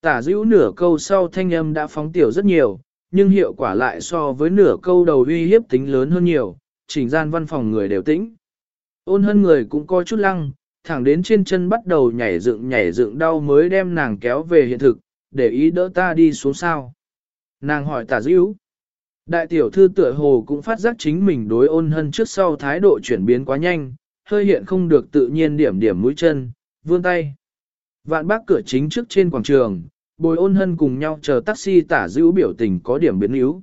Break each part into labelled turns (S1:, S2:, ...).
S1: Tả dữ nửa câu sau thanh âm đã phóng tiểu rất nhiều, nhưng hiệu quả lại so với nửa câu đầu uy hiếp tính lớn hơn nhiều, chỉnh gian văn phòng người đều tĩnh. Ôn hân người cũng coi chút lăng, thẳng đến trên chân bắt đầu nhảy dựng nhảy dựng đau mới đem nàng kéo về hiện thực, để ý đỡ ta đi xuống sao. Nàng hỏi tả dữ. Đại tiểu thư tựa hồ cũng phát giác chính mình đối ôn hân trước sau thái độ chuyển biến quá nhanh, hơi hiện không được tự nhiên điểm điểm mũi chân, vươn tay. Vạn bác cửa chính trước trên quảng trường, bồi ôn hân cùng nhau chờ taxi tả giữ biểu tình có điểm biến yếu.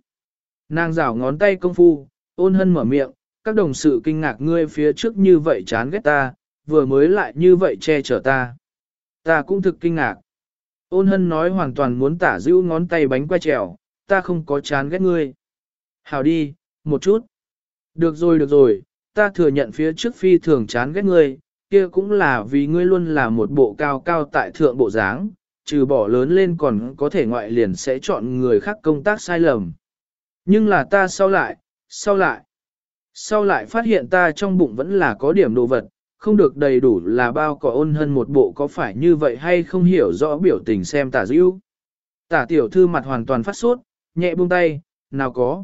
S1: Nàng rảo ngón tay công phu, ôn hân mở miệng, các đồng sự kinh ngạc ngươi phía trước như vậy chán ghét ta, vừa mới lại như vậy che chở ta. Ta cũng thực kinh ngạc. Ôn hân nói hoàn toàn muốn tả giữ ngón tay bánh que trèo, ta không có chán ghét ngươi. Hào đi, một chút. Được rồi được rồi, ta thừa nhận phía trước phi thường chán ghét ngươi, kia cũng là vì ngươi luôn là một bộ cao cao tại thượng bộ dáng, trừ bỏ lớn lên còn có thể ngoại liền sẽ chọn người khác công tác sai lầm. Nhưng là ta sau lại, sau lại, sau lại phát hiện ta trong bụng vẫn là có điểm đồ vật, không được đầy đủ là bao cỏ ôn hơn một bộ có phải như vậy hay không hiểu rõ biểu tình xem tả dữ. Tả tiểu thư mặt hoàn toàn phát sốt, nhẹ buông tay, nào có.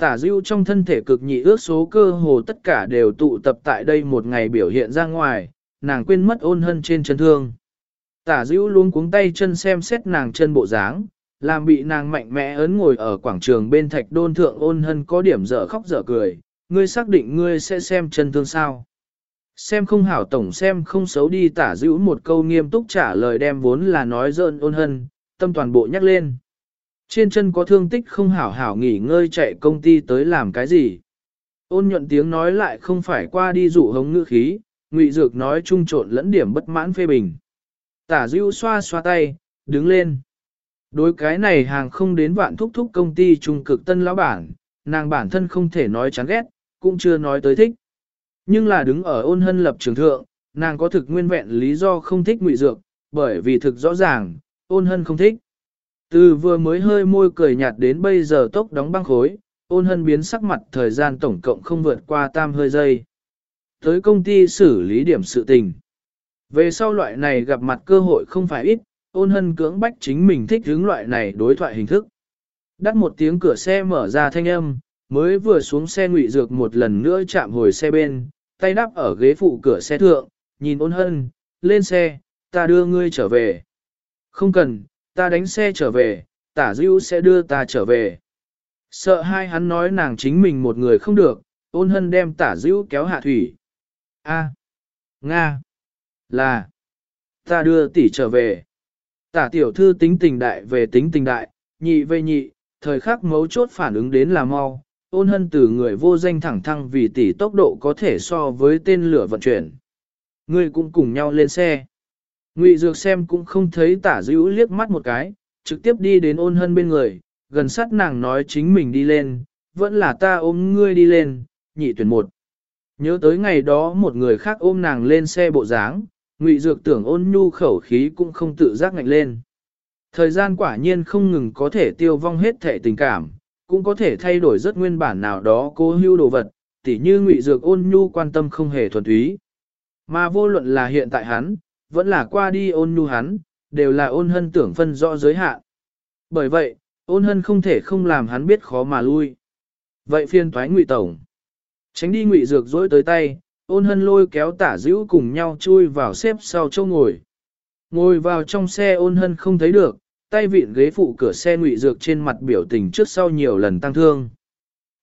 S1: Tả dưu trong thân thể cực nhị ước số cơ hồ tất cả đều tụ tập tại đây một ngày biểu hiện ra ngoài, nàng quên mất ôn hân trên chân thương. Tả dưu luôn cuống tay chân xem xét nàng chân bộ dáng, làm bị nàng mạnh mẽ ấn ngồi ở quảng trường bên thạch đôn thượng ôn hân có điểm dở khóc dở cười, ngươi xác định ngươi sẽ xem chân thương sao. Xem không hảo tổng xem không xấu đi tả dữ một câu nghiêm túc trả lời đem vốn là nói dơn ôn hân, tâm toàn bộ nhắc lên. Trên chân có thương tích không hảo hảo nghỉ ngơi chạy công ty tới làm cái gì. Ôn nhuận tiếng nói lại không phải qua đi dụ hống ngữ khí, ngụy dược nói trung trộn lẫn điểm bất mãn phê bình. Tả dưu xoa xoa tay, đứng lên. Đối cái này hàng không đến vạn thúc thúc công ty trung cực tân lão bản, nàng bản thân không thể nói chán ghét, cũng chưa nói tới thích. Nhưng là đứng ở ôn hân lập trường thượng, nàng có thực nguyên vẹn lý do không thích ngụy dược, bởi vì thực rõ ràng, ôn hân không thích. Từ vừa mới hơi môi cười nhạt đến bây giờ tốc đóng băng khối, ôn hân biến sắc mặt thời gian tổng cộng không vượt qua tam hơi giây. Tới công ty xử lý điểm sự tình. Về sau loại này gặp mặt cơ hội không phải ít, ôn hân cưỡng bách chính mình thích hướng loại này đối thoại hình thức. Đắt một tiếng cửa xe mở ra thanh âm, mới vừa xuống xe ngụy dược một lần nữa chạm hồi xe bên, tay đắp ở ghế phụ cửa xe thượng, nhìn ôn hân, lên xe, ta đưa ngươi trở về. Không cần, ta đánh xe trở về, tả dưu sẽ đưa ta trở về. Sợ hai hắn nói nàng chính mình một người không được, ôn hân đem tả dưu kéo hạ thủy. A. Nga. Là. Ta đưa tỷ trở về. Tả tiểu thư tính tình đại về tính tình đại, nhị về nhị, thời khắc mấu chốt phản ứng đến là mau. Ôn hân từ người vô danh thẳng thăng vì tỷ tốc độ có thể so với tên lửa vận chuyển. Ngươi cũng cùng nhau lên xe. Ngụy Dược xem cũng không thấy tả dữ liếc mắt một cái, trực tiếp đi đến ôn hân bên người, gần sát nàng nói chính mình đi lên, vẫn là ta ôm ngươi đi lên, nhị tuyển một. Nhớ tới ngày đó một người khác ôm nàng lên xe bộ dáng, Ngụy Dược tưởng ôn nhu khẩu khí cũng không tự giác ngạnh lên. Thời gian quả nhiên không ngừng có thể tiêu vong hết thể tình cảm, cũng có thể thay đổi rất nguyên bản nào đó cố hưu đồ vật, tỉ như Ngụy Dược ôn nhu quan tâm không hề thuần túy. Mà vô luận là hiện tại hắn, vẫn là qua đi ôn nhu hắn, đều là ôn hân tưởng phân rõ giới hạn. Bởi vậy, ôn hân không thể không làm hắn biết khó mà lui. Vậy phiên toái ngụy tổng. Tránh đi ngụy dược dối tới tay, ôn hân lôi kéo tả dữ cùng nhau chui vào xếp sau châu ngồi. Ngồi vào trong xe ôn hân không thấy được, tay vịn ghế phụ cửa xe ngụy dược trên mặt biểu tình trước sau nhiều lần tăng thương.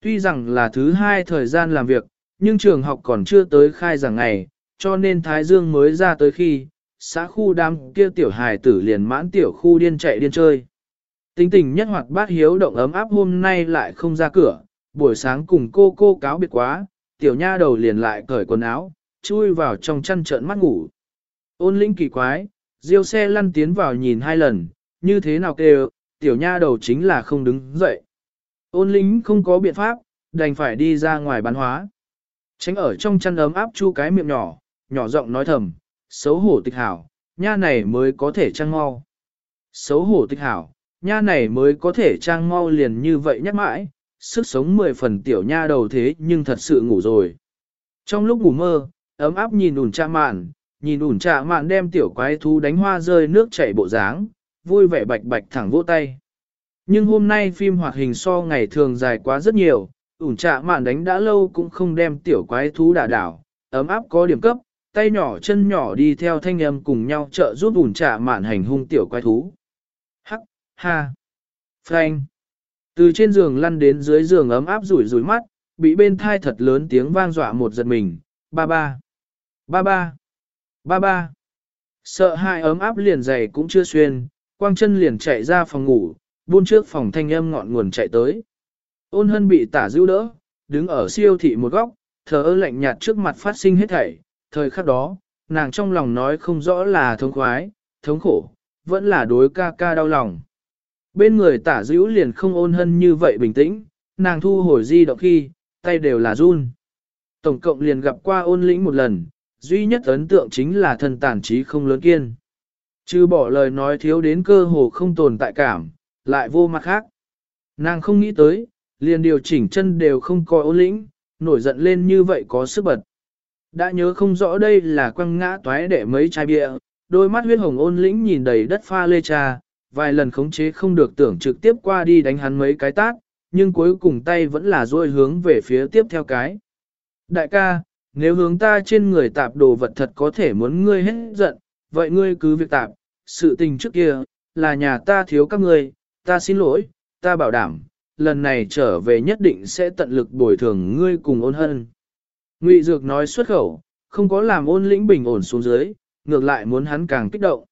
S1: Tuy rằng là thứ hai thời gian làm việc, nhưng trường học còn chưa tới khai giảng ngày, cho nên Thái Dương mới ra tới khi, xã khu đám kia tiểu hài tử liền mãn tiểu khu điên chạy điên chơi. Tính tình nhất hoạt bát hiếu động ấm áp hôm nay lại không ra cửa, buổi sáng cùng cô cô cáo biệt quá, tiểu nha đầu liền lại cởi quần áo, chui vào trong chăn trợn mắt ngủ. Ôn linh kỳ quái, diêu xe lăn tiến vào nhìn hai lần, như thế nào kêu, tiểu nha đầu chính là không đứng dậy. Ôn Linh không có biện pháp, đành phải đi ra ngoài bán hóa. Tránh ở trong chăn ấm áp chu cái miệng nhỏ, nhỏ giọng nói thầm, xấu hổ tịch hảo, nha này mới có thể trang mau. Xấu hổ tịch hảo, nha này mới có thể trang mau liền như vậy nhắc mãi, sức sống mười phần tiểu nha đầu thế nhưng thật sự ngủ rồi. Trong lúc ngủ mơ, ấm áp nhìn ủn trạ mạn, nhìn ủn trạ mạn đem tiểu quái thú đánh hoa rơi nước chảy bộ dáng, vui vẻ bạch bạch thẳng vỗ tay. Nhưng hôm nay phim hoạt hình so ngày thường dài quá rất nhiều, ủn trạ mạn đánh đã lâu cũng không đem tiểu quái thú đả đảo, ấm áp có điểm cấp, tay nhỏ chân nhỏ đi theo thanh âm cùng nhau trợ giúp ủn trả mạn hành hung tiểu quái thú. Hắc, ha, phanh. Từ trên giường lăn đến dưới giường ấm áp rủi rủi mắt, bị bên thai thật lớn tiếng vang dọa một giật mình, ba ba, ba ba, ba ba. Sợ hai ấm áp liền dày cũng chưa xuyên, quang chân liền chạy ra phòng ngủ, buôn trước phòng thanh âm ngọn nguồn chạy tới. Ôn hân bị tả dữ đỡ, đứng ở siêu thị một góc, thờ ơ lạnh nhạt trước mặt phát sinh hết thảy, thời khắc đó, nàng trong lòng nói không rõ là thống khoái, thống khổ, vẫn là đối ca ca đau lòng. Bên người tả dữ liền không ôn hân như vậy bình tĩnh, nàng thu hồi di động khi, tay đều là run. Tổng cộng liền gặp qua ôn lĩnh một lần, duy nhất ấn tượng chính là thân tản trí không lớn kiên. Chứ bỏ lời nói thiếu đến cơ hồ không tồn tại cảm, lại vô mặt khác. Nàng không nghĩ tới, liền điều chỉnh chân đều không coi ôn lĩnh, nổi giận lên như vậy có sức bật. Đã nhớ không rõ đây là quăng ngã toái để mấy chai bia, đôi mắt huyết hồng ôn lĩnh nhìn đầy đất pha lê trà, vài lần khống chế không được tưởng trực tiếp qua đi đánh hắn mấy cái tát, nhưng cuối cùng tay vẫn là dôi hướng về phía tiếp theo cái. Đại ca, nếu hướng ta trên người tạp đồ vật thật có thể muốn ngươi hết giận, vậy ngươi cứ việc tạp, sự tình trước kia, là nhà ta thiếu các ngươi, ta xin lỗi, ta bảo đảm, lần này trở về nhất định sẽ tận lực bồi thường ngươi cùng ôn hân. Ngụy Dược nói xuất khẩu, không có làm ôn lĩnh bình ổn xuống dưới, ngược lại muốn hắn càng kích động.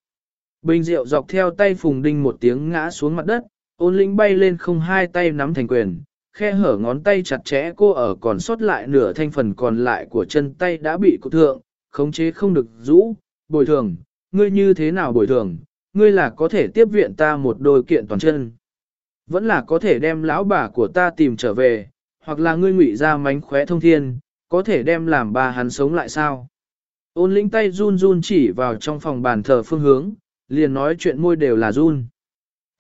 S1: Bình rượu dọc theo tay phùng đinh một tiếng ngã xuống mặt đất, ôn lĩnh bay lên không hai tay nắm thành quyền, khe hở ngón tay chặt chẽ cô ở còn sót lại nửa thanh phần còn lại của chân tay đã bị cụ thượng, khống chế không được rũ, bồi thường, ngươi như thế nào bồi thường, ngươi là có thể tiếp viện ta một đôi kiện toàn chân. Vẫn là có thể đem lão bà của ta tìm trở về, hoặc là ngươi ngụy ra mánh khóe thông thiên, có thể đem làm bà hắn sống lại sao. Ôn lĩnh tay run run chỉ vào trong phòng bàn thờ phương hướng, liền nói chuyện môi đều là run.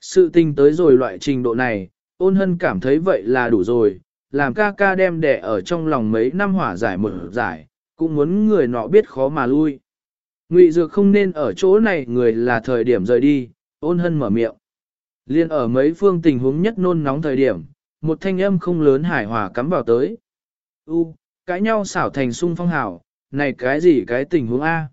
S1: Sự tình tới rồi loại trình độ này, ôn hân cảm thấy vậy là đủ rồi, làm ca ca đem đẻ ở trong lòng mấy năm hỏa giải một giải, cũng muốn người nọ biết khó mà lui. Ngụy Dược không nên ở chỗ này người là thời điểm rời đi, ôn hân mở miệng. Liên ở mấy phương tình huống nhất nôn nóng thời điểm, một thanh âm không lớn hải hòa cắm vào tới. U, cãi nhau xảo thành sung phong hảo, này cái gì cái tình huống A.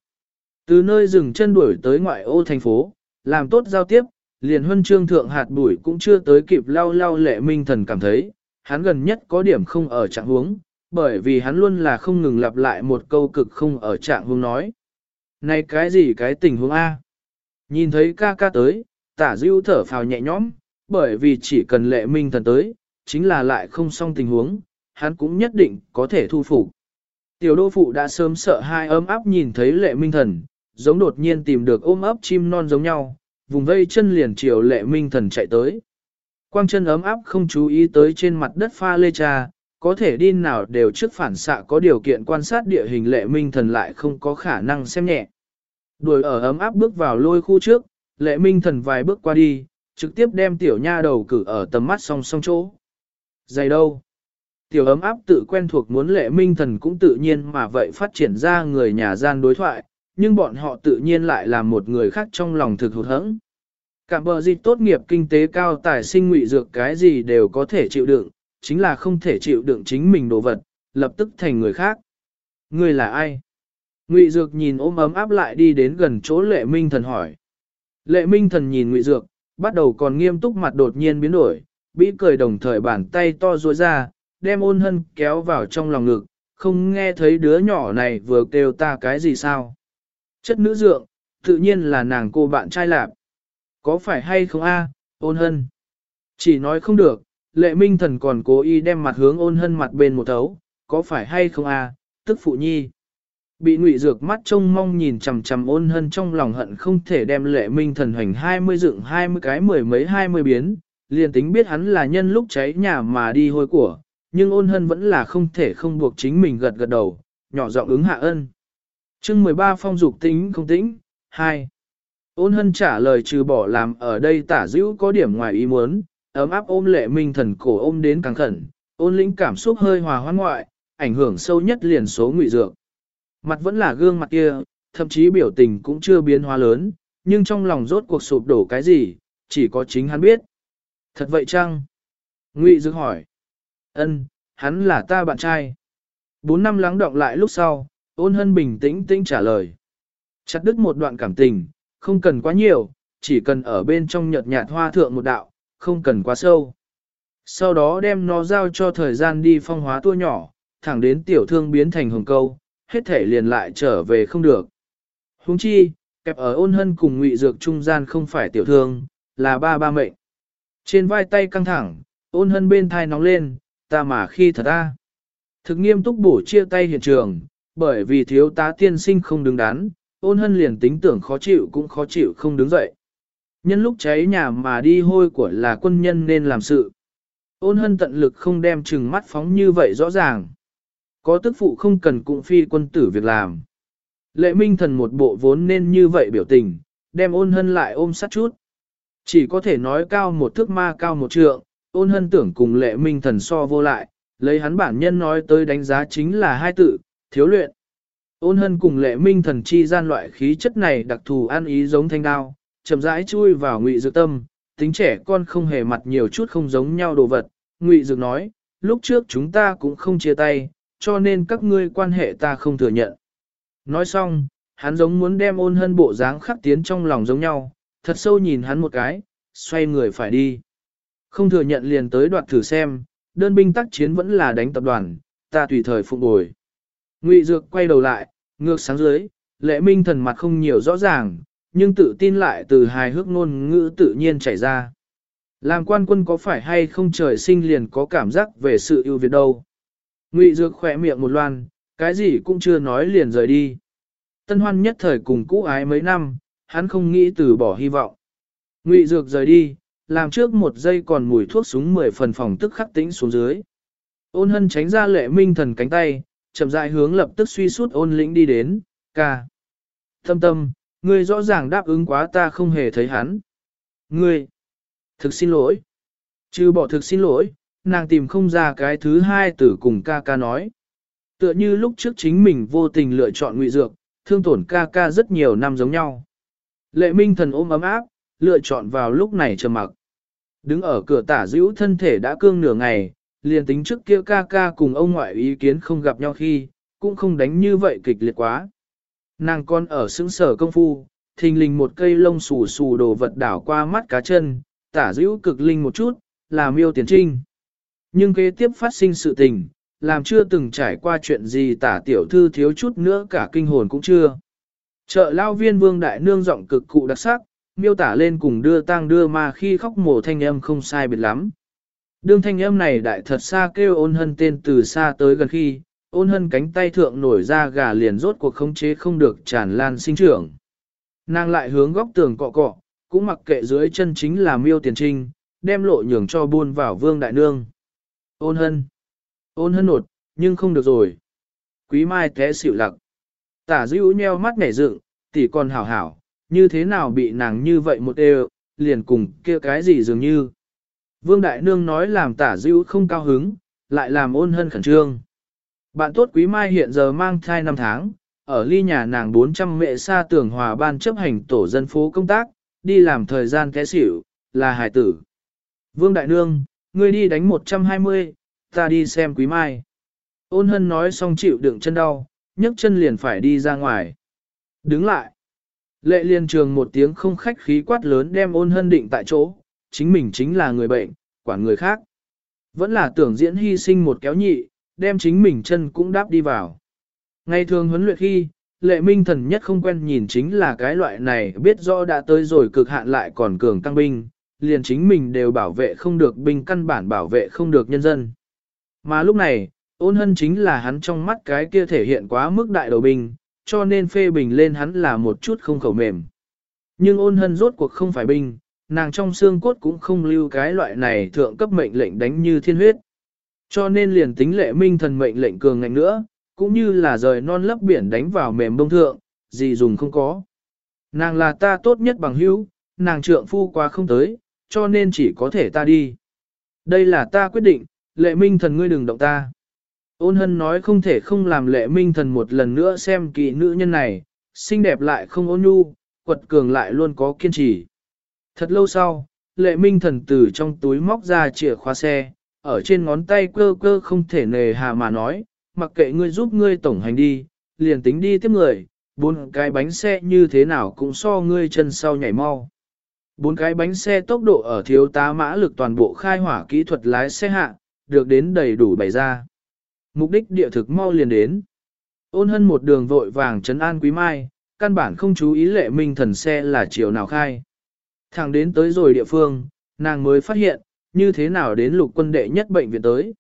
S1: Từ nơi dừng chân đuổi tới ngoại ô thành phố, làm tốt giao tiếp, liền huân chương thượng hạt bụi cũng chưa tới kịp lau lau lệ minh thần cảm thấy, hắn gần nhất có điểm không ở trạng huống, bởi vì hắn luôn là không ngừng lặp lại một câu cực không ở trạng huống nói. Này cái gì cái tình huống A? Nhìn thấy ca ca tới, tả dưu thở phào nhẹ nhõm, bởi vì chỉ cần lệ minh thần tới, chính là lại không xong tình huống, hắn cũng nhất định có thể thu phục. Tiểu đô phụ đã sớm sợ hai ấm áp nhìn thấy lệ minh thần, giống đột nhiên tìm được ôm ấp chim non giống nhau, vùng vây chân liền chiều lệ minh thần chạy tới. Quang chân ấm áp không chú ý tới trên mặt đất pha lê trà, có thể đi nào đều trước phản xạ có điều kiện quan sát địa hình lệ minh thần lại không có khả năng xem nhẹ. Đuổi ở ấm áp bước vào lôi khu trước, lệ minh thần vài bước qua đi, trực tiếp đem tiểu nha đầu cử ở tầm mắt song song chỗ. Dày đâu? Tiểu ấm áp tự quen thuộc muốn lệ minh thần cũng tự nhiên mà vậy phát triển ra người nhà gian đối thoại, nhưng bọn họ tự nhiên lại là một người khác trong lòng thực hụt hẫng. Cảm bờ dịch tốt nghiệp kinh tế cao tài sinh ngụy dược cái gì đều có thể chịu đựng, chính là không thể chịu đựng chính mình đồ vật, lập tức thành người khác. Người là ai? Ngụy dược nhìn ôm ấm áp lại đi đến gần chỗ lệ minh thần hỏi. Lệ minh thần nhìn ngụy dược, bắt đầu còn nghiêm túc mặt đột nhiên biến đổi, bĩ cười đồng thời bàn tay to ruôi ra, đem ôn hân kéo vào trong lòng ngực, không nghe thấy đứa nhỏ này vừa kêu ta cái gì sao. Chất nữ dượng, tự nhiên là nàng cô bạn trai lạp. Có phải hay không a, ôn hân? Chỉ nói không được, lệ minh thần còn cố ý đem mặt hướng ôn hân mặt bên một thấu, có phải hay không a, tức phụ nhi. Bị ngụy dược mắt trông mong nhìn chằm chằm ôn hân trong lòng hận không thể đem lệ minh thần hoành hai mươi dựng hai mươi cái mười mấy hai mươi biến, liền tính biết hắn là nhân lúc cháy nhà mà đi hôi của, nhưng ôn hân vẫn là không thể không buộc chính mình gật gật đầu, nhỏ giọng ứng hạ ân chương 13 phong dục tính không tĩnh, 2. Ôn hân trả lời trừ bỏ làm ở đây tả dữ có điểm ngoài ý muốn, ấm áp ôm lệ minh thần cổ ôm đến càng khẩn, ôn lĩnh cảm xúc hơi hòa hoan ngoại, ảnh hưởng sâu nhất liền số ngụy dược. Mặt vẫn là gương mặt kia, thậm chí biểu tình cũng chưa biến hóa lớn, nhưng trong lòng rốt cuộc sụp đổ cái gì, chỉ có chính hắn biết. Thật vậy chăng? Ngụy Dược hỏi. Ân, hắn là ta bạn trai. Bốn năm lắng đọng lại lúc sau, ôn hân bình tĩnh tĩnh trả lời. Chặt đứt một đoạn cảm tình, không cần quá nhiều, chỉ cần ở bên trong nhợt nhạt hoa thượng một đạo, không cần quá sâu. Sau đó đem nó giao cho thời gian đi phong hóa tua nhỏ, thẳng đến tiểu thương biến thành hồng câu, hết thể liền lại trở về không được. Huống chi, kẹp ở ôn hân cùng ngụy dược trung gian không phải tiểu thương, là ba ba mệnh. Trên vai tay căng thẳng, ôn hân bên thai nóng lên, ta mà khi thật ta. Thực nghiêm túc bổ chia tay hiện trường, bởi vì thiếu tá tiên sinh không đứng đắn, ôn hân liền tính tưởng khó chịu cũng khó chịu không đứng dậy. Nhân lúc cháy nhà mà đi hôi của là quân nhân nên làm sự. Ôn hân tận lực không đem chừng mắt phóng như vậy rõ ràng. Có tức phụ không cần cũng phi quân tử việc làm. Lệ minh thần một bộ vốn nên như vậy biểu tình, đem ôn hân lại ôm sát chút. Chỉ có thể nói cao một thước ma cao một trượng, ôn hân tưởng cùng lệ minh thần so vô lại, lấy hắn bản nhân nói tới đánh giá chính là hai tự, thiếu luyện. Ôn hân cùng lệ minh thần chi gian loại khí chất này đặc thù ăn ý giống thanh đao, chậm rãi chui vào ngụy dược tâm, tính trẻ con không hề mặt nhiều chút không giống nhau đồ vật. Ngụy dược nói, lúc trước chúng ta cũng không chia tay, cho nên các ngươi quan hệ ta không thừa nhận. Nói xong, hắn giống muốn đem ôn hân bộ dáng khắc tiến trong lòng giống nhau, thật sâu nhìn hắn một cái, xoay người phải đi. Không thừa nhận liền tới đoạt thử xem, đơn binh tác chiến vẫn là đánh tập đoàn, ta tùy thời phụng bồi. Ngụy Dược quay đầu lại, ngược sáng dưới, lệ minh thần mặt không nhiều rõ ràng, nhưng tự tin lại từ hài hước ngôn ngữ tự nhiên chảy ra. Làm quan quân có phải hay không trời sinh liền có cảm giác về sự ưu việt đâu. Ngụy Dược khỏe miệng một loan, cái gì cũng chưa nói liền rời đi. Tân hoan nhất thời cùng cũ ái mấy năm, hắn không nghĩ từ bỏ hy vọng. Ngụy Dược rời đi, làm trước một giây còn mùi thuốc súng mười phần phòng tức khắc tĩnh xuống dưới. Ôn hân tránh ra lệ minh thần cánh tay, chậm rãi hướng lập tức suy sút ôn lĩnh đi đến, ca. Thâm tâm, ngươi rõ ràng đáp ứng quá ta không hề thấy hắn. Ngươi, thực xin lỗi. Chứ bỏ thực xin lỗi, nàng tìm không ra cái thứ hai tử cùng ca ca nói. Tựa như lúc trước chính mình vô tình lựa chọn ngụy dược, thương tổn ca ca rất nhiều năm giống nhau. Lệ minh thần ôm ấm áp, lựa chọn vào lúc này trầm mặc. Đứng ở cửa tả dữ thân thể đã cương nửa ngày, liền tính trước kia ca ca cùng ông ngoại ý kiến không gặp nhau khi, cũng không đánh như vậy kịch liệt quá. Nàng con ở xứng sở công phu, thình lình một cây lông xù xù đồ vật đảo qua mắt cá chân, tả dữ cực linh một chút, là miêu tiền trinh. Nhưng kế tiếp phát sinh sự tình, làm chưa từng trải qua chuyện gì tả tiểu thư thiếu chút nữa cả kinh hồn cũng chưa. Chợ lao viên vương đại nương giọng cực cụ đặc sắc, miêu tả lên cùng đưa tang đưa mà khi khóc mổ thanh âm không sai biệt lắm. Đương thanh âm này đại thật xa kêu ôn hân tên từ xa tới gần khi, ôn hân cánh tay thượng nổi ra gà liền rốt cuộc khống chế không được tràn lan sinh trưởng. Nàng lại hướng góc tường cọ cọ, cũng mặc kệ dưới chân chính là miêu tiền trinh, đem lộ nhường cho buôn vào vương đại nương. Ôn hân. Ôn hân nột, nhưng không được rồi. Quý mai té xịu lặc. Tả dữ nheo mắt nhảy dựng, tỷ còn hảo hảo, như thế nào bị nàng như vậy một đều, liền cùng kia cái gì dường như. Vương Đại Nương nói làm tả dữ không cao hứng, lại làm ôn hân khẩn trương. Bạn tốt Quý Mai hiện giờ mang thai 5 tháng, ở ly nhà nàng 400 mẹ xa tưởng hòa ban chấp hành tổ dân phố công tác, đi làm thời gian kẽ xỉu, là hải tử. Vương Đại Nương, ngươi đi đánh 120, ta đi xem Quý Mai. Ôn hân nói xong chịu đựng chân đau, nhấc chân liền phải đi ra ngoài. Đứng lại. Lệ liên trường một tiếng không khách khí quát lớn đem ôn hân định tại chỗ, chính mình chính là người bệnh, quản người khác. Vẫn là tưởng diễn hy sinh một kéo nhị, đem chính mình chân cũng đáp đi vào. Ngày thường huấn luyện khi, lệ minh thần nhất không quen nhìn chính là cái loại này biết rõ đã tới rồi cực hạn lại còn cường tăng binh, liền chính mình đều bảo vệ không được binh căn bản bảo vệ không được nhân dân. Mà lúc này, ôn hân chính là hắn trong mắt cái kia thể hiện quá mức đại đầu binh, cho nên phê bình lên hắn là một chút không khẩu mềm. Nhưng ôn hân rốt cuộc không phải binh, nàng trong xương cốt cũng không lưu cái loại này thượng cấp mệnh lệnh đánh như thiên huyết. Cho nên liền tính lệ minh thần mệnh lệnh cường ngạnh nữa, cũng như là rời non lấp biển đánh vào mềm bông thượng, gì dùng không có. Nàng là ta tốt nhất bằng hữu, nàng trượng phu qua không tới, cho nên chỉ có thể ta đi. Đây là ta quyết định, lệ minh thần ngươi đừng động ta. Ôn hân nói không thể không làm lệ minh thần một lần nữa xem kỳ nữ nhân này, xinh đẹp lại không ôn nhu, quật cường lại luôn có kiên trì. Thật lâu sau, lệ minh thần từ trong túi móc ra chìa khóa xe, ở trên ngón tay cơ cơ không thể nề hà mà nói, mặc kệ ngươi giúp ngươi tổng hành đi, liền tính đi tiếp người, bốn cái bánh xe như thế nào cũng so ngươi chân sau nhảy mau. Bốn cái bánh xe tốc độ ở thiếu tá mã lực toàn bộ khai hỏa kỹ thuật lái xe hạ, được đến đầy đủ bày ra. Mục đích địa thực mau liền đến. Ôn hân một đường vội vàng trấn an quý mai, căn bản không chú ý lệ minh thần xe là chiều nào khai. Thẳng đến tới rồi địa phương, nàng mới phát hiện, như thế nào đến lục quân đệ nhất bệnh viện tới.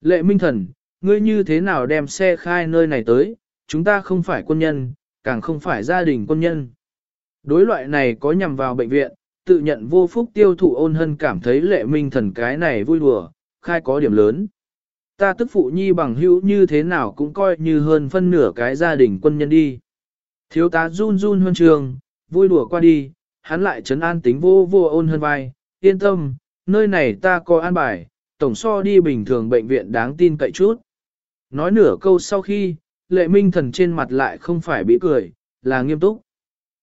S1: Lệ minh thần, ngươi như thế nào đem xe khai nơi này tới, chúng ta không phải quân nhân, càng không phải gia đình quân nhân. Đối loại này có nhằm vào bệnh viện, tự nhận vô phúc tiêu thụ ôn hân cảm thấy lệ minh thần cái này vui đùa, khai có điểm lớn. Ta tức phụ nhi bằng hữu như thế nào cũng coi như hơn phân nửa cái gia đình quân nhân đi. Thiếu tá run run hơn trường, vui đùa qua đi, hắn lại trấn an tính vô vô ôn hơn vai, yên tâm, nơi này ta có an bài, tổng so đi bình thường bệnh viện đáng tin cậy chút. Nói nửa câu sau khi, lệ minh thần trên mặt lại không phải bị cười, là nghiêm túc.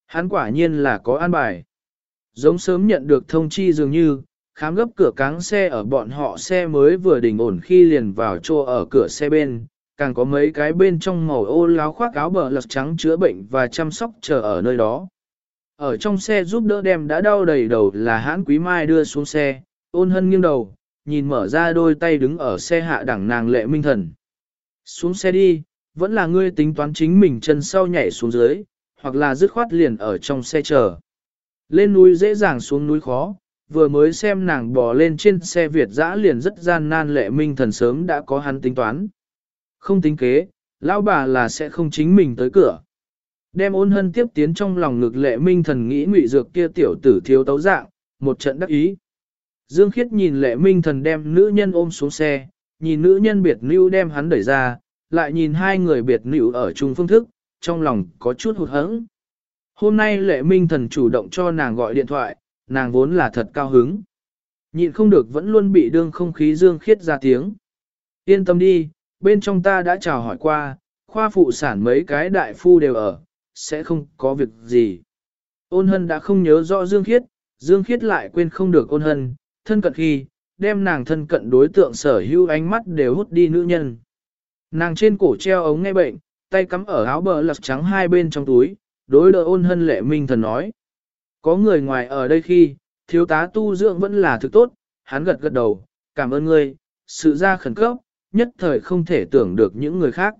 S1: Hắn quả nhiên là có an bài. Giống sớm nhận được thông chi dường như, khám gấp cửa cáng xe ở bọn họ xe mới vừa đình ổn khi liền vào chỗ ở cửa xe bên, càng có mấy cái bên trong màu ô láo khoác áo bờ lật trắng chữa bệnh và chăm sóc chờ ở nơi đó. Ở trong xe giúp đỡ đem đã đau đầy đầu là hãn quý mai đưa xuống xe, ôn hân nghiêng đầu, nhìn mở ra đôi tay đứng ở xe hạ đẳng nàng lệ minh thần. Xuống xe đi, vẫn là ngươi tính toán chính mình chân sau nhảy xuống dưới, hoặc là dứt khoát liền ở trong xe chờ. Lên núi dễ dàng xuống núi khó, vừa mới xem nàng bò lên trên xe Việt dã liền rất gian nan lệ minh thần sớm đã có hắn tính toán. Không tính kế, lão bà là sẽ không chính mình tới cửa. Đem ôn hân tiếp tiến trong lòng ngực lệ minh thần nghĩ ngụy dược kia tiểu tử thiếu tấu dạng, một trận đắc ý. Dương Khiết nhìn lệ minh thần đem nữ nhân ôm xuống xe, nhìn nữ nhân biệt nữ đem hắn đẩy ra, lại nhìn hai người biệt nữ ở chung phương thức, trong lòng có chút hụt hẫng. Hôm nay lệ minh thần chủ động cho nàng gọi điện thoại, nàng vốn là thật cao hứng. Nhịn không được vẫn luôn bị đương không khí dương khiết ra tiếng. Yên tâm đi, bên trong ta đã chào hỏi qua, khoa phụ sản mấy cái đại phu đều ở, sẽ không có việc gì. Ôn hân đã không nhớ rõ dương khiết, dương khiết lại quên không được ôn hân, thân cận khi, đem nàng thân cận đối tượng sở hữu ánh mắt đều hút đi nữ nhân. Nàng trên cổ treo ống nghe bệnh, tay cắm ở áo bờ lật trắng hai bên trong túi, đối đỡ ôn hân lệ minh thần nói. Có người ngoài ở đây khi, thiếu tá tu dưỡng vẫn là thực tốt, hắn gật gật đầu, cảm ơn ngươi, sự ra khẩn cấp, nhất thời không thể tưởng được những người khác.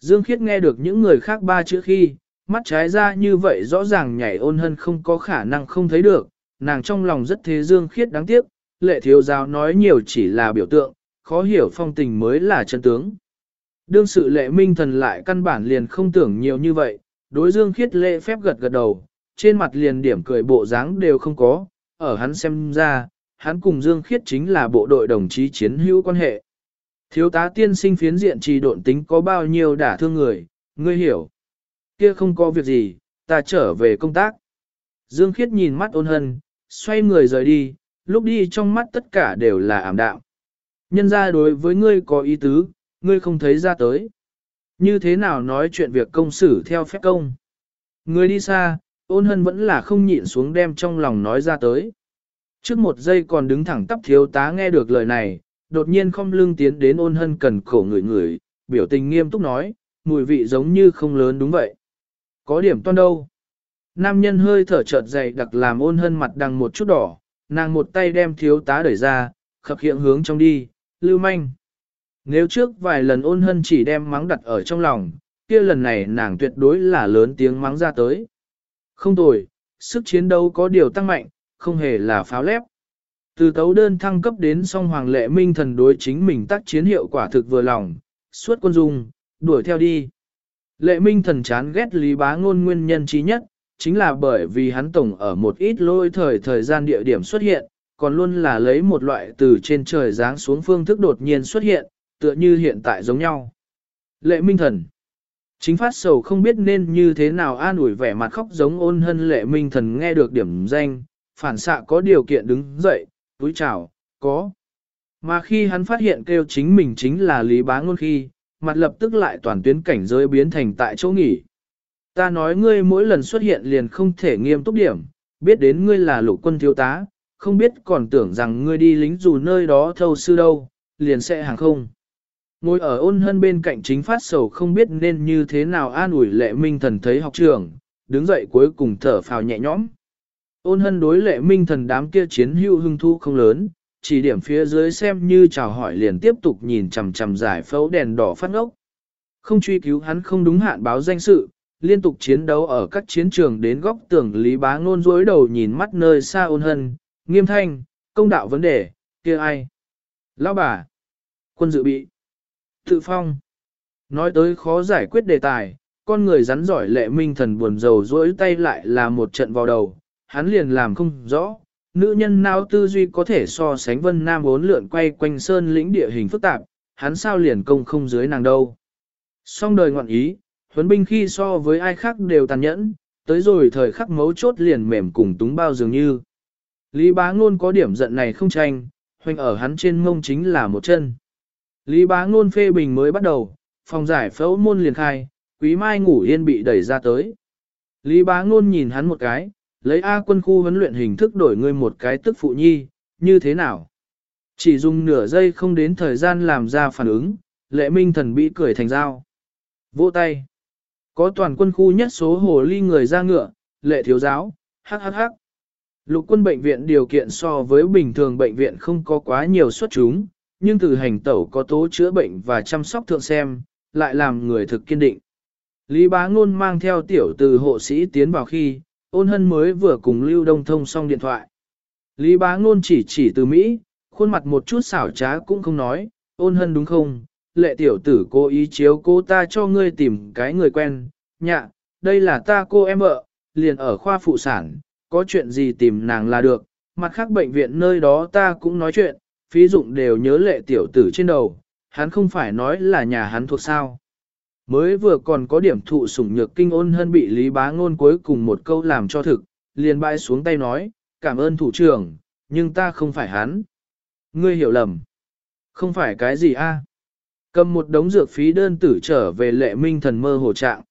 S1: Dương Khiết nghe được những người khác ba chữ khi, mắt trái ra như vậy rõ ràng nhảy ôn hân không có khả năng không thấy được, nàng trong lòng rất thế Dương Khiết đáng tiếc, lệ thiếu giáo nói nhiều chỉ là biểu tượng, khó hiểu phong tình mới là chân tướng. Đương sự lệ minh thần lại căn bản liền không tưởng nhiều như vậy, đối Dương Khiết lệ phép gật gật đầu, trên mặt liền điểm cười bộ dáng đều không có, ở hắn xem ra, hắn cùng Dương Khiết chính là bộ đội đồng chí chiến hữu quan hệ. Thiếu tá tiên sinh phiến diện trì độn tính có bao nhiêu đả thương người, ngươi hiểu. Kia không có việc gì, ta trở về công tác. Dương Khiết nhìn mắt ôn hân, xoay người rời đi, lúc đi trong mắt tất cả đều là ảm đạm. Nhân ra đối với ngươi có ý tứ, ngươi không thấy ra tới. Như thế nào nói chuyện việc công xử theo phép công. Ngươi đi xa, ôn hân vẫn là không nhịn xuống đem trong lòng nói ra tới. Trước một giây còn đứng thẳng tắp thiếu tá nghe được lời này, đột nhiên không lưng tiến đến ôn hân cần khổ người người, biểu tình nghiêm túc nói, mùi vị giống như không lớn đúng vậy. Có điểm toan đâu. Nam nhân hơi thở chợt dày đặc làm ôn hân mặt đằng một chút đỏ, nàng một tay đem thiếu tá đẩy ra, khập hiện hướng trong đi, lưu manh. Nếu trước vài lần ôn hân chỉ đem mắng đặt ở trong lòng, kia lần này nàng tuyệt đối là lớn tiếng mắng ra tới. Không tồi, sức chiến đấu có điều tăng mạnh, không hề là pháo lép. Từ tấu đơn thăng cấp đến song hoàng lệ minh thần đối chính mình tác chiến hiệu quả thực vừa lòng, suốt quân dung, đuổi theo đi. Lệ minh thần chán ghét lý bá ngôn nguyên nhân trí nhất, chính là bởi vì hắn tổng ở một ít lôi thời thời gian địa điểm xuất hiện, còn luôn là lấy một loại từ trên trời giáng xuống phương thức đột nhiên xuất hiện, tựa như hiện tại giống nhau. Lệ minh thần Chính phát sầu không biết nên như thế nào an ủi vẻ mặt khóc giống ôn hân lệ minh thần nghe được điểm danh, phản xạ có điều kiện đứng dậy, túi chào, có. Mà khi hắn phát hiện kêu chính mình chính là Lý Bá Ngôn khi, mặt lập tức lại toàn tuyến cảnh giới biến thành tại chỗ nghỉ. Ta nói ngươi mỗi lần xuất hiện liền không thể nghiêm túc điểm, biết đến ngươi là lục quân thiếu tá, không biết còn tưởng rằng ngươi đi lính dù nơi đó thâu sư đâu, liền sẽ hàng không. Ngồi ở ôn hân bên cạnh chính phát sầu không biết nên như thế nào an ủi lệ minh thần thấy học trường, đứng dậy cuối cùng thở phào nhẹ nhõm. Ôn hân đối lệ minh thần đám kia chiến hữu hưng thu không lớn, chỉ điểm phía dưới xem như chào hỏi liền tiếp tục nhìn chằm chằm giải phẫu đèn đỏ phát ngốc. Không truy cứu hắn không đúng hạn báo danh sự, liên tục chiến đấu ở các chiến trường đến góc tường Lý Bá Ngôn dối đầu nhìn mắt nơi xa ôn hân, nghiêm thanh, công đạo vấn đề, kia ai? Lão bà, quân dự bị, tự phong. Nói tới khó giải quyết đề tài, con người rắn giỏi lệ minh thần buồn rầu rỗi tay lại là một trận vào đầu, hắn liền làm không rõ. Nữ nhân nào tư duy có thể so sánh vân nam bốn lượn quay quanh sơn lĩnh địa hình phức tạp, hắn sao liền công không dưới nàng đâu. Song đời ngọn ý, huấn binh khi so với ai khác đều tàn nhẫn, tới rồi thời khắc mấu chốt liền mềm cùng túng bao dường như. Lý bá ngôn có điểm giận này không tranh, hoành ở hắn trên mông chính là một chân. Lý bá ngôn phê bình mới bắt đầu, phòng giải phẫu môn liền khai, quý mai ngủ yên bị đẩy ra tới. Lý bá ngôn nhìn hắn một cái, lấy A quân khu huấn luyện hình thức đổi ngươi một cái tức phụ nhi, như thế nào? Chỉ dùng nửa giây không đến thời gian làm ra phản ứng, lệ minh thần bị cười thành dao. Vỗ tay. Có toàn quân khu nhất số hồ ly người ra ngựa, lệ thiếu giáo, hắc hắc hắc. Lục quân bệnh viện điều kiện so với bình thường bệnh viện không có quá nhiều xuất chúng, nhưng từ hành tẩu có tố chữa bệnh và chăm sóc thượng xem, lại làm người thực kiên định. Lý bá ngôn mang theo tiểu từ hộ sĩ tiến vào khi, ôn hân mới vừa cùng Lưu Đông Thông xong điện thoại. Lý bá ngôn chỉ chỉ từ Mỹ, khuôn mặt một chút xảo trá cũng không nói, ôn hân đúng không, lệ tiểu tử cố ý chiếu cô ta cho ngươi tìm cái người quen, nhạ, đây là ta cô em vợ, liền ở khoa phụ sản, có chuyện gì tìm nàng là được, mặt khác bệnh viện nơi đó ta cũng nói chuyện, phí dụng đều nhớ lệ tiểu tử trên đầu, hắn không phải nói là nhà hắn thuộc sao. Mới vừa còn có điểm thụ sủng nhược kinh ôn hơn bị Lý Bá Ngôn cuối cùng một câu làm cho thực, liền bãi xuống tay nói, cảm ơn thủ trưởng, nhưng ta không phải hắn. Ngươi hiểu lầm. Không phải cái gì a? Cầm một đống dược phí đơn tử trở về lệ minh thần mơ hồ trạng.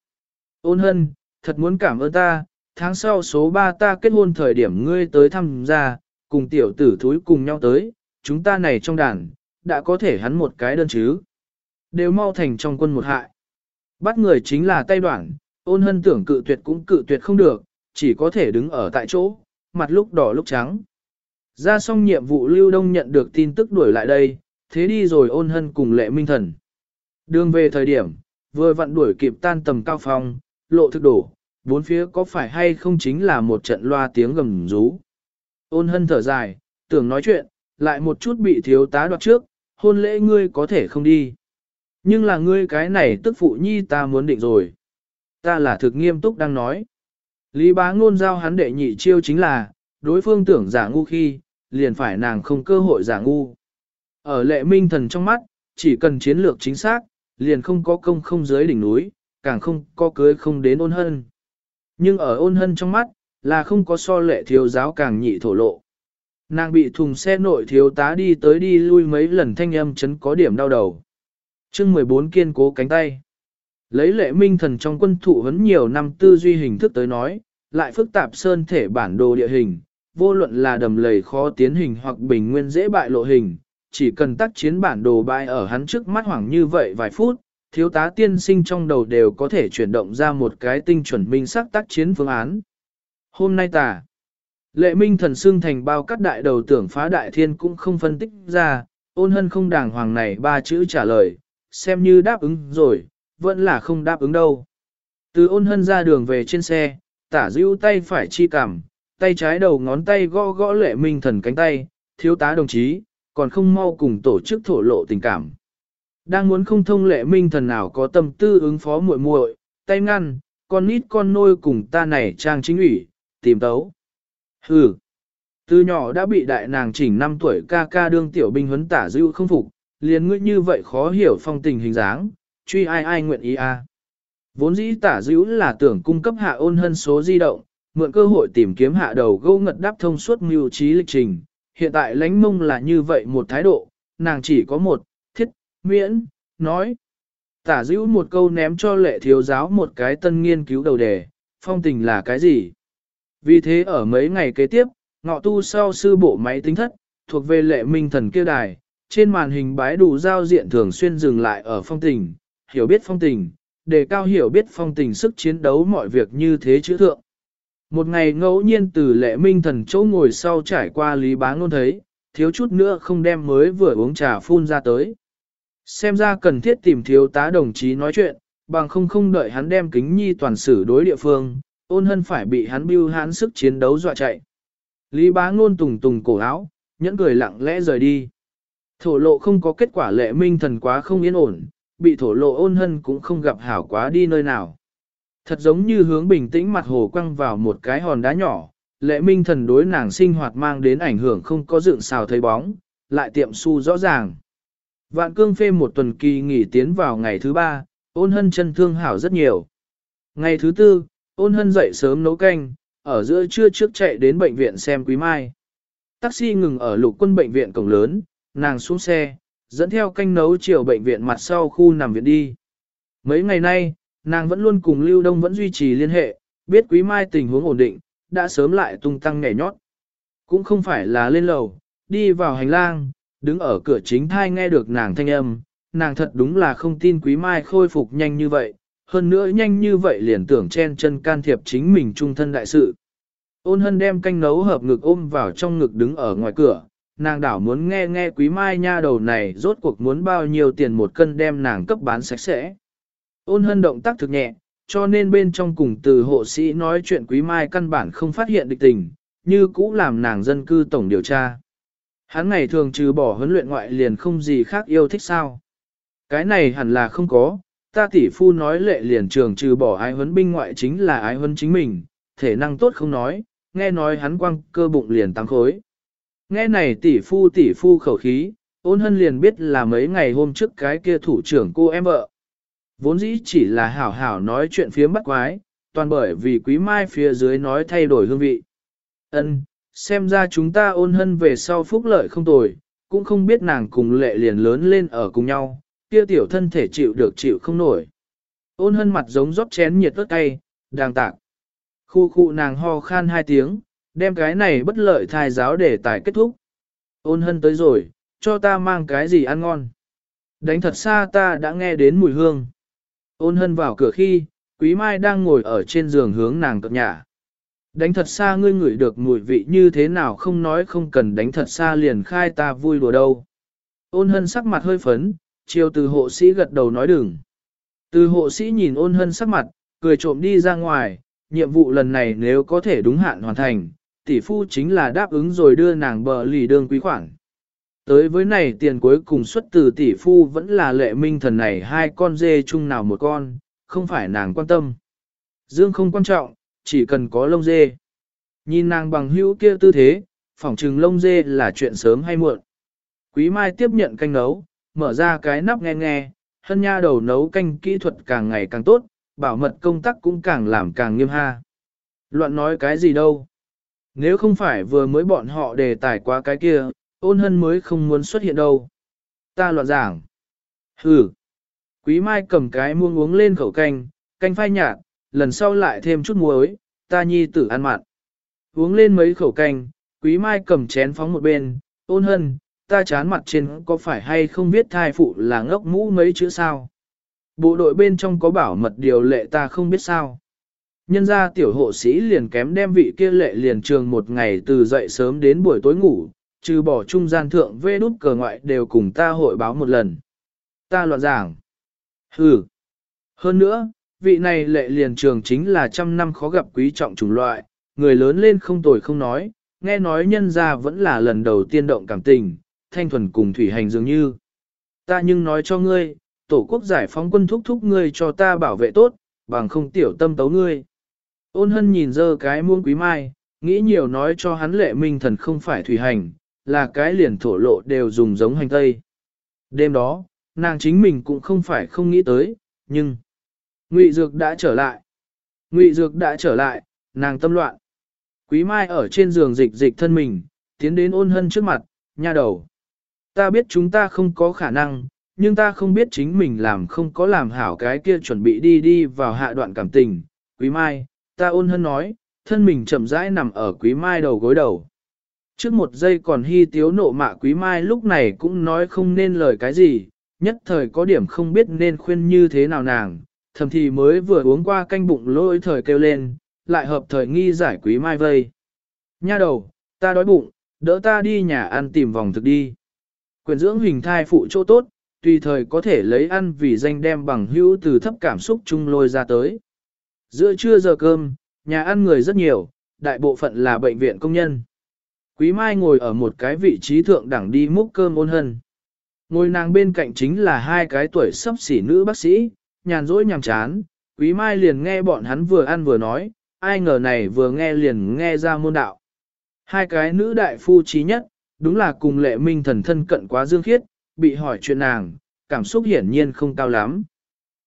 S1: Ôn hân, thật muốn cảm ơn ta, tháng sau số 3 ta kết hôn thời điểm ngươi tới thăm gia, cùng tiểu tử thúi cùng nhau tới, chúng ta này trong đàn, đã có thể hắn một cái đơn chứ. Đều mau thành trong quân một hại. Bắt người chính là tay đoạn, ôn hân tưởng cự tuyệt cũng cự tuyệt không được, chỉ có thể đứng ở tại chỗ, mặt lúc đỏ lúc trắng. Ra xong nhiệm vụ Lưu Đông nhận được tin tức đuổi lại đây, thế đi rồi ôn hân cùng lệ minh thần. Đường về thời điểm, vừa vặn đuổi kịp tan tầm cao phong, lộ thực đổ, bốn phía có phải hay không chính là một trận loa tiếng gầm rú. Ôn hân thở dài, tưởng nói chuyện, lại một chút bị thiếu tá đoạt trước, hôn lễ ngươi có thể không đi. Nhưng là ngươi cái này tức phụ nhi ta muốn định rồi. Ta là thực nghiêm túc đang nói. Lý bá ngôn giao hắn đệ nhị chiêu chính là, đối phương tưởng giả ngu khi, liền phải nàng không cơ hội giả ngu. Ở lệ minh thần trong mắt, chỉ cần chiến lược chính xác, liền không có công không dưới đỉnh núi, càng không có cưới không đến ôn hân. Nhưng ở ôn hân trong mắt, là không có so lệ thiếu giáo càng nhị thổ lộ. Nàng bị thùng xe nội thiếu tá đi tới đi lui mấy lần thanh âm chấn có điểm đau đầu. chương 14 kiên cố cánh tay. Lấy lệ minh thần trong quân thụ vấn nhiều năm tư duy hình thức tới nói, lại phức tạp sơn thể bản đồ địa hình, vô luận là đầm lầy khó tiến hình hoặc bình nguyên dễ bại lộ hình, chỉ cần tác chiến bản đồ bại ở hắn trước mắt hoảng như vậy vài phút, thiếu tá tiên sinh trong đầu đều có thể chuyển động ra một cái tinh chuẩn minh sắc tác chiến phương án. Hôm nay tà, lệ minh thần xương thành bao cắt đại đầu tưởng phá đại thiên cũng không phân tích ra, ôn hân không đàng hoàng này ba chữ trả lời, xem như đáp ứng rồi, vẫn là không đáp ứng đâu. Từ ôn hân ra đường về trên xe, tả dữ tay phải chi cảm, tay trái đầu ngón tay gõ gõ lệ minh thần cánh tay, thiếu tá đồng chí, còn không mau cùng tổ chức thổ lộ tình cảm. Đang muốn không thông lệ minh thần nào có tâm tư ứng phó muội muội, tay ngăn, con nít con nôi cùng ta này trang chính ủy, tìm tấu. Hừ. Từ nhỏ đã bị đại nàng chỉnh 5 tuổi ca ca đương tiểu binh huấn tả dữ không phục, liền ngươi như vậy khó hiểu phong tình hình dáng, truy ai ai nguyện ý a. À. Vốn dĩ tả dữ là tưởng cung cấp hạ ôn hân số di động, mượn cơ hội tìm kiếm hạ đầu gâu ngật đáp thông suốt mưu trí lịch trình. Hiện tại lánh mông là như vậy một thái độ, nàng chỉ có một, thiết, miễn, nói. Tả dữ một câu ném cho lệ thiếu giáo một cái tân nghiên cứu đầu đề, phong tình là cái gì? Vì thế ở mấy ngày kế tiếp, Ngọ tu sau sư bộ máy tính thất, thuộc về lệ minh thần kia đài, trên màn hình bái đủ giao diện thường xuyên dừng lại ở phong tình, hiểu biết phong tình, để cao hiểu biết phong tình sức chiến đấu mọi việc như thế chữ thượng. Một ngày ngẫu nhiên từ lệ minh thần chỗ ngồi sau trải qua lý bá ngôn thấy, thiếu chút nữa không đem mới vừa uống trà phun ra tới. Xem ra cần thiết tìm thiếu tá đồng chí nói chuyện, bằng không không đợi hắn đem kính nhi toàn sử đối địa phương, ôn hân phải bị hắn bưu hắn sức chiến đấu dọa chạy. Lý bá ngôn tùng tùng cổ áo, nhẫn cười lặng lẽ rời đi. Thổ lộ không có kết quả lệ minh thần quá không yên ổn, bị thổ lộ ôn hân cũng không gặp hảo quá đi nơi nào. Thật giống như hướng bình tĩnh mặt hồ quăng vào một cái hòn đá nhỏ, lệ minh thần đối nàng sinh hoạt mang đến ảnh hưởng không có dựng xào thấy bóng, lại tiệm su rõ ràng. Vạn cương phê một tuần kỳ nghỉ tiến vào ngày thứ ba, ôn hân chân thương hảo rất nhiều. Ngày thứ tư, ôn hân dậy sớm nấu canh, ở giữa trưa trước chạy đến bệnh viện xem quý mai. Taxi ngừng ở lục quân bệnh viện cổng lớn, nàng xuống xe, dẫn theo canh nấu chiều bệnh viện mặt sau khu nằm viện đi. Mấy ngày nay, nàng vẫn luôn cùng Lưu Đông vẫn duy trì liên hệ, biết quý mai tình huống ổn định, đã sớm lại tung tăng nhảy nhót. Cũng không phải là lên lầu, đi vào hành lang, đứng ở cửa chính thai nghe được nàng thanh âm, nàng thật đúng là không tin quý mai khôi phục nhanh như vậy, hơn nữa nhanh như vậy liền tưởng chen chân can thiệp chính mình trung thân đại sự. Ôn hân đem canh nấu hợp ngực ôm vào trong ngực đứng ở ngoài cửa, nàng đảo muốn nghe nghe quý mai nha đầu này rốt cuộc muốn bao nhiêu tiền một cân đem nàng cấp bán sạch sẽ. Ôn hân động tác thực nhẹ, cho nên bên trong cùng từ hộ sĩ nói chuyện quý mai căn bản không phát hiện địch tình, như cũ làm nàng dân cư tổng điều tra. Hắn ngày thường trừ bỏ huấn luyện ngoại liền không gì khác yêu thích sao. Cái này hẳn là không có, ta tỷ phu nói lệ liền trường trừ bỏ ái huấn binh ngoại chính là ái huấn chính mình, thể năng tốt không nói, nghe nói hắn quăng cơ bụng liền tăng khối. Nghe này tỷ phu tỷ phu khẩu khí, ôn hân liền biết là mấy ngày hôm trước cái kia thủ trưởng cô em vợ. Vốn dĩ chỉ là hảo hảo nói chuyện phía bắt quái, toàn bởi vì quý mai phía dưới nói thay đổi hương vị. Ân, xem ra chúng ta ôn hân về sau phúc lợi không tồi, cũng không biết nàng cùng lệ liền lớn lên ở cùng nhau, kia tiểu thân thể chịu được chịu không nổi. Ôn hân mặt giống rót chén nhiệt ớt cay, đang tạc. Khu khu nàng ho khan hai tiếng, đem cái này bất lợi thai giáo để tài kết thúc. Ôn hân tới rồi, cho ta mang cái gì ăn ngon. Đánh thật xa ta đã nghe đến mùi hương. Ôn hân vào cửa khi, quý mai đang ngồi ở trên giường hướng nàng cập nhà. Đánh thật xa ngươi ngửi được mùi vị như thế nào không nói không cần đánh thật xa liền khai ta vui đùa đâu. Ôn hân sắc mặt hơi phấn, chiều từ hộ sĩ gật đầu nói đừng. Từ hộ sĩ nhìn ôn hân sắc mặt, cười trộm đi ra ngoài, nhiệm vụ lần này nếu có thể đúng hạn hoàn thành, tỷ phu chính là đáp ứng rồi đưa nàng bờ lì đương quý khoản. Tới với này tiền cuối cùng xuất từ tỷ phu vẫn là lệ minh thần này hai con dê chung nào một con, không phải nàng quan tâm. Dương không quan trọng, chỉ cần có lông dê. Nhìn nàng bằng hữu kia tư thế, phỏng trừng lông dê là chuyện sớm hay muộn. Quý Mai tiếp nhận canh nấu, mở ra cái nắp nghe nghe, hân nha đầu nấu canh kỹ thuật càng ngày càng tốt, bảo mật công tác cũng càng làm càng nghiêm ha. Loạn nói cái gì đâu. Nếu không phải vừa mới bọn họ đề tài qua cái kia, ôn hân mới không muốn xuất hiện đâu. Ta loạn giảng. Hừ. Quý Mai cầm cái muông uống lên khẩu canh, canh phai nhạt, lần sau lại thêm chút muối, ta nhi tử ăn mặn. Uống lên mấy khẩu canh, Quý Mai cầm chén phóng một bên, ôn hân, ta chán mặt trên có phải hay không biết thai phụ là ngốc mũ mấy chữ sao? Bộ đội bên trong có bảo mật điều lệ ta không biết sao. Nhân ra tiểu hộ sĩ liền kém đem vị kia lệ liền trường một ngày từ dậy sớm đến buổi tối ngủ, trừ bỏ trung gian thượng vê đút cờ ngoại đều cùng ta hội báo một lần. Ta loạn giảng. Hừ. Hơn nữa, vị này lệ liền trường chính là trăm năm khó gặp quý trọng chủng loại, người lớn lên không tồi không nói, nghe nói nhân ra vẫn là lần đầu tiên động cảm tình, thanh thuần cùng thủy hành dường như. Ta nhưng nói cho ngươi, tổ quốc giải phóng quân thúc thúc ngươi cho ta bảo vệ tốt, bằng không tiểu tâm tấu ngươi. Ôn hân nhìn dơ cái muôn quý mai, nghĩ nhiều nói cho hắn lệ minh thần không phải thủy hành, là cái liền thổ lộ đều dùng giống hành tây. Đêm đó, nàng chính mình cũng không phải không nghĩ tới, nhưng... Ngụy Dược đã trở lại. Ngụy Dược đã trở lại, nàng tâm loạn. Quý Mai ở trên giường dịch dịch thân mình, tiến đến ôn hân trước mặt, nha đầu. Ta biết chúng ta không có khả năng, nhưng ta không biết chính mình làm không có làm hảo cái kia chuẩn bị đi đi vào hạ đoạn cảm tình. Quý Mai, ta ôn hân nói, thân mình chậm rãi nằm ở Quý Mai đầu gối đầu. Trước một giây còn hy tiếu nộ mạ quý mai lúc này cũng nói không nên lời cái gì, nhất thời có điểm không biết nên khuyên như thế nào nàng, thầm thì mới vừa uống qua canh bụng lôi thời kêu lên, lại hợp thời nghi giải quý mai vây. Nha đầu, ta đói bụng, đỡ ta đi nhà ăn tìm vòng thực đi. Quyền dưỡng hình thai phụ chỗ tốt, tùy thời có thể lấy ăn vì danh đem bằng hữu từ thấp cảm xúc chung lôi ra tới. Giữa trưa giờ cơm, nhà ăn người rất nhiều, đại bộ phận là bệnh viện công nhân. Quý Mai ngồi ở một cái vị trí thượng đẳng đi múc cơm ôn hân. Ngồi nàng bên cạnh chính là hai cái tuổi sắp xỉ nữ bác sĩ, nhàn rỗi nhàm chán, Quý Mai liền nghe bọn hắn vừa ăn vừa nói, ai ngờ này vừa nghe liền nghe ra môn đạo. Hai cái nữ đại phu trí nhất, đúng là cùng lệ minh thần thân cận quá dương khiết, bị hỏi chuyện nàng, cảm xúc hiển nhiên không cao lắm.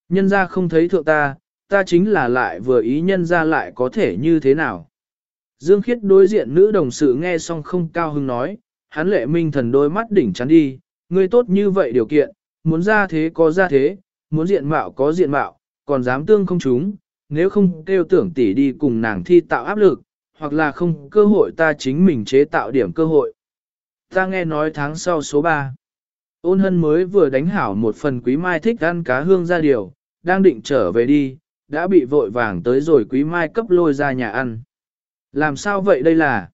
S1: Nhân ra không thấy thượng ta, ta chính là lại vừa ý nhân ra lại có thể như thế nào. Dương khiết đối diện nữ đồng sự nghe xong không cao hứng nói, hắn lệ minh thần đôi mắt đỉnh chắn đi, ngươi tốt như vậy điều kiện, muốn ra thế có ra thế, muốn diện mạo có diện mạo, còn dám tương không chúng, nếu không kêu tưởng tỷ đi cùng nàng thi tạo áp lực, hoặc là không cơ hội ta chính mình chế tạo điểm cơ hội. Ta nghe nói tháng sau số 3. Ôn hân mới vừa đánh hảo một phần quý mai thích ăn cá hương ra điều, đang định trở về đi, đã bị vội vàng tới rồi quý mai cấp lôi ra nhà ăn. Làm sao vậy đây là?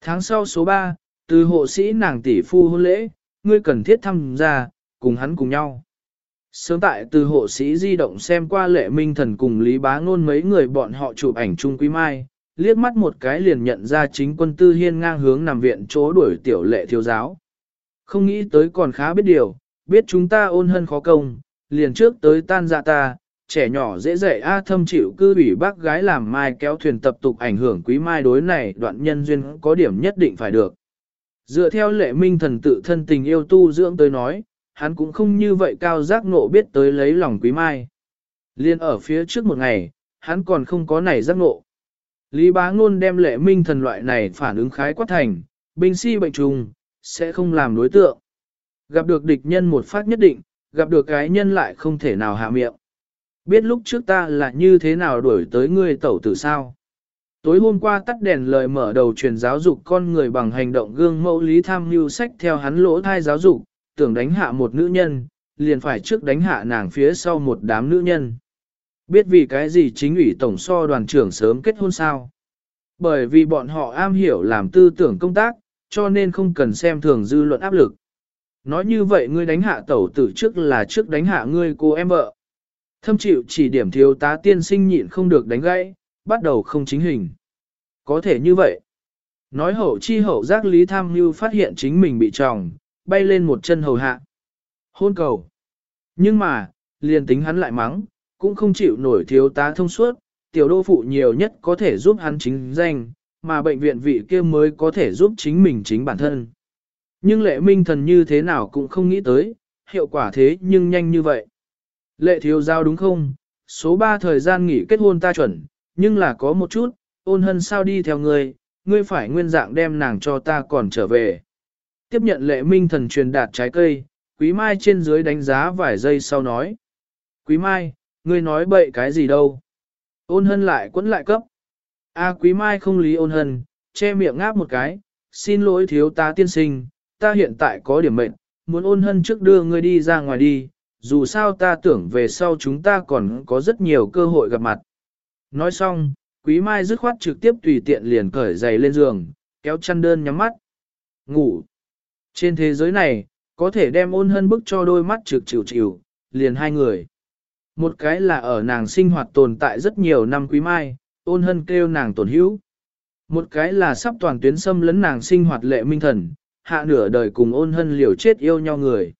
S1: Tháng sau số 3, từ hộ sĩ nàng tỷ phu hôn lễ, ngươi cần thiết tham gia, cùng hắn cùng nhau. Sớm tại từ hộ sĩ di động xem qua lệ minh thần cùng Lý Bá Ngôn mấy người bọn họ chụp ảnh chung quý mai, liếc mắt một cái liền nhận ra chính quân tư hiên ngang hướng nằm viện chỗ đuổi tiểu lệ thiếu giáo. Không nghĩ tới còn khá biết điều, biết chúng ta ôn hân khó công, liền trước tới tan dạ ta, trẻ nhỏ dễ dạy A thâm chịu cư ủy bác gái làm mai kéo thuyền tập tục ảnh hưởng quý mai đối này đoạn nhân duyên có điểm nhất định phải được. Dựa theo lệ minh thần tự thân tình yêu tu dưỡng tới nói, hắn cũng không như vậy cao giác ngộ biết tới lấy lòng quý mai. Liên ở phía trước một ngày, hắn còn không có này giác ngộ. Lý bá ngôn đem lệ minh thần loại này phản ứng khái quát thành, binh si bệnh trùng, sẽ không làm đối tượng. Gặp được địch nhân một phát nhất định, gặp được cái nhân lại không thể nào hạ miệng. Biết lúc trước ta là như thế nào đuổi tới ngươi tẩu tử sao? Tối hôm qua tắt đèn lời mở đầu truyền giáo dục con người bằng hành động gương mẫu lý tham mưu sách theo hắn lỗ thai giáo dục, tưởng đánh hạ một nữ nhân, liền phải trước đánh hạ nàng phía sau một đám nữ nhân. Biết vì cái gì chính ủy tổng so đoàn trưởng sớm kết hôn sao? Bởi vì bọn họ am hiểu làm tư tưởng công tác, cho nên không cần xem thường dư luận áp lực. Nói như vậy ngươi đánh hạ tẩu tử trước là trước đánh hạ ngươi cô em vợ. Thâm chịu chỉ điểm thiếu tá tiên sinh nhịn không được đánh gãy, bắt đầu không chính hình. Có thể như vậy. Nói hậu chi hậu giác lý tham như phát hiện chính mình bị tròng, bay lên một chân hầu hạ. Hôn cầu. Nhưng mà, liền tính hắn lại mắng, cũng không chịu nổi thiếu tá thông suốt, tiểu đô phụ nhiều nhất có thể giúp hắn chính danh, mà bệnh viện vị kia mới có thể giúp chính mình chính bản thân. Nhưng lệ minh thần như thế nào cũng không nghĩ tới, hiệu quả thế nhưng nhanh như vậy. Lệ thiếu giao đúng không? Số 3 thời gian nghỉ kết hôn ta chuẩn, nhưng là có một chút, ôn hân sao đi theo ngươi, ngươi phải nguyên dạng đem nàng cho ta còn trở về. Tiếp nhận lệ minh thần truyền đạt trái cây, quý mai trên dưới đánh giá vài giây sau nói. Quý mai, ngươi nói bậy cái gì đâu? Ôn hân lại quấn lại cấp. A quý mai không lý ôn hân, che miệng ngáp một cái, xin lỗi thiếu ta tiên sinh, ta hiện tại có điểm mệnh, muốn ôn hân trước đưa ngươi đi ra ngoài đi, dù sao ta tưởng về sau chúng ta còn có rất nhiều cơ hội gặp mặt. Nói xong, quý mai dứt khoát trực tiếp tùy tiện liền cởi giày lên giường, kéo chăn đơn nhắm mắt. Ngủ. Trên thế giới này, có thể đem ôn hân bức cho đôi mắt trực chịu chịu, liền hai người. Một cái là ở nàng sinh hoạt tồn tại rất nhiều năm quý mai, ôn hân kêu nàng tổn hữu. Một cái là sắp toàn tuyến xâm lấn nàng sinh hoạt lệ minh thần, hạ nửa đời cùng ôn hân liều chết yêu nhau người.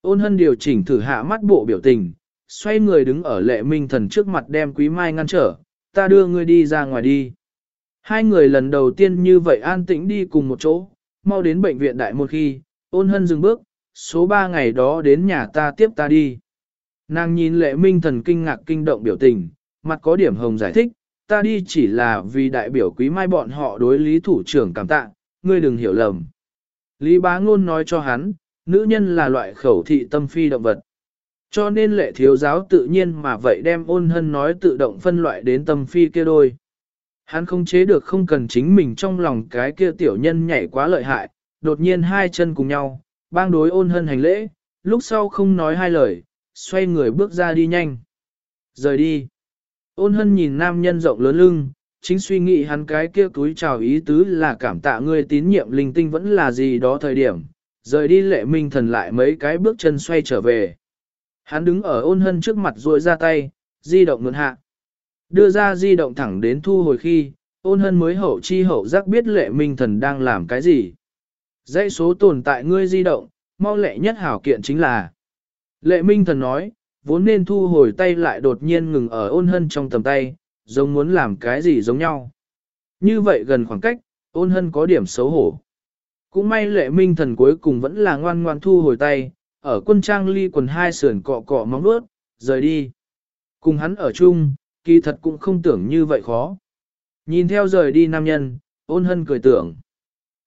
S1: Ôn hân điều chỉnh thử hạ mắt bộ biểu tình, xoay người đứng ở lệ minh thần trước mặt đem quý mai ngăn trở, ta đưa ngươi đi ra ngoài đi. Hai người lần đầu tiên như vậy an tĩnh đi cùng một chỗ, mau đến bệnh viện đại một khi, ôn hân dừng bước, số ba ngày đó đến nhà ta tiếp ta đi. Nàng nhìn lệ minh thần kinh ngạc kinh động biểu tình, mặt có điểm hồng giải thích, ta đi chỉ là vì đại biểu quý mai bọn họ đối lý thủ trưởng cảm tạ, ngươi đừng hiểu lầm. Lý bá ngôn nói cho hắn, nữ nhân là loại khẩu thị tâm phi động vật. Cho nên lệ thiếu giáo tự nhiên mà vậy đem ôn hân nói tự động phân loại đến tâm phi kia đôi. Hắn không chế được không cần chính mình trong lòng cái kia tiểu nhân nhảy quá lợi hại, đột nhiên hai chân cùng nhau, bang đối ôn hân hành lễ, lúc sau không nói hai lời, xoay người bước ra đi nhanh. Rời đi. Ôn hân nhìn nam nhân rộng lớn lưng, chính suy nghĩ hắn cái kia túi chào ý tứ là cảm tạ ngươi tín nhiệm linh tinh vẫn là gì đó thời điểm, rời đi lệ minh thần lại mấy cái bước chân xoay trở về. Hắn đứng ở ôn hân trước mặt ruội ra tay, di động ngưỡng hạ. Đưa ra di động thẳng đến thu hồi khi, ôn hân mới hậu chi hậu giác biết lệ minh thần đang làm cái gì. Dãy số tồn tại ngươi di động, mau lệ nhất hảo kiện chính là. Lệ minh thần nói, vốn nên thu hồi tay lại đột nhiên ngừng ở ôn hân trong tầm tay, giống muốn làm cái gì giống nhau. Như vậy gần khoảng cách, ôn hân có điểm xấu hổ. Cũng may lệ minh thần cuối cùng vẫn là ngoan ngoan thu hồi tay, ở quân trang ly quần hai sườn cọ cọ móng nuốt, rời đi. Cùng hắn ở chung, kỳ thật cũng không tưởng như vậy khó. Nhìn theo rời đi nam nhân, ôn hân cười tưởng.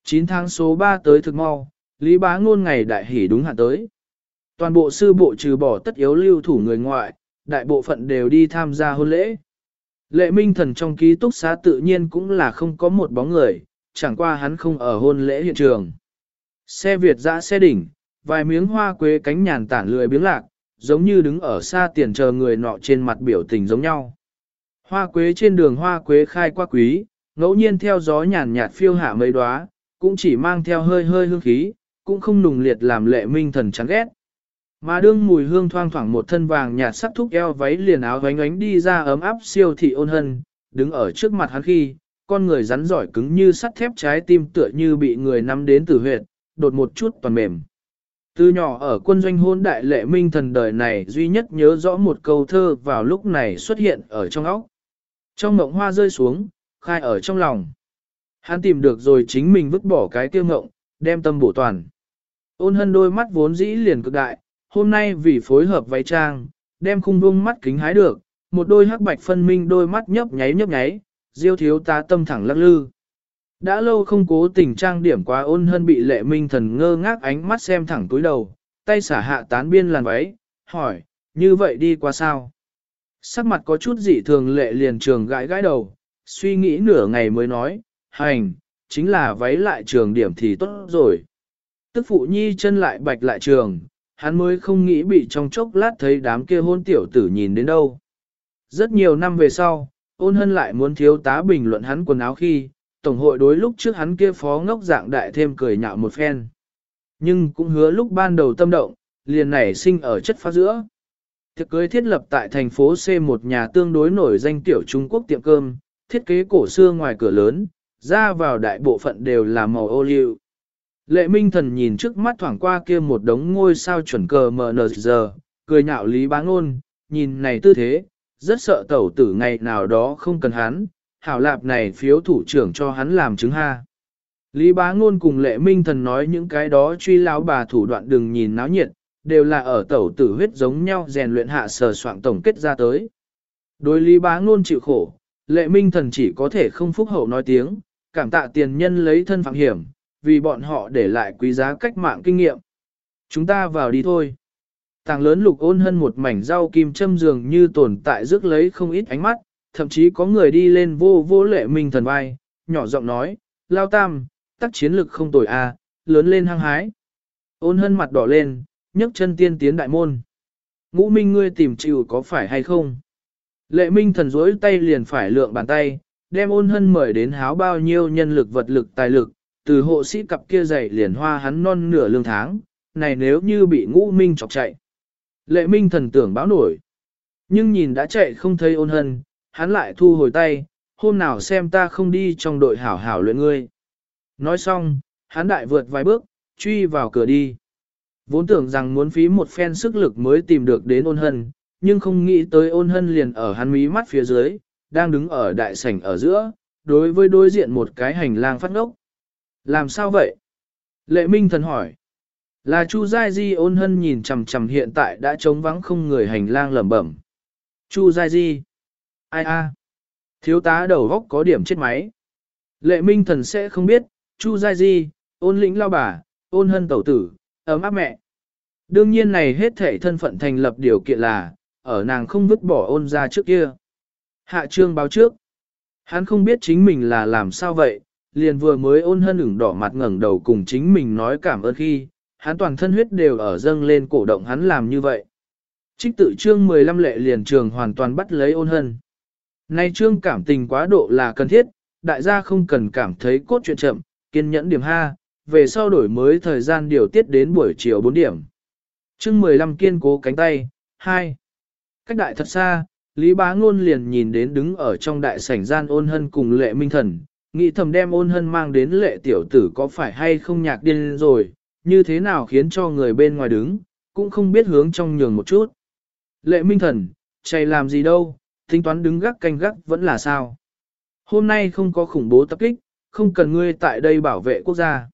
S1: 9 tháng số 3 tới thực mau, Lý Bá Ngôn ngày đại hỉ đúng hạn tới. Toàn bộ sư bộ trừ bỏ tất yếu lưu thủ người ngoại, đại bộ phận đều đi tham gia hôn lễ. Lệ minh thần trong ký túc xá tự nhiên cũng là không có một bóng người, chẳng qua hắn không ở hôn lễ hiện trường. Xe Việt dã xe đỉnh, vài miếng hoa quế cánh nhàn tản lười biếng lạc, giống như đứng ở xa tiền chờ người nọ trên mặt biểu tình giống nhau. Hoa quế trên đường hoa quế khai qua quý, ngẫu nhiên theo gió nhàn nhạt phiêu hạ mấy đóa, cũng chỉ mang theo hơi hơi hương khí, cũng không nùng liệt làm lệ minh thần chán ghét. Mà đương mùi hương thoang thoảng một thân vàng nhạt sắc thúc eo váy liền áo vánh ánh đi ra ấm áp siêu thị ôn hân, đứng ở trước mặt hắn khi, con người rắn giỏi cứng như sắt thép trái tim tựa như bị người nắm đến tử huyệt, đột một chút toàn mềm. Từ nhỏ ở quân doanh hôn đại lệ minh thần đời này duy nhất nhớ rõ một câu thơ vào lúc này xuất hiện ở trong óc. Trong mộng hoa rơi xuống, khai ở trong lòng. Hắn tìm được rồi chính mình vứt bỏ cái tiêu ngộng, đem tâm bổ toàn. Ôn hân đôi mắt vốn dĩ liền cực đại, hôm nay vì phối hợp váy trang, đem khung vung mắt kính hái được, một đôi hắc bạch phân minh đôi mắt nhấp nháy nhấp nháy, diêu thiếu tá tâm thẳng lắc lư. Đã lâu không cố tình trang điểm quá ôn hơn bị lệ minh thần ngơ ngác ánh mắt xem thẳng túi đầu, tay xả hạ tán biên làn váy, hỏi, như vậy đi qua sao? Sắc mặt có chút dị thường lệ liền trường gãi gãi đầu, suy nghĩ nửa ngày mới nói, hành, chính là váy lại trường điểm thì tốt rồi. Tức phụ nhi chân lại bạch lại trường, hắn mới không nghĩ bị trong chốc lát thấy đám kia hôn tiểu tử nhìn đến đâu. Rất nhiều năm về sau, ôn hân lại muốn thiếu tá bình luận hắn quần áo khi, tổng hội đối lúc trước hắn kia phó ngốc dạng đại thêm cười nhạo một phen. Nhưng cũng hứa lúc ban đầu tâm động, liền nảy sinh ở chất phá giữa. Thực cưới thiết lập tại thành phố C một nhà tương đối nổi danh tiểu Trung Quốc tiệm cơm, thiết kế cổ xưa ngoài cửa lớn, ra vào đại bộ phận đều là màu ô liu. Lệ Minh Thần nhìn trước mắt thoảng qua kia một đống ngôi sao chuẩn cờ mờ giờ, cười nhạo Lý Bá Ngôn, nhìn này tư thế, rất sợ tẩu tử ngày nào đó không cần hắn, hảo lạp này phiếu thủ trưởng cho hắn làm chứng ha. Lý Bá Ngôn cùng Lệ Minh Thần nói những cái đó truy lão bà thủ đoạn đừng nhìn náo nhiệt, đều là ở tẩu tử huyết giống nhau rèn luyện hạ sở soạn tổng kết ra tới. Đối Lý Bá Ngôn chịu khổ, Lệ Minh Thần chỉ có thể không phúc hậu nói tiếng, cảm tạ tiền nhân lấy thân phạm hiểm, vì bọn họ để lại quý giá cách mạng kinh nghiệm. Chúng ta vào đi thôi. Tàng lớn lục ôn hơn một mảnh rau kim châm dường như tồn tại rước lấy không ít ánh mắt, thậm chí có người đi lên vô vô lệ minh thần vai, nhỏ giọng nói, lao tam, tác chiến lực không tồi a, à, lớn lên hăng hái. Ôn hân mặt đỏ lên, nhấc chân tiên tiến đại môn. Ngũ minh ngươi tìm chịu có phải hay không? Lệ minh thần rỗi tay liền phải lượng bàn tay, đem ôn hân mời đến háo bao nhiêu nhân lực vật lực tài lực, từ hộ sĩ cặp kia dày liền hoa hắn non nửa lương tháng, này nếu như bị ngũ minh chọc chạy. Lệ minh thần tưởng báo nổi. Nhưng nhìn đã chạy không thấy ôn hân, hắn lại thu hồi tay, hôm nào xem ta không đi trong đội hảo hảo luyện ngươi. Nói xong, hắn đại vượt vài bước, truy vào cửa đi. Vốn tưởng rằng muốn phí một phen sức lực mới tìm được đến ôn hân, nhưng không nghĩ tới ôn hân liền ở hắn mí mắt phía dưới, đang đứng ở đại sảnh ở giữa, đối với đối diện một cái hành lang phát ngốc. Làm sao vậy? Lệ Minh thần hỏi. Là Chu Giai Di ôn hân nhìn chằm chằm hiện tại đã trống vắng không người hành lang lẩm bẩm. Chu Giai Di. Ai a? Thiếu tá đầu góc có điểm chết máy. Lệ Minh thần sẽ không biết, Chu Giai Di, ôn lĩnh lao bà, ôn hân tẩu tử, ấm áp mẹ. Đương nhiên này hết thể thân phận thành lập điều kiện là, ở nàng không vứt bỏ ôn ra trước kia. Hạ trương báo trước. Hắn không biết chính mình là làm sao vậy, liền vừa mới ôn hân ửng đỏ mặt ngẩng đầu cùng chính mình nói cảm ơn khi, hắn toàn thân huyết đều ở dâng lên cổ động hắn làm như vậy. Trích tự chương 15 lệ liền trường hoàn toàn bắt lấy ôn hân. Nay trương cảm tình quá độ là cần thiết, đại gia không cần cảm thấy cốt truyện chậm, kiên nhẫn điểm ha, về sau đổi mới thời gian điều tiết đến buổi chiều 4 điểm. Chương 15 kiên cố cánh tay, 2. Cách đại thật xa, Lý Bá Ngôn liền nhìn đến đứng ở trong đại sảnh gian ôn hân cùng lệ minh thần, nghĩ thầm đem ôn hân mang đến lệ tiểu tử có phải hay không nhạc điên rồi, như thế nào khiến cho người bên ngoài đứng, cũng không biết hướng trong nhường một chút. Lệ minh thần, chạy làm gì đâu, tính toán đứng gác canh gác vẫn là sao. Hôm nay không có khủng bố tập kích, không cần ngươi tại đây bảo vệ quốc gia.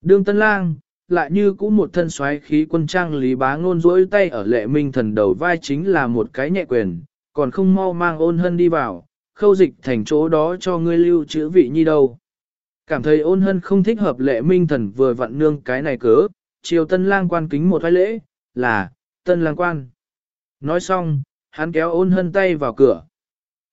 S1: Đương Tân Lang, lại như cũng một thân xoáy khí quân trang lý bá ngôn rỗi tay ở lệ minh thần đầu vai chính là một cái nhẹ quyền, còn không mau mang ôn hân đi vào, khâu dịch thành chỗ đó cho ngươi lưu chữ vị nhi đâu. Cảm thấy ôn hân không thích hợp lệ minh thần vừa vặn nương cái này cớ, chiều tân lang quan kính một hai lễ, là, tân lang quan. Nói xong, hắn kéo ôn hân tay vào cửa.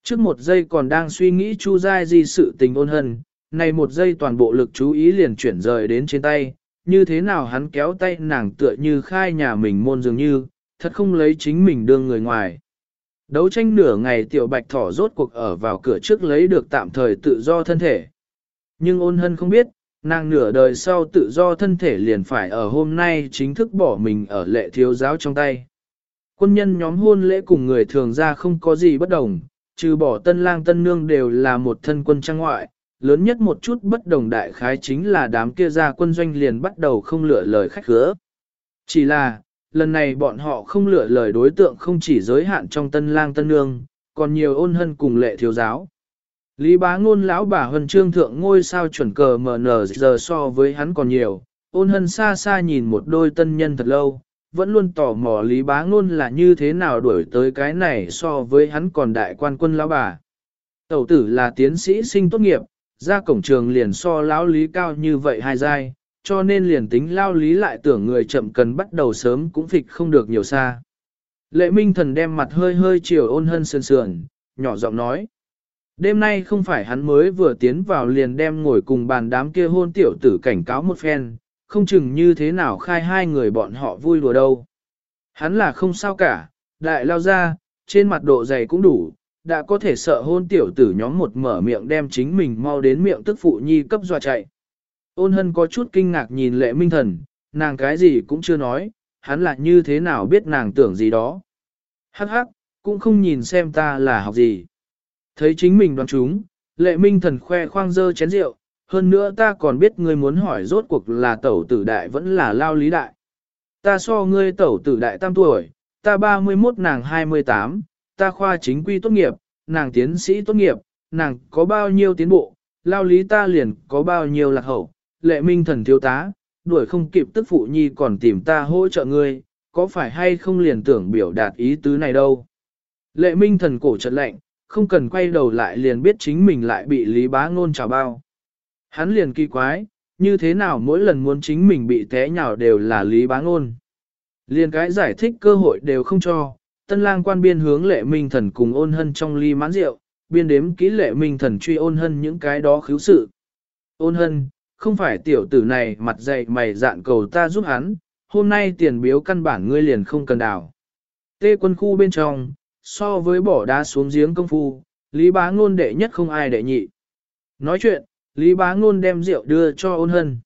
S1: Trước một giây còn đang suy nghĩ chu dai gì sự tình ôn hân, này một giây toàn bộ lực chú ý liền chuyển rời đến trên tay, như thế nào hắn kéo tay nàng tựa như khai nhà mình môn dường như, thật không lấy chính mình đương người ngoài. Đấu tranh nửa ngày tiểu bạch thỏ rốt cuộc ở vào cửa trước lấy được tạm thời tự do thân thể. Nhưng ôn hân không biết, nàng nửa đời sau tự do thân thể liền phải ở hôm nay chính thức bỏ mình ở lệ thiếu giáo trong tay. Quân nhân nhóm hôn lễ cùng người thường ra không có gì bất đồng, trừ bỏ tân lang tân nương đều là một thân quân trang ngoại, lớn nhất một chút bất đồng đại khái chính là đám kia ra quân doanh liền bắt đầu không lựa lời khách khứa. Chỉ là, lần này bọn họ không lựa lời đối tượng không chỉ giới hạn trong tân lang tân nương, còn nhiều ôn hân cùng lệ thiếu giáo. Lý bá ngôn lão bà huân trương thượng ngôi sao chuẩn cờ MN giờ so với hắn còn nhiều, ôn hân xa xa nhìn một đôi tân nhân thật lâu, vẫn luôn tò mò Lý bá ngôn là như thế nào đuổi tới cái này so với hắn còn đại quan quân lão bà. Tẩu tử là tiến sĩ sinh tốt nghiệp, ra cổng trường liền so lão Lý cao như vậy hai giai, cho nên liền tính lao lý lại tưởng người chậm cần bắt đầu sớm cũng phịch không được nhiều xa. Lệ minh thần đem mặt hơi hơi chiều ôn hân sườn sườn, nhỏ giọng nói. Đêm nay không phải hắn mới vừa tiến vào liền đem ngồi cùng bàn đám kia hôn tiểu tử cảnh cáo một phen, không chừng như thế nào khai hai người bọn họ vui đùa đâu. Hắn là không sao cả, đại lao ra, trên mặt độ dày cũng đủ, đã có thể sợ hôn tiểu tử nhóm một mở miệng đem chính mình mau đến miệng tức phụ nhi cấp dọa chạy. Ôn hân có chút kinh ngạc nhìn lệ minh thần, nàng cái gì cũng chưa nói, hắn lại như thế nào biết nàng tưởng gì đó. Hắc hắc, cũng không nhìn xem ta là học gì. Thấy chính mình đoán chúng, lệ minh thần khoe khoang dơ chén rượu, hơn nữa ta còn biết ngươi muốn hỏi rốt cuộc là tẩu tử đại vẫn là lao lý đại. Ta so ngươi tẩu tử đại tam tuổi, ta 31 nàng 28, ta khoa chính quy tốt nghiệp, nàng tiến sĩ tốt nghiệp, nàng có bao nhiêu tiến bộ, lao lý ta liền có bao nhiêu lạc hậu, lệ minh thần thiếu tá, đuổi không kịp tức phụ nhi còn tìm ta hỗ trợ ngươi, có phải hay không liền tưởng biểu đạt ý tứ này đâu. Lệ minh thần cổ trật lạnh, không cần quay đầu lại liền biết chính mình lại bị lý bá ngôn trào bao. Hắn liền kỳ quái, như thế nào mỗi lần muốn chính mình bị té nhào đều là lý bá ngôn. Liền cái giải thích cơ hội đều không cho, tân lang quan biên hướng lệ minh thần cùng ôn hân trong ly mãn rượu, biên đếm kỹ lệ minh thần truy ôn hân những cái đó khiếu sự. Ôn hân, không phải tiểu tử này mặt dày mày dạn cầu ta giúp hắn, hôm nay tiền biếu căn bản ngươi liền không cần đào. Tê quân khu bên trong, so với bỏ đá xuống giếng công phu, Lý Bá Ngôn đệ nhất không ai đệ nhị. Nói chuyện, Lý Bá Ngôn đem rượu đưa cho ôn hân.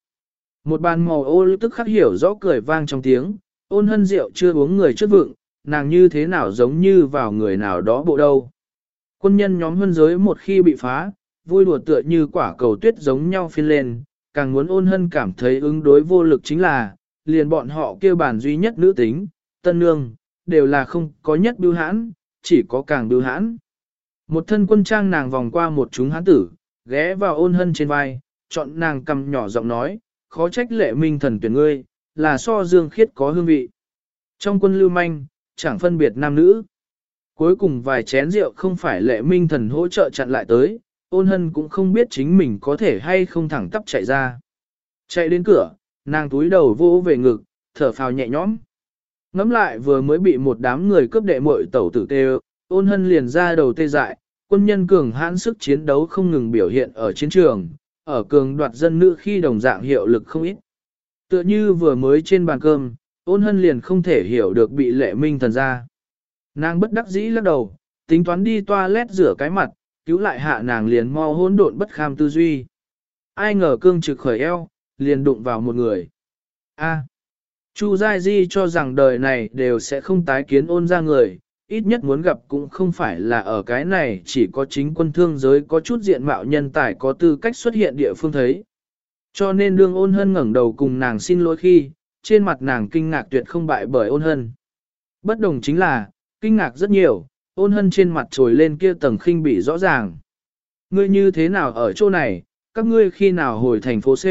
S1: Một bàn màu ô lưu tức khắc hiểu rõ cười vang trong tiếng, ôn hân rượu chưa uống người trước vượng, nàng như thế nào giống như vào người nào đó bộ đâu. Quân nhân nhóm hân giới một khi bị phá, vui đùa tựa như quả cầu tuyết giống nhau phiên lên, càng muốn ôn hân cảm thấy ứng đối vô lực chính là, liền bọn họ kêu bản duy nhất nữ tính, tân nương, đều là không có nhất bưu hãn, chỉ có càng bưu hãn. Một thân quân trang nàng vòng qua một chúng hán tử, ghé vào ôn hân trên vai, chọn nàng cầm nhỏ giọng nói, khó trách lệ minh thần tuyển ngươi, là so dương khiết có hương vị. Trong quân lưu manh, chẳng phân biệt nam nữ. Cuối cùng vài chén rượu không phải lệ minh thần hỗ trợ chặn lại tới, ôn hân cũng không biết chính mình có thể hay không thẳng tắp chạy ra. Chạy đến cửa, nàng túi đầu vô về ngực, thở phào nhẹ nhõm. Ngắm lại vừa mới bị một đám người cướp đệ muội tẩu tử tê ôn hân liền ra đầu tê dại, quân nhân cường hãn sức chiến đấu không ngừng biểu hiện ở chiến trường, ở cường đoạt dân nữ khi đồng dạng hiệu lực không ít. Tựa như vừa mới trên bàn cơm, ôn hân liền không thể hiểu được bị lệ minh thần ra. Nàng bất đắc dĩ lắc đầu, tính toán đi toilet rửa cái mặt, cứu lại hạ nàng liền mo hỗn độn bất kham tư duy. Ai ngờ cương trực khởi eo, liền đụng vào một người. A. Chu Giai Di cho rằng đời này đều sẽ không tái kiến ôn ra người, ít nhất muốn gặp cũng không phải là ở cái này chỉ có chính quân thương giới có chút diện mạo nhân tài có tư cách xuất hiện địa phương thấy. Cho nên đương ôn hân ngẩng đầu cùng nàng xin lỗi khi, trên mặt nàng kinh ngạc tuyệt không bại bởi ôn hân. Bất đồng chính là, kinh ngạc rất nhiều, ôn hân trên mặt trồi lên kia tầng khinh bị rõ ràng. Ngươi như thế nào ở chỗ này, các ngươi khi nào hồi thành phố C?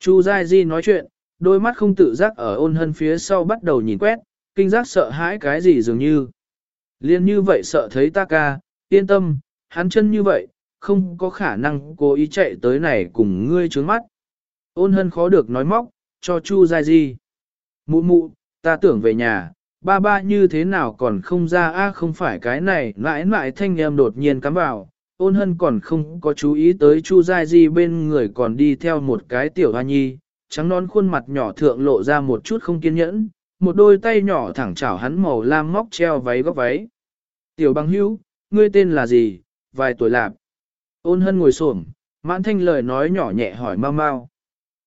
S1: Chu Giai Di nói chuyện, đôi mắt không tự giác ở ôn hân phía sau bắt đầu nhìn quét, kinh giác sợ hãi cái gì dường như. Liên như vậy sợ thấy ta ca, yên tâm, hắn chân như vậy, không có khả năng cố ý chạy tới này cùng ngươi trướng mắt. Ôn hân khó được nói móc, cho Chu Giai Di. Mụ mụ, ta tưởng về nhà, ba ba như thế nào còn không ra a không phải cái này, mãi mãi thanh em đột nhiên cắm vào. Ôn hân còn không có chú ý tới Chu Giai Di bên người còn đi theo một cái tiểu hoa nhi, trắng non khuôn mặt nhỏ thượng lộ ra một chút không kiên nhẫn, một đôi tay nhỏ thẳng chảo hắn màu lam móc treo váy góc váy. Tiểu bằng hữu, ngươi tên là gì, vài tuổi lạp. Ôn hân ngồi xổm, mãn thanh lời nói nhỏ nhẹ hỏi mau mau.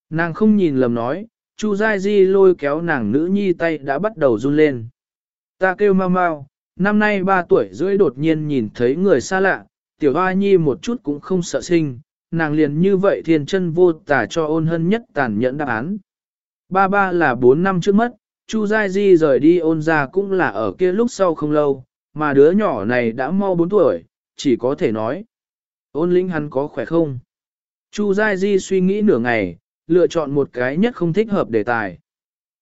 S1: Nàng không nhìn lầm nói, Chu Giai Di lôi kéo nàng nữ nhi tay đã bắt đầu run lên. Ta kêu mau mau, năm nay ba tuổi rưỡi đột nhiên nhìn thấy người xa lạ, tiểu hoa nhi một chút cũng không sợ sinh, nàng liền như vậy thiên chân vô tả cho ôn hân nhất tàn nhẫn đáp án. Ba ba là bốn năm trước mất, Chu Giai Di rời đi ôn ra cũng là ở kia lúc sau không lâu, mà đứa nhỏ này đã mau bốn tuổi, chỉ có thể nói. Ôn lĩnh hắn có khỏe không? Chu Giai Di suy nghĩ nửa ngày, lựa chọn một cái nhất không thích hợp đề tài.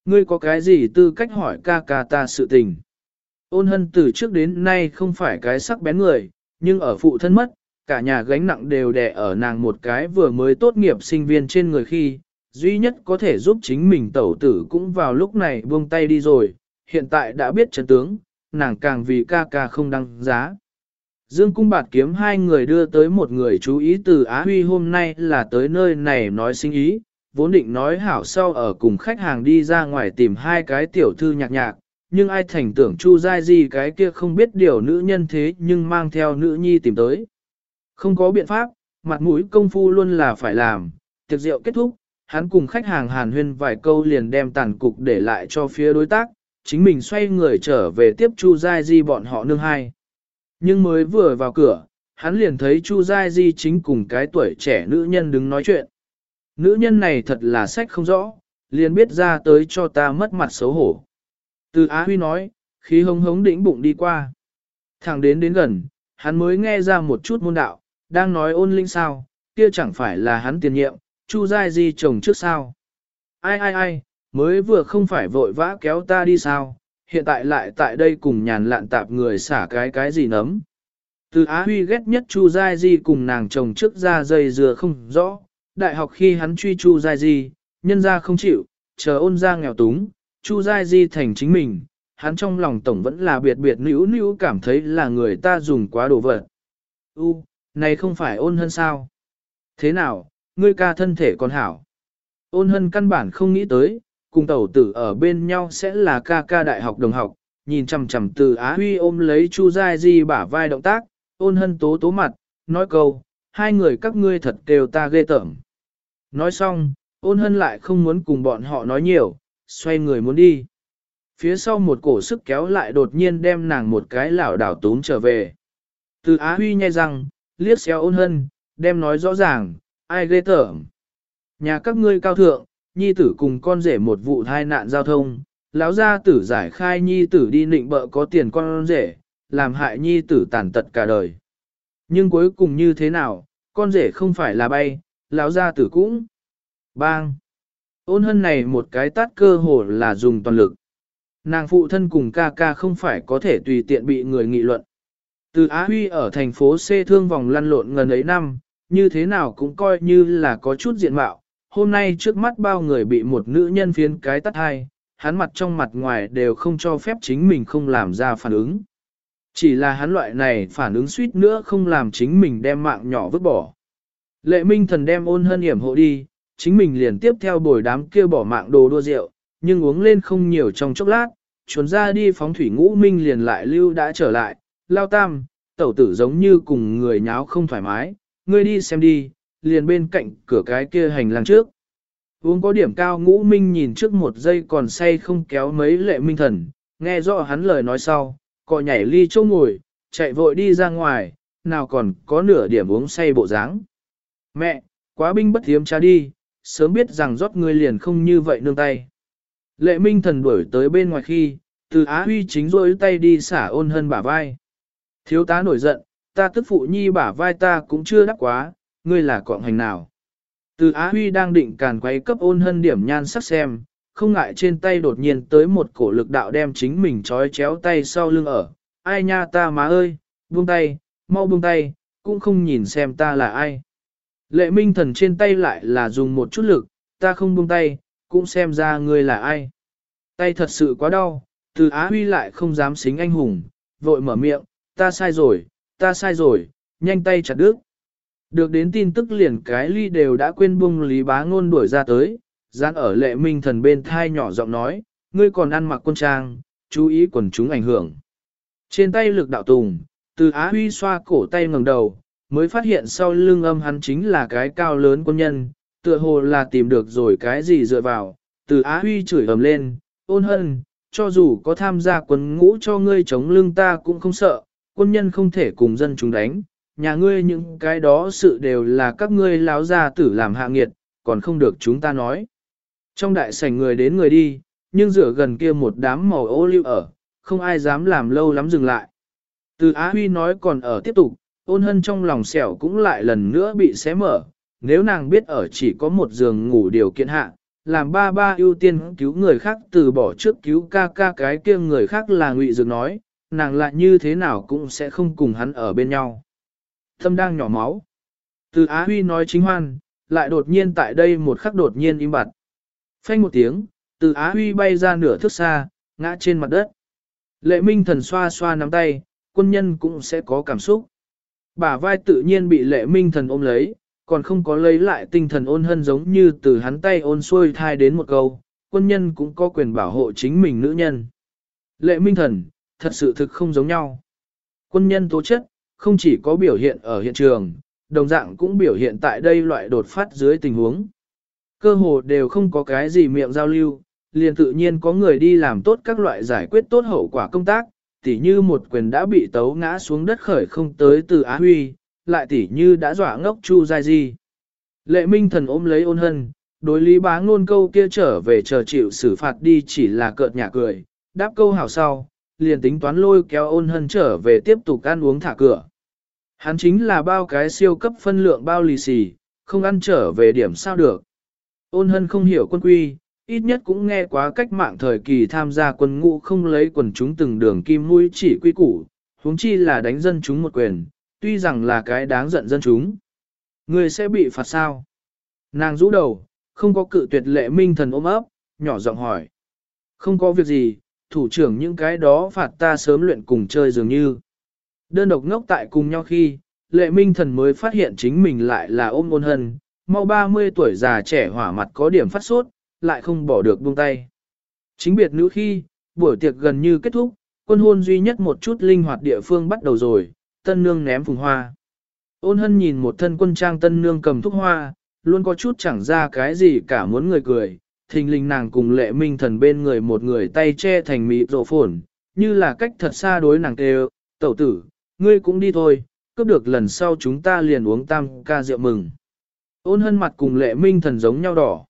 S1: Ngươi có cái gì tư cách hỏi ca ca ta sự tình? Ôn hân từ trước đến nay không phải cái sắc bén người, nhưng ở phụ thân mất, cả nhà gánh nặng đều đè ở nàng một cái vừa mới tốt nghiệp sinh viên trên người khi, duy nhất có thể giúp chính mình tẩu tử cũng vào lúc này buông tay đi rồi, hiện tại đã biết chân tướng, nàng càng vì ca ca không đăng giá. Dương cung bạt kiếm hai người đưa tới một người chú ý từ Á Huy hôm nay là tới nơi này nói sinh ý, vốn định nói hảo sau ở cùng khách hàng đi ra ngoài tìm hai cái tiểu thư nhạc nhạc, nhưng ai thành tưởng Chu Giai Di cái kia không biết điều nữ nhân thế nhưng mang theo nữ nhi tìm tới. Không có biện pháp, mặt mũi công phu luôn là phải làm, tiệc rượu kết thúc, hắn cùng khách hàng hàn huyên vài câu liền đem tàn cục để lại cho phía đối tác, chính mình xoay người trở về tiếp Chu Giai Di bọn họ nương hai. Nhưng mới vừa vào cửa, hắn liền thấy Chu Giai Di chính cùng cái tuổi trẻ nữ nhân đứng nói chuyện. Nữ nhân này thật là sách không rõ, liền biết ra tới cho ta mất mặt xấu hổ. Từ Á Huy nói, khí hống hống đỉnh bụng đi qua. Thẳng đến đến gần, hắn mới nghe ra một chút môn đạo, đang nói ôn linh sao, kia chẳng phải là hắn tiền nhiệm, Chu dai Di chồng trước sao. Ai ai ai, mới vừa không phải vội vã kéo ta đi sao, hiện tại lại tại đây cùng nhàn lạn tạp người xả cái cái gì nấm. Từ Á Huy ghét nhất Chu Giai Di cùng nàng chồng trước ra dây dừa không rõ, đại học khi hắn truy Chu Giai Di, nhân ra không chịu, chờ ôn ra nghèo túng, Chu Giai Di thành chính mình, hắn trong lòng tổng vẫn là biệt biệt nữ nữ cảm thấy là người ta dùng quá đồ vật. U, này không phải ôn hơn sao? Thế nào, ngươi ca thân thể còn hảo? Ôn hân căn bản không nghĩ tới, cùng tẩu tử ở bên nhau sẽ là ca ca đại học đồng học, nhìn chằm chằm từ Á Huy ôm lấy Chu Giai Di bả vai động tác, ôn hân tố tố mặt, nói câu, hai người các ngươi thật đều ta ghê tởm. Nói xong, ôn hân lại không muốn cùng bọn họ nói nhiều, xoay người muốn đi. Phía sau một cổ sức kéo lại đột nhiên đem nàng một cái lảo đảo túm trở về. Từ Á Huy nhai răng, liếc xéo ôn hân, đem nói rõ ràng, ai ghê tởm. Nhà các ngươi cao thượng, nhi tử cùng con rể một vụ tai nạn giao thông, lão gia tử giải khai nhi tử đi nịnh bợ có tiền con rể, làm hại nhi tử tàn tật cả đời. Nhưng cuối cùng như thế nào, con rể không phải là bay, lão gia tử cũng. Bang! Ôn hân này một cái tát cơ hồ là dùng toàn lực. Nàng phụ thân cùng ca ca không phải có thể tùy tiện bị người nghị luận. Từ Á Huy ở thành phố C thương vòng lăn lộn ngần ấy năm, như thế nào cũng coi như là có chút diện mạo. Hôm nay trước mắt bao người bị một nữ nhân phiến cái tắt hai, hắn mặt trong mặt ngoài đều không cho phép chính mình không làm ra phản ứng. Chỉ là hắn loại này phản ứng suýt nữa không làm chính mình đem mạng nhỏ vứt bỏ. Lệ minh thần đem ôn hân hiểm hộ đi, chính mình liền tiếp theo bồi đám kia bỏ mạng đồ đua rượu, nhưng uống lên không nhiều trong chốc lát, chuồn ra đi phóng thủy ngũ minh liền lại lưu đã trở lại, lao tam, tẩu tử giống như cùng người nháo không thoải mái, ngươi đi xem đi, liền bên cạnh cửa cái kia hành lang trước. Uống có điểm cao ngũ minh nhìn trước một giây còn say không kéo mấy lệ minh thần, nghe rõ hắn lời nói sau, cọ nhảy ly chỗ ngồi, chạy vội đi ra ngoài, nào còn có nửa điểm uống say bộ dáng. Mẹ, quá binh bất thiếm cha đi, sớm biết rằng rót ngươi liền không như vậy nương tay. Lệ minh thần đuổi tới bên ngoài khi, từ Á Huy chính rôi tay đi xả ôn hân bả vai. Thiếu tá nổi giận, ta tức phụ nhi bả vai ta cũng chưa đắc quá, ngươi là cọng hành nào. Từ Á Huy đang định càn quay cấp ôn hân điểm nhan sắc xem, không ngại trên tay đột nhiên tới một cổ lực đạo đem chính mình trói chéo tay sau lưng ở. Ai nha ta má ơi, buông tay, mau buông tay, cũng không nhìn xem ta là ai. Lệ minh thần trên tay lại là dùng một chút lực, ta không buông tay, cũng xem ra ngươi là ai. Tay thật sự quá đau, từ Á Huy lại không dám xính anh hùng, vội mở miệng, ta sai rồi, ta sai rồi, nhanh tay chặt đứt. Được đến tin tức liền cái ly đều đã quên buông lý bá ngôn đuổi ra tới, gian ở lệ minh thần bên thai nhỏ giọng nói, ngươi còn ăn mặc quân trang, chú ý quần chúng ảnh hưởng. Trên tay lực đạo tùng, từ Á Huy xoa cổ tay ngẩng đầu, mới phát hiện sau lưng âm hắn chính là cái cao lớn quân nhân, tựa hồ là tìm được rồi cái gì dựa vào, từ Á Huy chửi ầm lên, ôn hân, cho dù có tham gia quân ngũ cho ngươi chống lưng ta cũng không sợ, quân nhân không thể cùng dân chúng đánh, nhà ngươi những cái đó sự đều là các ngươi láo gia tử làm hạ nghiệt, còn không được chúng ta nói. Trong đại sảnh người đến người đi, nhưng rửa gần kia một đám màu ô lưu ở, không ai dám làm lâu lắm dừng lại. Từ Á Huy nói còn ở tiếp tục, ôn hân trong lòng sẹo cũng lại lần nữa bị xé mở, nếu nàng biết ở chỉ có một giường ngủ điều kiện hạ, làm ba ba ưu tiên cứu người khác từ bỏ trước cứu ca ca cái kia người khác là ngụy dược nói, nàng lại như thế nào cũng sẽ không cùng hắn ở bên nhau. Thâm đang nhỏ máu. Từ Á Huy nói chính hoan, lại đột nhiên tại đây một khắc đột nhiên im bặt. Phanh một tiếng, từ Á Huy bay ra nửa thước xa, ngã trên mặt đất. Lệ minh thần xoa xoa nắm tay, quân nhân cũng sẽ có cảm xúc. Bả vai tự nhiên bị lệ minh thần ôm lấy, còn không có lấy lại tinh thần ôn hân giống như từ hắn tay ôn xuôi thai đến một câu, quân nhân cũng có quyền bảo hộ chính mình nữ nhân. Lệ minh thần, thật sự thực không giống nhau. Quân nhân tố chất, không chỉ có biểu hiện ở hiện trường, đồng dạng cũng biểu hiện tại đây loại đột phát dưới tình huống. Cơ hồ đều không có cái gì miệng giao lưu, liền tự nhiên có người đi làm tốt các loại giải quyết tốt hậu quả công tác, tỉ như một quyền đã bị tấu ngã xuống đất khởi không tới từ Á Huy, lại tỉ như đã dọa ngốc Chu Giai Di. Lệ Minh Thần ôm lấy ôn hân, đối lý bá ngôn câu kia trở về chờ chịu xử phạt đi chỉ là cợt nhả cười, đáp câu hảo sau, liền tính toán lôi kéo ôn hân trở về tiếp tục ăn uống thả cửa. Hắn chính là bao cái siêu cấp phân lượng bao lì xì, không ăn trở về điểm sao được. Ôn hân không hiểu quân quy, ít nhất cũng nghe quá cách mạng thời kỳ tham gia quân ngũ không lấy quần chúng từng đường kim mũi chỉ quy củ, huống chi là đánh dân chúng một quyền, tuy rằng là cái đáng giận dân chúng. Người sẽ bị phạt sao? Nàng rũ đầu, không có cự tuyệt lệ minh thần ôm ấp, nhỏ giọng hỏi. Không có việc gì, thủ trưởng những cái đó phạt ta sớm luyện cùng chơi dường như. Đơn độc ngốc tại cùng nhau khi, lệ minh thần mới phát hiện chính mình lại là ôm ôn hân, mau 30 tuổi già trẻ hỏa mặt có điểm phát sốt, lại không bỏ được buông tay. Chính biệt nữ khi, buổi tiệc gần như kết thúc, quân hôn duy nhất một chút linh hoạt địa phương bắt đầu rồi, tân nương ném phùng hoa. Ôn hân nhìn một thân quân trang tân nương cầm thúc hoa, luôn có chút chẳng ra cái gì cả muốn người cười, thình lình nàng cùng lệ minh thần bên người một người tay che thành mị rộ phồn, như là cách thật xa đối nàng kêu, tẩu tử, ngươi cũng đi thôi, cướp được lần sau chúng ta liền uống tam ca rượu mừng. Ôn hân mặt cùng lệ minh thần giống nhau đỏ.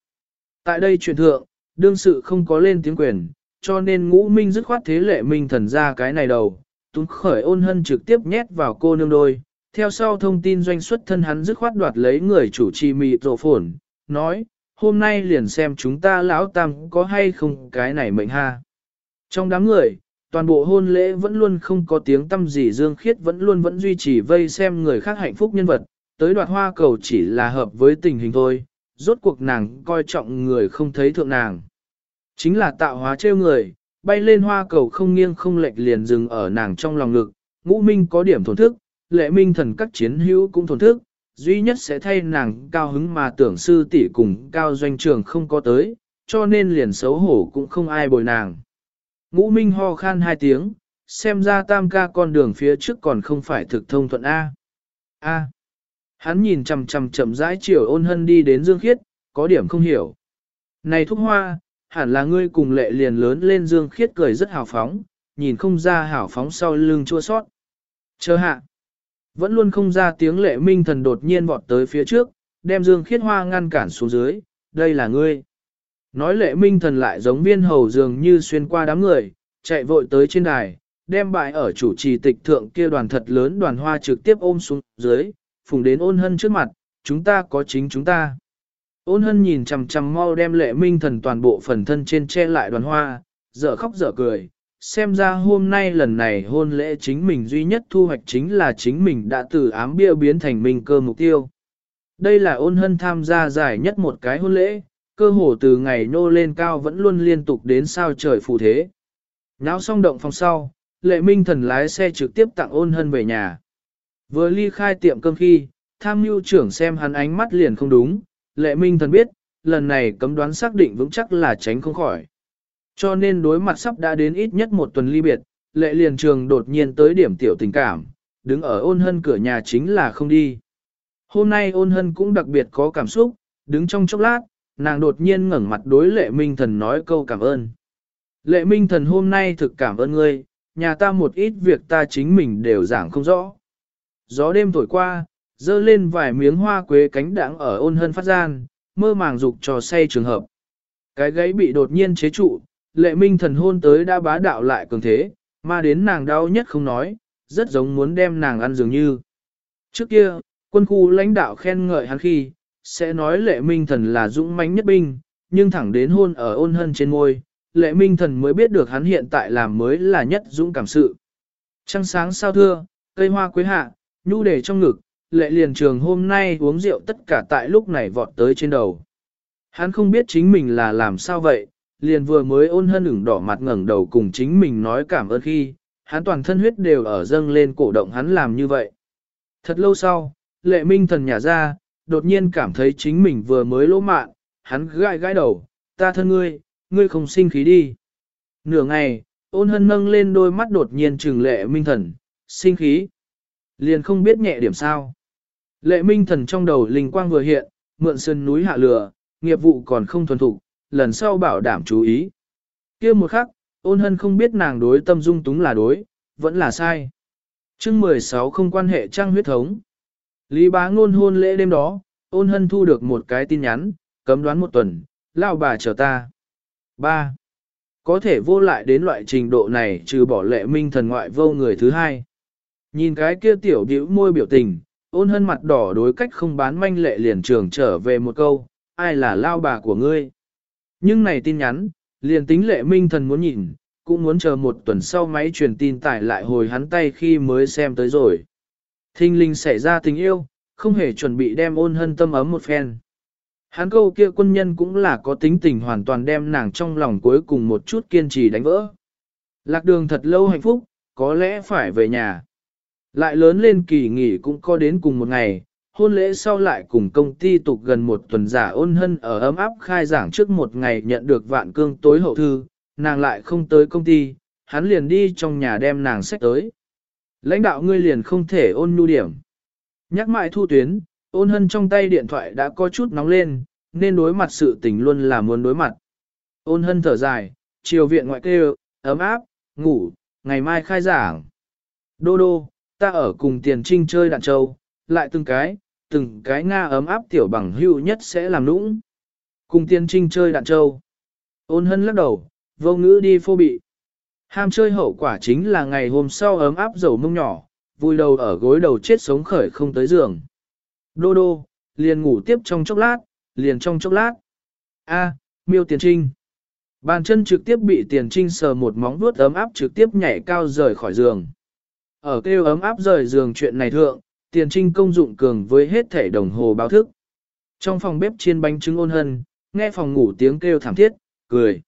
S1: Tại đây truyền thượng, đương sự không có lên tiếng quyền, cho nên ngũ minh dứt khoát thế lệ minh thần ra cái này đầu, túng khởi ôn hân trực tiếp nhét vào cô nương đôi. Theo sau thông tin doanh xuất thân hắn dứt khoát đoạt lấy người chủ trì mị rộ phồn, nói, hôm nay liền xem chúng ta lão tam có hay không cái này mệnh ha. Trong đám người, toàn bộ hôn lễ vẫn luôn không có tiếng tâm gì dương khiết vẫn luôn vẫn duy trì vây xem người khác hạnh phúc nhân vật, tới đoạt hoa cầu chỉ là hợp với tình hình thôi, rốt cuộc nàng coi trọng người không thấy thượng nàng. Chính là tạo hóa trêu người, bay lên hoa cầu không nghiêng không lệch liền dừng ở nàng trong lòng ngực, ngũ minh có điểm thổn thức, lệ minh thần các chiến hữu cũng thổn thức, duy nhất sẽ thay nàng cao hứng mà tưởng sư tỷ cùng cao doanh trường không có tới, cho nên liền xấu hổ cũng không ai bồi nàng. Ngũ minh ho khan hai tiếng, xem ra tam ca con đường phía trước còn không phải thực thông thuận A. A. Hắn nhìn chằm chằm chậm rãi chiều ôn hân đi đến Dương Khiết, có điểm không hiểu. Này thúc hoa, hẳn là ngươi cùng lệ liền lớn lên Dương Khiết cười rất hào phóng, nhìn không ra hào phóng sau lưng chua sót. Chờ hạ. Vẫn luôn không ra tiếng lệ minh thần đột nhiên vọt tới phía trước, đem Dương Khiết hoa ngăn cản xuống dưới, đây là ngươi. Nói lệ minh thần lại giống viên hầu dường như xuyên qua đám người, chạy vội tới trên đài, đem bại ở chủ trì tịch thượng kia đoàn thật lớn đoàn hoa trực tiếp ôm xuống dưới, phùng đến ôn hân trước mặt, chúng ta có chính chúng ta. Ôn hân nhìn chằm chằm mau đem lệ minh thần toàn bộ phần thân trên che lại đoàn hoa, dở khóc dở cười, xem ra hôm nay lần này hôn lễ chính mình duy nhất thu hoạch chính là chính mình đã từ ám bia biến thành minh cơ mục tiêu. Đây là ôn hân tham gia dài nhất một cái hôn lễ, cơ hồ từ ngày nô lên cao vẫn luôn liên tục đến sao trời phù thế. Náo xong động phòng sau, lệ minh thần lái xe trực tiếp tặng ôn hân về nhà. Vừa ly khai tiệm cơm khi, tham mưu trưởng xem hắn ánh mắt liền không đúng, lệ minh thần biết, lần này cấm đoán xác định vững chắc là tránh không khỏi. Cho nên đối mặt sắp đã đến ít nhất một tuần ly biệt, lệ liền trường đột nhiên tới điểm tiểu tình cảm, đứng ở ôn hân cửa nhà chính là không đi. Hôm nay ôn hân cũng đặc biệt có cảm xúc, đứng trong chốc lát, nàng đột nhiên ngẩng mặt đối lệ minh thần nói câu cảm ơn. Lệ minh thần hôm nay thực cảm ơn ngươi, nhà ta một ít việc ta chính mình đều giảng không rõ. Gió đêm thổi qua, dơ lên vài miếng hoa quế cánh đãng ở ôn hân phát gian, mơ màng dục trò say trường hợp. Cái gáy bị đột nhiên chế trụ, lệ minh thần hôn tới đã bá đạo lại cường thế, mà đến nàng đau nhất không nói, rất giống muốn đem nàng ăn dường như. Trước kia, quân khu lãnh đạo khen ngợi hắn khi, sẽ nói lệ minh thần là dũng mãnh nhất binh, nhưng thẳng đến hôn ở ôn hân trên môi, lệ minh thần mới biết được hắn hiện tại làm mới là nhất dũng cảm sự. Trăng sáng sao thưa, cây hoa quế hạ, nhu để trong ngực, lệ liền trường hôm nay uống rượu tất cả tại lúc này vọt tới trên đầu. Hắn không biết chính mình là làm sao vậy, liền vừa mới ôn hân ửng đỏ mặt ngẩng đầu cùng chính mình nói cảm ơn khi, hắn toàn thân huyết đều ở dâng lên cổ động hắn làm như vậy. Thật lâu sau, lệ minh thần nhả ra, đột nhiên cảm thấy chính mình vừa mới lỗ mạn, hắn gãi gãi đầu, ta thân ngươi, ngươi không sinh khí đi. Nửa ngày, ôn hân nâng lên đôi mắt đột nhiên trừng lệ minh thần, sinh khí. Liền không biết nhẹ điểm sao. Lệ minh thần trong đầu linh quang vừa hiện, mượn sơn núi hạ lửa, nghiệp vụ còn không thuần thục, lần sau bảo đảm chú ý. kia một khắc, ôn hân không biết nàng đối tâm dung túng là đối, vẫn là sai. chương 16 không quan hệ trang huyết thống. Lý bá ngôn hôn lễ đêm đó, ôn hân thu được một cái tin nhắn, cấm đoán một tuần, lao bà chờ ta. 3. Có thể vô lại đến loại trình độ này trừ bỏ lệ minh thần ngoại vô người thứ hai. Nhìn cái kia tiểu biểu môi biểu tình, ôn hân mặt đỏ đối cách không bán manh lệ liền trường trở về một câu, ai là lao bà của ngươi. Nhưng này tin nhắn, liền tính lệ minh thần muốn nhìn, cũng muốn chờ một tuần sau máy truyền tin tải lại hồi hắn tay khi mới xem tới rồi. Thinh linh xảy ra tình yêu, không hề chuẩn bị đem ôn hân tâm ấm một phen. Hắn câu kia quân nhân cũng là có tính tình hoàn toàn đem nàng trong lòng cuối cùng một chút kiên trì đánh vỡ. Lạc đường thật lâu hạnh phúc, có lẽ phải về nhà. Lại lớn lên kỳ nghỉ cũng có đến cùng một ngày, hôn lễ sau lại cùng công ty tục gần một tuần giả ôn hân ở ấm áp khai giảng trước một ngày nhận được vạn cương tối hậu thư, nàng lại không tới công ty, hắn liền đi trong nhà đem nàng sách tới. Lãnh đạo ngươi liền không thể ôn nhu điểm. Nhắc mãi thu tuyến, ôn hân trong tay điện thoại đã có chút nóng lên, nên đối mặt sự tình luôn là muốn đối mặt. Ôn hân thở dài, chiều viện ngoại kêu, ấm áp, ngủ, ngày mai khai giảng. Đô đô, ta ở cùng tiền trinh chơi đạn châu, lại từng cái, từng cái Nga ấm áp tiểu bằng hữu nhất sẽ làm nũng. Cùng tiền trinh chơi đạn châu. Ôn hân lắc đầu, vô ngữ đi phô bị. Ham chơi hậu quả chính là ngày hôm sau ấm áp dầu mông nhỏ, vui đầu ở gối đầu chết sống khởi không tới giường. Đô đô, liền ngủ tiếp trong chốc lát, liền trong chốc lát. A, miêu tiền trinh. Bàn chân trực tiếp bị tiền trinh sờ một móng vuốt ấm áp trực tiếp nhảy cao rời khỏi giường. Ở kêu ấm áp rời giường chuyện này thượng, tiền trinh công dụng cường với hết thể đồng hồ báo thức. Trong phòng bếp chiên bánh trứng ôn hân, nghe phòng ngủ tiếng kêu thảm thiết, cười.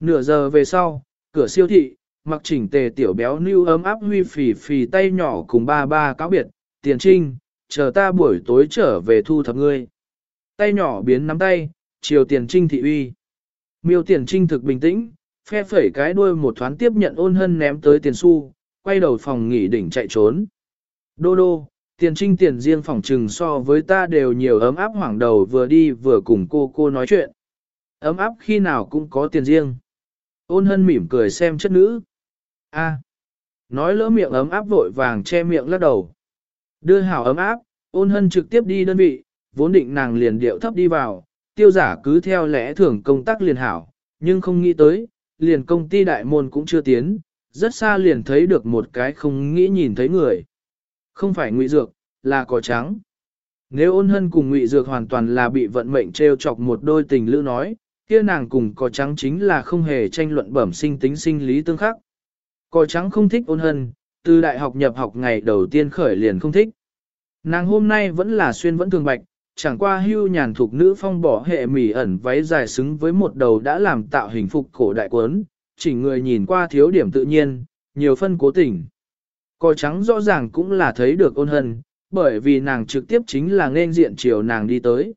S1: Nửa giờ về sau, cửa siêu thị, mặc chỉnh tề tiểu béo nưu ấm áp huy phì phì tay nhỏ cùng ba ba cáo biệt, tiền trinh, chờ ta buổi tối trở về thu thập ngươi. Tay nhỏ biến nắm tay, chiều tiền trinh thị uy. Miêu tiền trinh thực bình tĩnh, phe phẩy cái đuôi một thoáng tiếp nhận ôn hân ném tới tiền xu, quay đầu phòng nghỉ đỉnh chạy trốn. Đô đô, tiền trinh tiền riêng phòng trừng so với ta đều nhiều ấm áp hoảng đầu vừa đi vừa cùng cô cô nói chuyện. Ấm áp khi nào cũng có tiền riêng. Ôn hân mỉm cười xem chất nữ. A. Nói lỡ miệng ấm áp vội vàng che miệng lắc đầu. Đưa hảo ấm áp, ôn hân trực tiếp đi đơn vị, vốn định nàng liền điệu thấp đi vào, tiêu giả cứ theo lẽ thường công tác liền hảo, nhưng không nghĩ tới, liền công ty đại môn cũng chưa tiến, rất xa liền thấy được một cái không nghĩ nhìn thấy người. Không phải ngụy dược, là cỏ trắng. Nếu ôn hân cùng ngụy dược hoàn toàn là bị vận mệnh treo chọc một đôi tình lữ nói, kia nàng cùng cỏ trắng chính là không hề tranh luận bẩm sinh tính sinh lý tương khắc. Cỏ trắng không thích ôn hân, từ đại học nhập học ngày đầu tiên khởi liền không thích. Nàng hôm nay vẫn là xuyên vẫn thường bạch, chẳng qua hưu nhàn thuộc nữ phong bỏ hệ mỉ ẩn váy dài xứng với một đầu đã làm tạo hình phục cổ đại quấn, chỉ người nhìn qua thiếu điểm tự nhiên, nhiều phân cố tình. Cò trắng rõ ràng cũng là thấy được ôn hân, bởi vì nàng trực tiếp chính là nên diện chiều nàng đi tới.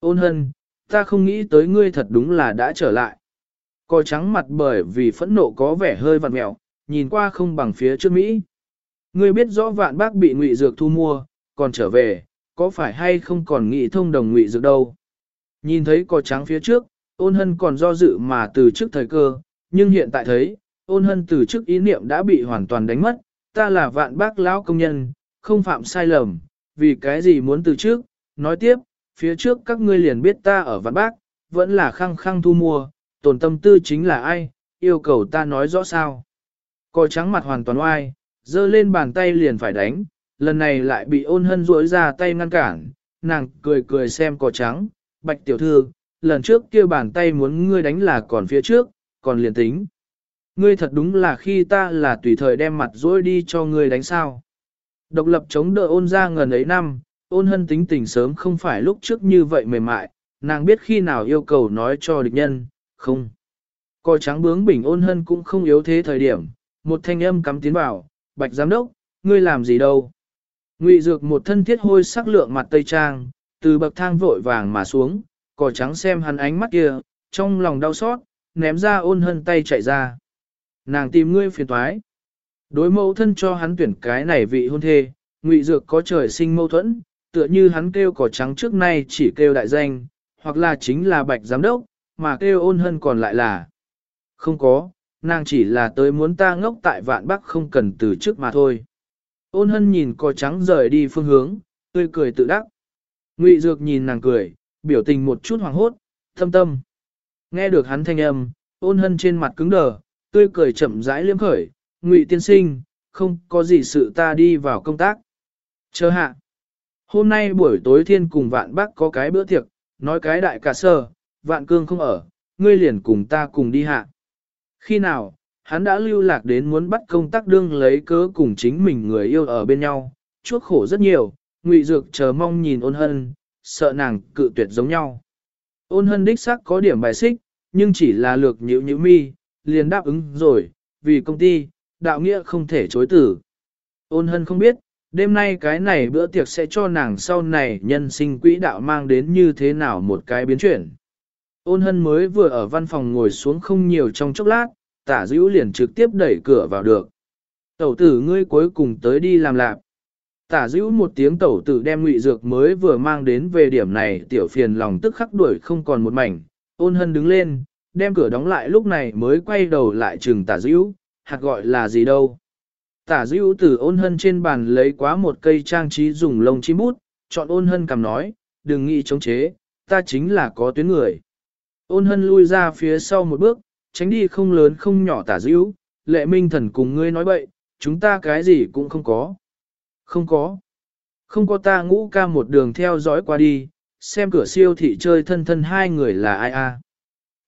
S1: Ôn hân, ta không nghĩ tới ngươi thật đúng là đã trở lại. Cò trắng mặt bởi vì phẫn nộ có vẻ hơi vặn mẹo, nhìn qua không bằng phía trước Mỹ. Ngươi biết rõ vạn bác bị ngụy dược thu mua, còn trở về, có phải hay không còn nghĩ thông đồng ngụy dược đâu. Nhìn thấy cò trắng phía trước, ôn hân còn do dự mà từ trước thời cơ, nhưng hiện tại thấy, ôn hân từ trước ý niệm đã bị hoàn toàn đánh mất, ta là vạn bác lão công nhân, không phạm sai lầm, vì cái gì muốn từ trước, nói tiếp, phía trước các ngươi liền biết ta ở vạn bác, vẫn là khăng khăng thu mua, tổn tâm tư chính là ai, yêu cầu ta nói rõ sao. Cò trắng mặt hoàn toàn oai, giơ lên bàn tay liền phải đánh, lần này lại bị ôn hân rỗi ra tay ngăn cản, nàng cười cười xem cò trắng, bạch tiểu thư, lần trước kia bàn tay muốn ngươi đánh là còn phía trước, còn liền tính. Ngươi thật đúng là khi ta là tùy thời đem mặt dối đi cho ngươi đánh sao. Độc lập chống đỡ ôn ra ngần ấy năm, ôn hân tính tình sớm không phải lúc trước như vậy mềm mại, nàng biết khi nào yêu cầu nói cho địch nhân, không. Coi trắng bướng bình ôn hân cũng không yếu thế thời điểm, một thanh âm cắm tiến vào, bạch giám đốc, ngươi làm gì đâu. Ngụy dược một thân thiết hôi sắc lượng mặt tây trang, từ bậc thang vội vàng mà xuống, cỏ trắng xem hắn ánh mắt kia, trong lòng đau xót, ném ra ôn hân tay chạy ra. Nàng tìm ngươi phiền toái. Đối mẫu thân cho hắn tuyển cái này vị hôn thê, ngụy dược có trời sinh mâu thuẫn, tựa như hắn kêu cỏ trắng trước nay chỉ kêu đại danh, hoặc là chính là bạch giám đốc, mà kêu ôn hân còn lại là. Không có, nàng chỉ là tới muốn ta ngốc tại vạn bắc không cần từ trước mà thôi. Ôn hân nhìn cỏ trắng rời đi phương hướng, tươi cười tự đắc. Ngụy dược nhìn nàng cười, biểu tình một chút hoàng hốt, thâm tâm. Nghe được hắn thanh âm, ôn hân trên mặt cứng đờ, tươi cười chậm rãi liếm khởi, ngụy tiên sinh, không có gì sự ta đi vào công tác. Chờ hạ. Hôm nay buổi tối thiên cùng vạn bác có cái bữa tiệc, nói cái đại cả sơ, vạn cương không ở, ngươi liền cùng ta cùng đi hạ. Khi nào, hắn đã lưu lạc đến muốn bắt công tác đương lấy cớ cùng chính mình người yêu ở bên nhau, chuốc khổ rất nhiều, ngụy dược chờ mong nhìn ôn hân, sợ nàng cự tuyệt giống nhau. Ôn hân đích xác có điểm bài xích, nhưng chỉ là lược nhữ nhữ mi, liền đáp ứng rồi, vì công ty, đạo nghĩa không thể chối tử. Ôn hân không biết, đêm nay cái này bữa tiệc sẽ cho nàng sau này nhân sinh quỹ đạo mang đến như thế nào một cái biến chuyển. Ôn hân mới vừa ở văn phòng ngồi xuống không nhiều trong chốc lát, tả dữ liền trực tiếp đẩy cửa vào được. Tẩu tử ngươi cuối cùng tới đi làm lạp. Tả dữ một tiếng tẩu tử đem ngụy dược mới vừa mang đến về điểm này tiểu phiền lòng tức khắc đuổi không còn một mảnh. Ôn hân đứng lên, đem cửa đóng lại lúc này mới quay đầu lại trừng tả dữ, hạt gọi là gì đâu. Tả dữ từ ôn hân trên bàn lấy quá một cây trang trí dùng lông chim bút, chọn ôn hân cầm nói, đừng nghĩ chống chế, ta chính là có tuyến người. Ôn hân lui ra phía sau một bước, tránh đi không lớn không nhỏ tả dữ, lệ minh thần cùng ngươi nói bậy, chúng ta cái gì cũng không có. Không có. Không có ta ngũ ca một đường theo dõi qua đi, xem cửa siêu thị chơi thân thân hai người là ai a.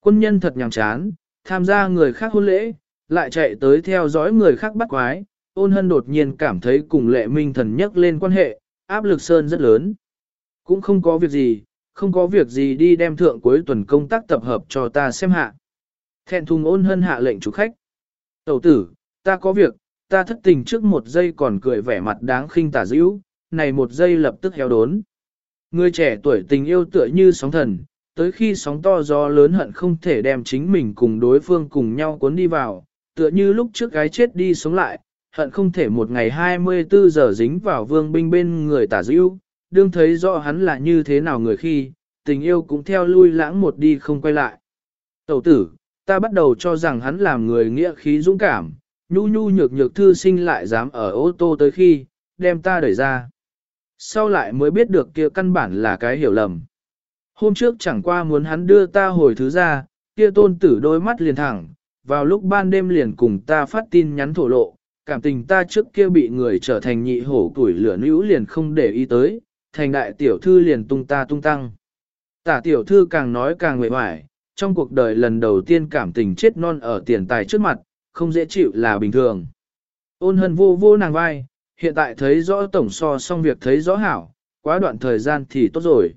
S1: Quân nhân thật nhàm chán, tham gia người khác hôn lễ, lại chạy tới theo dõi người khác bắt quái, ôn hân đột nhiên cảm thấy cùng lệ minh thần nhắc lên quan hệ, áp lực sơn rất lớn. Cũng không có việc gì, không có việc gì đi đem thượng cuối tuần công tác tập hợp cho ta xem hạ. Thẹn thùng ôn hân hạ lệnh chủ khách. Tẩu tử, ta có việc, ta thất tình trước một giây còn cười vẻ mặt đáng khinh tả dữ, này một giây lập tức héo đốn. Người trẻ tuổi tình yêu tựa như sóng thần, tới khi sóng to gió lớn hận không thể đem chính mình cùng đối phương cùng nhau cuốn đi vào, tựa như lúc trước gái chết đi sống lại, hận không thể một ngày 24 giờ dính vào vương binh bên người tả dữ, đương thấy rõ hắn là như thế nào người khi, tình yêu cũng theo lui lãng một đi không quay lại. Tẩu tử, ta bắt đầu cho rằng hắn làm người nghĩa khí dũng cảm, nhu nhu nhược nhược thư sinh lại dám ở ô tô tới khi, đem ta đẩy ra. Sau lại mới biết được kia căn bản là cái hiểu lầm. Hôm trước chẳng qua muốn hắn đưa ta hồi thứ ra, kia tôn tử đôi mắt liền thẳng, vào lúc ban đêm liền cùng ta phát tin nhắn thổ lộ, cảm tình ta trước kia bị người trở thành nhị hổ tuổi lửa nữ liền không để ý tới, thành đại tiểu thư liền tung ta tung tăng. Tả tiểu thư càng nói càng nguệ hoài, trong cuộc đời lần đầu tiên cảm tình chết non ở tiền tài trước mặt, không dễ chịu là bình thường. Ôn hân vô vô nàng vai, hiện tại thấy rõ tổng so xong việc thấy rõ hảo, quá đoạn thời gian thì tốt rồi.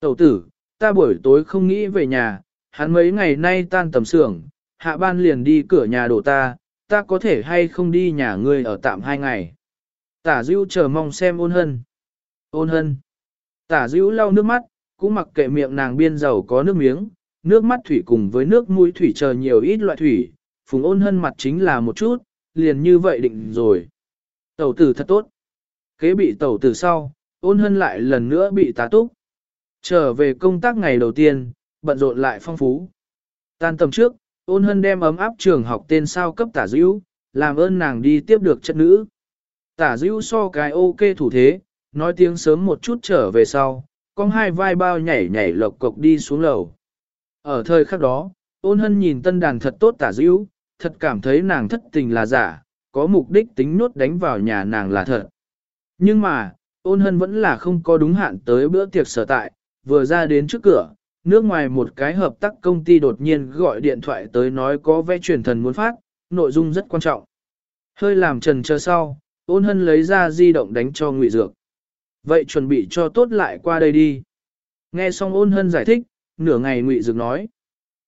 S1: Tẩu tử, ta buổi tối không nghĩ về nhà, hắn mấy ngày nay tan tầm xưởng, hạ ban liền đi cửa nhà đổ ta, ta có thể hay không đi nhà ngươi ở tạm hai ngày. Tả Dữu chờ mong xem ôn hân. Ôn hân. Tả Dữu lau nước mắt, cũng mặc kệ miệng nàng biên dầu có nước miếng, nước mắt thủy cùng với nước mũi thủy chờ nhiều ít loại thủy, phùng ôn hân mặt chính là một chút, liền như vậy định rồi. Tẩu tử thật tốt. Kế bị tẩu tử sau, ôn hân lại lần nữa bị tá túc. Trở về công tác ngày đầu tiên, bận rộn lại phong phú. Tan tầm trước, ôn hân đem ấm áp trường học tên sao cấp tả dữ, làm ơn nàng đi tiếp được chất nữ. Tả dữ so cái ok thủ thế, nói tiếng sớm một chút trở về sau, con hai vai bao nhảy nhảy lộc cộc đi xuống lầu. Ở thời khắc đó, ôn hân nhìn tân đàn thật tốt tả dữ, thật cảm thấy nàng thất tình là giả, có mục đích tính nốt đánh vào nhà nàng là thật. Nhưng mà, ôn hân vẫn là không có đúng hạn tới bữa tiệc sở tại, vừa ra đến trước cửa, nước ngoài một cái hợp tác công ty đột nhiên gọi điện thoại tới nói có vẽ truyền thần muốn phát, nội dung rất quan trọng. Hơi làm trần chờ sau, ôn hân lấy ra di động đánh cho ngụy dược. Vậy chuẩn bị cho tốt lại qua đây đi. Nghe xong ôn hân giải thích, nửa ngày ngụy dược nói.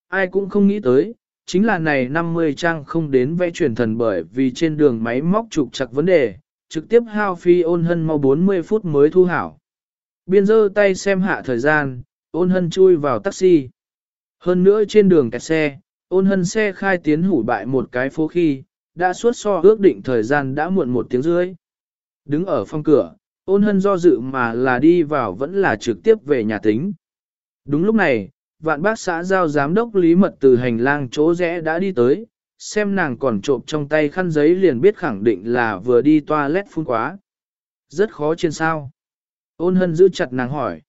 S1: Ai cũng không nghĩ tới, chính là này 50 trang không đến vẽ truyền thần bởi vì trên đường máy móc trục chặt vấn đề, trực tiếp hao phi ôn hân mau 40 phút mới thu hảo. Biên dơ tay xem hạ thời gian, ôn hân chui vào taxi. Hơn nữa trên đường kẹt xe, ôn hân xe khai tiến hủ bại một cái phố khi, đã suốt so ước định thời gian đã muộn một tiếng rưỡi. Đứng ở phòng cửa, ôn hân do dự mà là đi vào vẫn là trực tiếp về nhà tính. Đúng lúc này, vạn bác xã giao giám đốc lý mật từ hành lang chỗ rẽ đã đi tới, xem nàng còn trộm trong tay khăn giấy liền biết khẳng định là vừa đi toilet phun quá. Rất khó trên sao. Ôn hân giữ chặt nàng hỏi.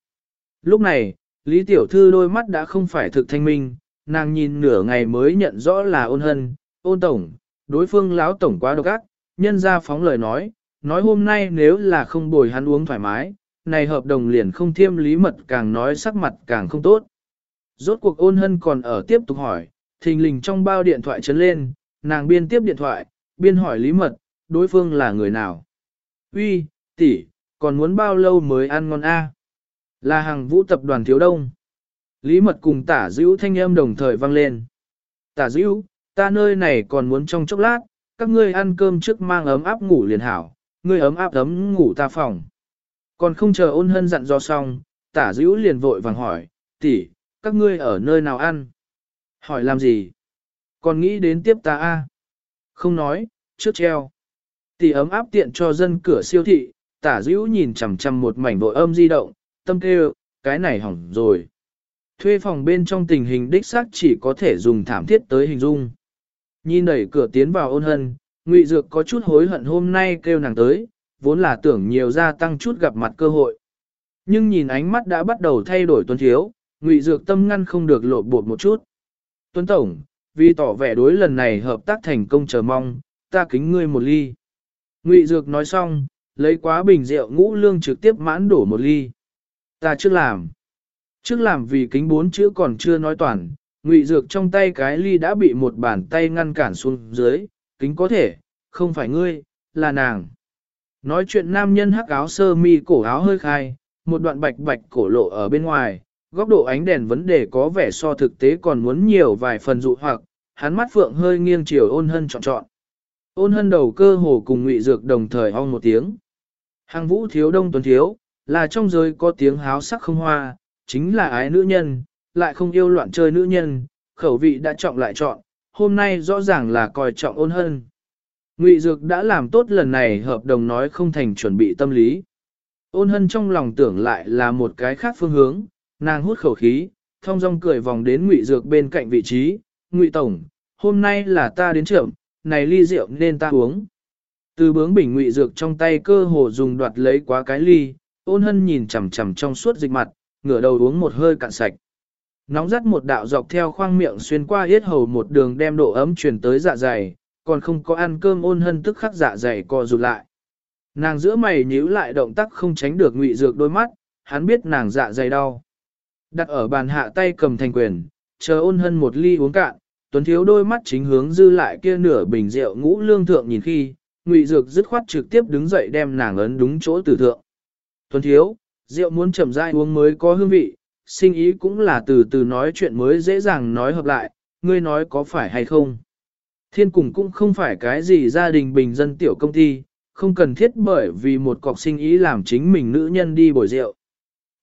S1: Lúc này, Lý Tiểu Thư đôi mắt đã không phải thực thanh minh, nàng nhìn nửa ngày mới nhận rõ là ôn hân, ôn tổng, đối phương lão tổng quá độc ác, nhân ra phóng lời nói, nói hôm nay nếu là không bồi hắn uống thoải mái, này hợp đồng liền không thiêm lý mật càng nói sắc mặt càng không tốt. Rốt cuộc ôn hân còn ở tiếp tục hỏi, thình lình trong bao điện thoại chấn lên, nàng biên tiếp điện thoại, biên hỏi lý mật, đối phương là người nào. Uy, tỷ, còn muốn bao lâu mới ăn ngon a? Là hàng vũ tập đoàn thiếu đông. Lý mật cùng tả dữ thanh âm đồng thời vang lên. Tả dữ, ta nơi này còn muốn trong chốc lát, các ngươi ăn cơm trước mang ấm áp ngủ liền hảo, ngươi ấm áp ấm ngủ ta phòng. Còn không chờ ôn hân dặn do xong, tả dữ liền vội vàng hỏi, tỷ, các ngươi ở nơi nào ăn? Hỏi làm gì? Còn nghĩ đến tiếp ta a? Không nói, trước treo. Tỷ ấm áp tiện cho dân cửa siêu thị, tả dữ nhìn chằm chằm một mảnh vội âm di động, tâm kêu, cái này hỏng rồi. Thuê phòng bên trong tình hình đích xác chỉ có thể dùng thảm thiết tới hình dung. Nhìn đẩy cửa tiến vào ôn hân, Ngụy Dược có chút hối hận hôm nay kêu nàng tới, vốn là tưởng nhiều gia tăng chút gặp mặt cơ hội. Nhưng nhìn ánh mắt đã bắt đầu thay đổi tuân thiếu, Ngụy Dược tâm ngăn không được lộ bột một chút. Tuấn Tổng, vì tỏ vẻ đối lần này hợp tác thành công chờ mong, ta kính ngươi một ly. Ngụy Dược nói xong, lấy quá bình rượu ngũ lương trực tiếp mãn đổ một ly. Ta trước làm. Trước làm vì kính bốn chữ còn chưa nói toàn, Ngụy Dược trong tay cái ly đã bị một bàn tay ngăn cản xuống dưới, kính có thể, không phải ngươi, là nàng. Nói chuyện nam nhân hắc áo sơ mi cổ áo hơi khai, một đoạn bạch bạch cổ lộ ở bên ngoài, góc độ ánh đèn vấn đề có vẻ so thực tế còn muốn nhiều vài phần dụ hoặc, hắn mắt phượng hơi nghiêng chiều ôn hân chọn chọn. Ôn hân đầu cơ hồ cùng ngụy dược đồng thời ong một tiếng. Hàng vũ thiếu đông tuấn thiếu, là trong giới có tiếng háo sắc không hoa, chính là ái nữ nhân, lại không yêu loạn chơi nữ nhân, khẩu vị đã trọng lại chọn, hôm nay rõ ràng là coi trọng ôn hân. Ngụy Dược đã làm tốt lần này hợp đồng nói không thành chuẩn bị tâm lý. Ôn hân trong lòng tưởng lại là một cái khác phương hướng, nàng hút khẩu khí, thông dong cười vòng đến Ngụy Dược bên cạnh vị trí, Ngụy Tổng, hôm nay là ta đến trưởng, này ly rượu nên ta uống. Từ bướng bình Ngụy Dược trong tay cơ hồ dùng đoạt lấy quá cái ly, ôn hân nhìn chằm chằm trong suốt dịch mặt, ngửa đầu uống một hơi cạn sạch. Nóng rắt một đạo dọc theo khoang miệng xuyên qua yết hầu một đường đem độ ấm truyền tới dạ dày, còn không có ăn cơm ôn hân tức khắc dạ dày co rụt lại. Nàng giữa mày nhíu lại động tác không tránh được ngụy dược đôi mắt, hắn biết nàng dạ dày đau. Đặt ở bàn hạ tay cầm thành quyền, chờ ôn hân một ly uống cạn, tuấn thiếu đôi mắt chính hướng dư lại kia nửa bình rượu ngũ lương thượng nhìn khi, ngụy dược dứt khoát trực tiếp đứng dậy đem nàng ấn đúng chỗ tử thượng. Tuấn thiếu, rượu muốn chậm rãi uống mới có hương vị, sinh ý cũng là từ từ nói chuyện mới dễ dàng nói hợp lại, ngươi nói có phải hay không. Thiên cùng cũng không phải cái gì gia đình bình dân tiểu công ty, không cần thiết bởi vì một cọc sinh ý làm chính mình nữ nhân đi bồi rượu.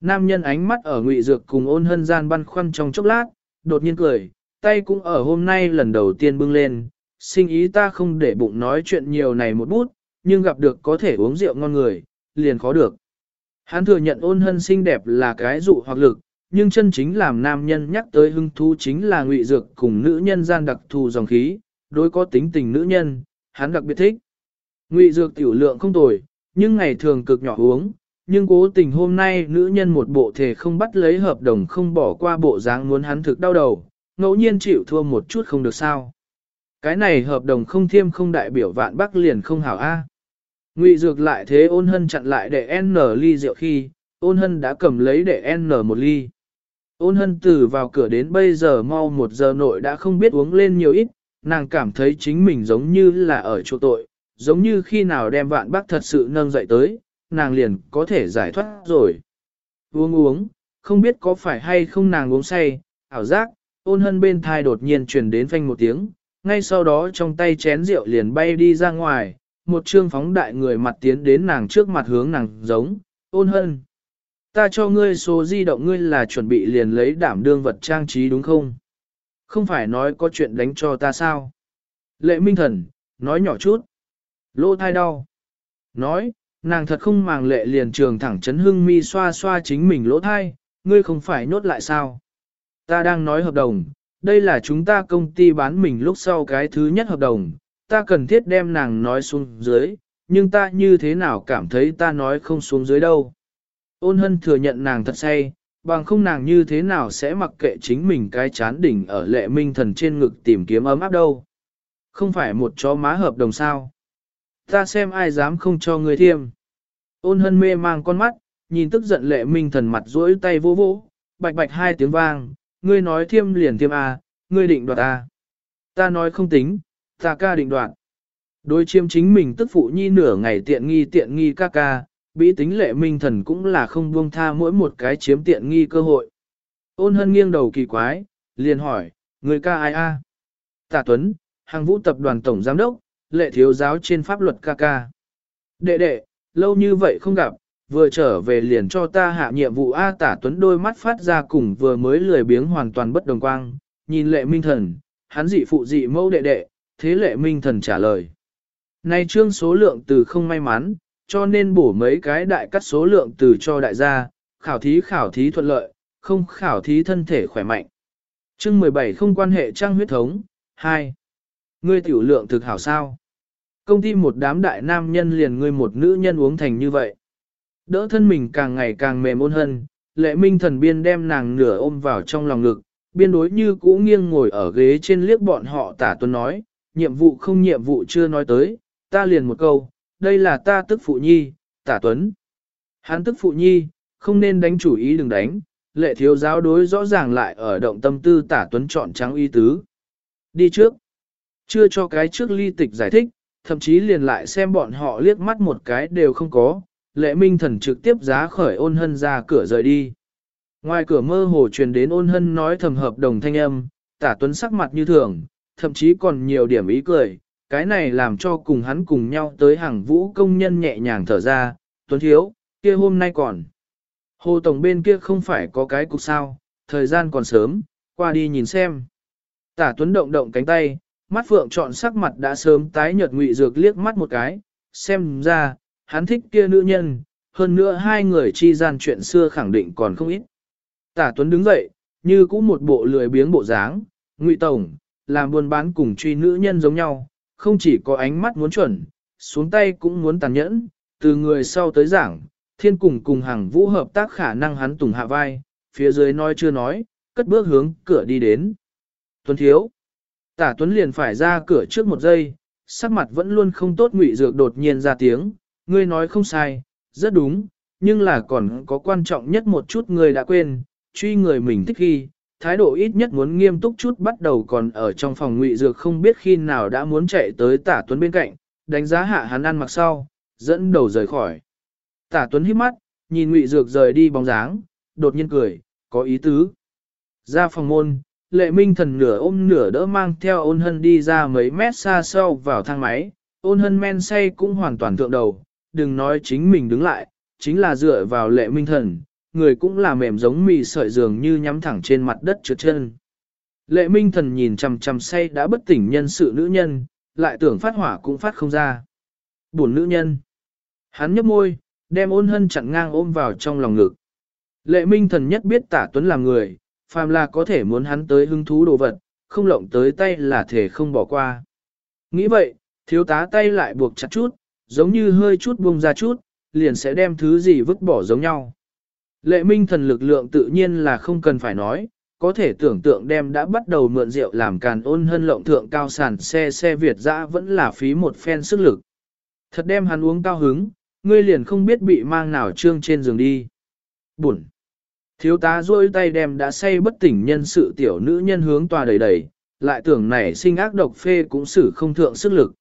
S1: Nam nhân ánh mắt ở ngụy dược cùng ôn hân gian băn khoăn trong chốc lát, đột nhiên cười, tay cũng ở hôm nay lần đầu tiên bưng lên, sinh ý ta không để bụng nói chuyện nhiều này một bút, nhưng gặp được có thể uống rượu ngon người, liền khó được. Hắn thừa nhận ôn hân xinh đẹp là cái dụ hoặc lực, nhưng chân chính làm nam nhân nhắc tới hưng thú chính là ngụy dược cùng nữ nhân gian đặc thù dòng khí, đối có tính tình nữ nhân, hắn đặc biệt thích. Ngụy dược tiểu lượng không tồi, nhưng ngày thường cực nhỏ uống, nhưng cố tình hôm nay nữ nhân một bộ thể không bắt lấy hợp đồng không bỏ qua bộ dáng muốn hắn thực đau đầu, ngẫu nhiên chịu thua một chút không được sao. Cái này hợp đồng không thiêm không đại biểu vạn bắc liền không hảo A. Ngụy dược lại thế ôn hân chặn lại để N ly rượu khi, ôn hân đã cầm lấy để N một ly. Ôn hân từ vào cửa đến bây giờ mau một giờ nội đã không biết uống lên nhiều ít, nàng cảm thấy chính mình giống như là ở chỗ tội, giống như khi nào đem vạn bác thật sự nâng dậy tới, nàng liền có thể giải thoát rồi. Uống uống, không biết có phải hay không nàng uống say, ảo giác, ôn hân bên thai đột nhiên truyền đến phanh một tiếng, ngay sau đó trong tay chén rượu liền bay đi ra ngoài, một trương phóng đại người mặt tiến đến nàng trước mặt hướng nàng giống, ôn hân. Ta cho ngươi số di động ngươi là chuẩn bị liền lấy đảm đương vật trang trí đúng không? Không phải nói có chuyện đánh cho ta sao? Lệ minh thần, nói nhỏ chút. Lô thai đau. Nói, nàng thật không màng lệ liền trường thẳng chấn hưng mi xoa xoa chính mình lỗ thai, ngươi không phải nhốt lại sao? Ta đang nói hợp đồng, đây là chúng ta công ty bán mình lúc sau cái thứ nhất hợp đồng, ta cần thiết đem nàng nói xuống dưới, nhưng ta như thế nào cảm thấy ta nói không xuống dưới đâu. Ôn hân thừa nhận nàng thật say, bằng không nàng như thế nào sẽ mặc kệ chính mình cái chán đỉnh ở lệ minh thần trên ngực tìm kiếm ấm áp đâu. Không phải một chó má hợp đồng sao. Ta xem ai dám không cho người thiêm. Ôn hân mê mang con mắt, nhìn tức giận lệ minh thần mặt duỗi tay vô vỗ, bạch bạch hai tiếng vang, ngươi nói thiêm liền thiêm à, ngươi định đoạt à. Ta nói không tính, ta ca định đoạt. Đối chiêm chính mình tức phụ nhi nửa ngày tiện nghi tiện nghi ca ca, bị tính lệ minh thần cũng là không buông tha mỗi một cái chiếm tiện nghi cơ hội. Ôn hân nghiêng đầu kỳ quái, liền hỏi, người ca ai a? Tạ Tuấn, hàng vũ tập đoàn tổng giám đốc, lệ thiếu giáo trên pháp luật ca ca. Đệ đệ, lâu như vậy không gặp, vừa trở về liền cho ta hạ nhiệm vụ A tả Tuấn đôi mắt phát ra cùng vừa mới lười biếng hoàn toàn bất đồng quang, nhìn lệ minh thần, hắn dị phụ dị mẫu đệ đệ, thế lệ minh thần trả lời. Này trương số lượng từ không may mắn, cho nên bổ mấy cái đại cắt số lượng từ cho đại gia, khảo thí khảo thí thuận lợi, không khảo thí thân thể khỏe mạnh. chương 17 không quan hệ trang huyết thống, 2. Ngươi tiểu lượng thực hảo sao? Công ty một đám đại nam nhân liền ngươi một nữ nhân uống thành như vậy. Đỡ thân mình càng ngày càng mềm ôn hơn, lệ minh thần biên đem nàng nửa ôm vào trong lòng ngực, biên đối như cũ nghiêng ngồi ở ghế trên liếc bọn họ tả tuấn nói, nhiệm vụ không nhiệm vụ chưa nói tới, ta liền một câu, đây là ta tức phụ nhi, tả tuấn. Hắn tức phụ nhi, không nên đánh chủ ý đừng đánh, lệ thiếu giáo đối rõ ràng lại ở động tâm tư tả tuấn chọn trắng y tứ. Đi trước. Chưa cho cái trước ly tịch giải thích, thậm chí liền lại xem bọn họ liếc mắt một cái đều không có, lệ minh thần trực tiếp giá khởi ôn hân ra cửa rời đi. Ngoài cửa mơ hồ truyền đến ôn hân nói thầm hợp đồng thanh âm, tả tuấn sắc mặt như thường, thậm chí còn nhiều điểm ý cười, cái này làm cho cùng hắn cùng nhau tới hàng vũ công nhân nhẹ nhàng thở ra, tuấn thiếu, kia hôm nay còn. Hồ Tổng bên kia không phải có cái cục sao, thời gian còn sớm, qua đi nhìn xem. Tả Tuấn động động cánh tay, mắt phượng chọn sắc mặt đã sớm tái nhợt ngụy dược liếc mắt một cái, xem ra, hắn thích kia nữ nhân, hơn nữa hai người chi gian chuyện xưa khẳng định còn không ít. Tả Tuấn đứng dậy, như cũng một bộ lười biếng bộ dáng, ngụy tổng, làm buôn bán cùng truy nữ nhân giống nhau, không chỉ có ánh mắt muốn chuẩn, xuống tay cũng muốn tàn nhẫn, từ người sau tới giảng, thiên cùng cùng hàng vũ hợp tác khả năng hắn tùng hạ vai, phía dưới nói chưa nói, cất bước hướng cửa đi đến. Tuấn thiếu. Tả Tuấn liền phải ra cửa trước một giây, sắc mặt vẫn luôn không tốt ngụy dược đột nhiên ra tiếng, ngươi nói không sai, rất đúng, nhưng là còn có quan trọng nhất một chút người đã quên, truy người mình thích khi, thái độ ít nhất muốn nghiêm túc chút bắt đầu còn ở trong phòng ngụy dược không biết khi nào đã muốn chạy tới tả tuấn bên cạnh, đánh giá hạ hắn ăn mặc sau, dẫn đầu rời khỏi. Tả tuấn hít mắt, nhìn ngụy dược rời đi bóng dáng, đột nhiên cười, có ý tứ. Ra phòng môn, lệ minh thần nửa ôm nửa đỡ mang theo ôn hân đi ra mấy mét xa sau vào thang máy, ôn hân men say cũng hoàn toàn thượng đầu, đừng nói chính mình đứng lại, chính là dựa vào lệ minh thần, người cũng là mềm giống mì sợi dường như nhắm thẳng trên mặt đất trượt chân. Lệ minh thần nhìn chằm chằm say đã bất tỉnh nhân sự nữ nhân, lại tưởng phát hỏa cũng phát không ra. Buồn nữ nhân. Hắn nhấp môi, đem ôn hân chặn ngang ôm vào trong lòng ngực. Lệ minh thần nhất biết tả tuấn là người, phàm là có thể muốn hắn tới hứng thú đồ vật, không lộng tới tay là thể không bỏ qua. Nghĩ vậy, thiếu tá tay lại buộc chặt chút, giống như hơi chút buông ra chút, liền sẽ đem thứ gì vứt bỏ giống nhau. Lệ minh thần lực lượng tự nhiên là không cần phải nói, có thể tưởng tượng đem đã bắt đầu mượn rượu làm càn ôn hơn lộng thượng cao sản xe xe Việt dã vẫn là phí một phen sức lực. Thật đem hắn uống cao hứng, ngươi liền không biết bị mang nào trương trên giường đi. Buồn. Thiếu tá duỗi tay đem đã say bất tỉnh nhân sự tiểu nữ nhân hướng tòa đầy đầy, lại tưởng này sinh ác độc phê cũng xử không thượng sức lực.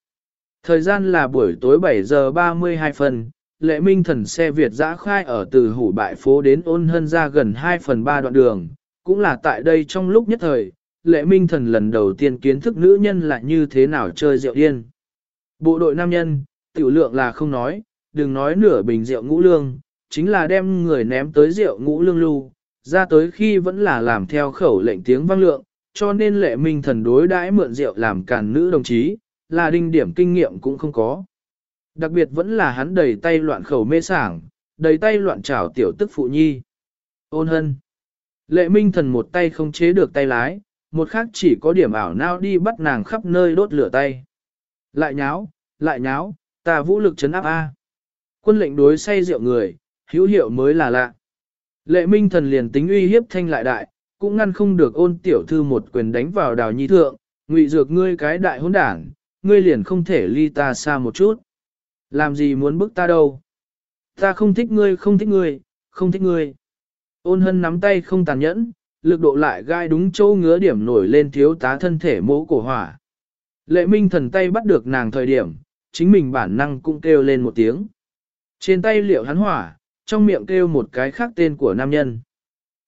S1: Thời gian là buổi tối 7 giờ 32 phần, lệ minh thần xe Việt giã khai ở từ hủ bại phố đến ôn hân ra gần 2 phần 3 đoạn đường, cũng là tại đây trong lúc nhất thời, lệ minh thần lần đầu tiên kiến thức nữ nhân là như thế nào chơi rượu điên. Bộ đội nam nhân, tiểu lượng là không nói, đừng nói nửa bình rượu ngũ lương, chính là đem người ném tới rượu ngũ lương lưu, ra tới khi vẫn là làm theo khẩu lệnh tiếng vang lượng, cho nên lệ minh thần đối đãi mượn rượu làm càn nữ đồng chí, là đinh điểm kinh nghiệm cũng không có. Đặc biệt vẫn là hắn đầy tay loạn khẩu mê sảng, đầy tay loạn trảo tiểu tức phụ nhi. Ôn hân. Lệ minh thần một tay không chế được tay lái, một khác chỉ có điểm ảo nao đi bắt nàng khắp nơi đốt lửa tay. Lại nháo, lại nháo, ta vũ lực chấn áp A. Quân lệnh đối say rượu người, hữu hiệu mới là lạ. Lệ minh thần liền tính uy hiếp thanh lại đại, cũng ngăn không được ôn tiểu thư một quyền đánh vào đào nhi thượng, ngụy dược ngươi cái đại hỗn đảng, ngươi liền không thể ly ta xa một chút. Làm gì muốn bức ta đâu? Ta không thích ngươi, không thích ngươi, không thích ngươi. Ôn hân nắm tay không tàn nhẫn, lực độ lại gai đúng chỗ ngứa điểm nổi lên thiếu tá thân thể mỗ cổ hỏa. Lệ minh thần tay bắt được nàng thời điểm, chính mình bản năng cũng kêu lên một tiếng. Trên tay liệu hắn hỏa, trong miệng kêu một cái khác tên của nam nhân.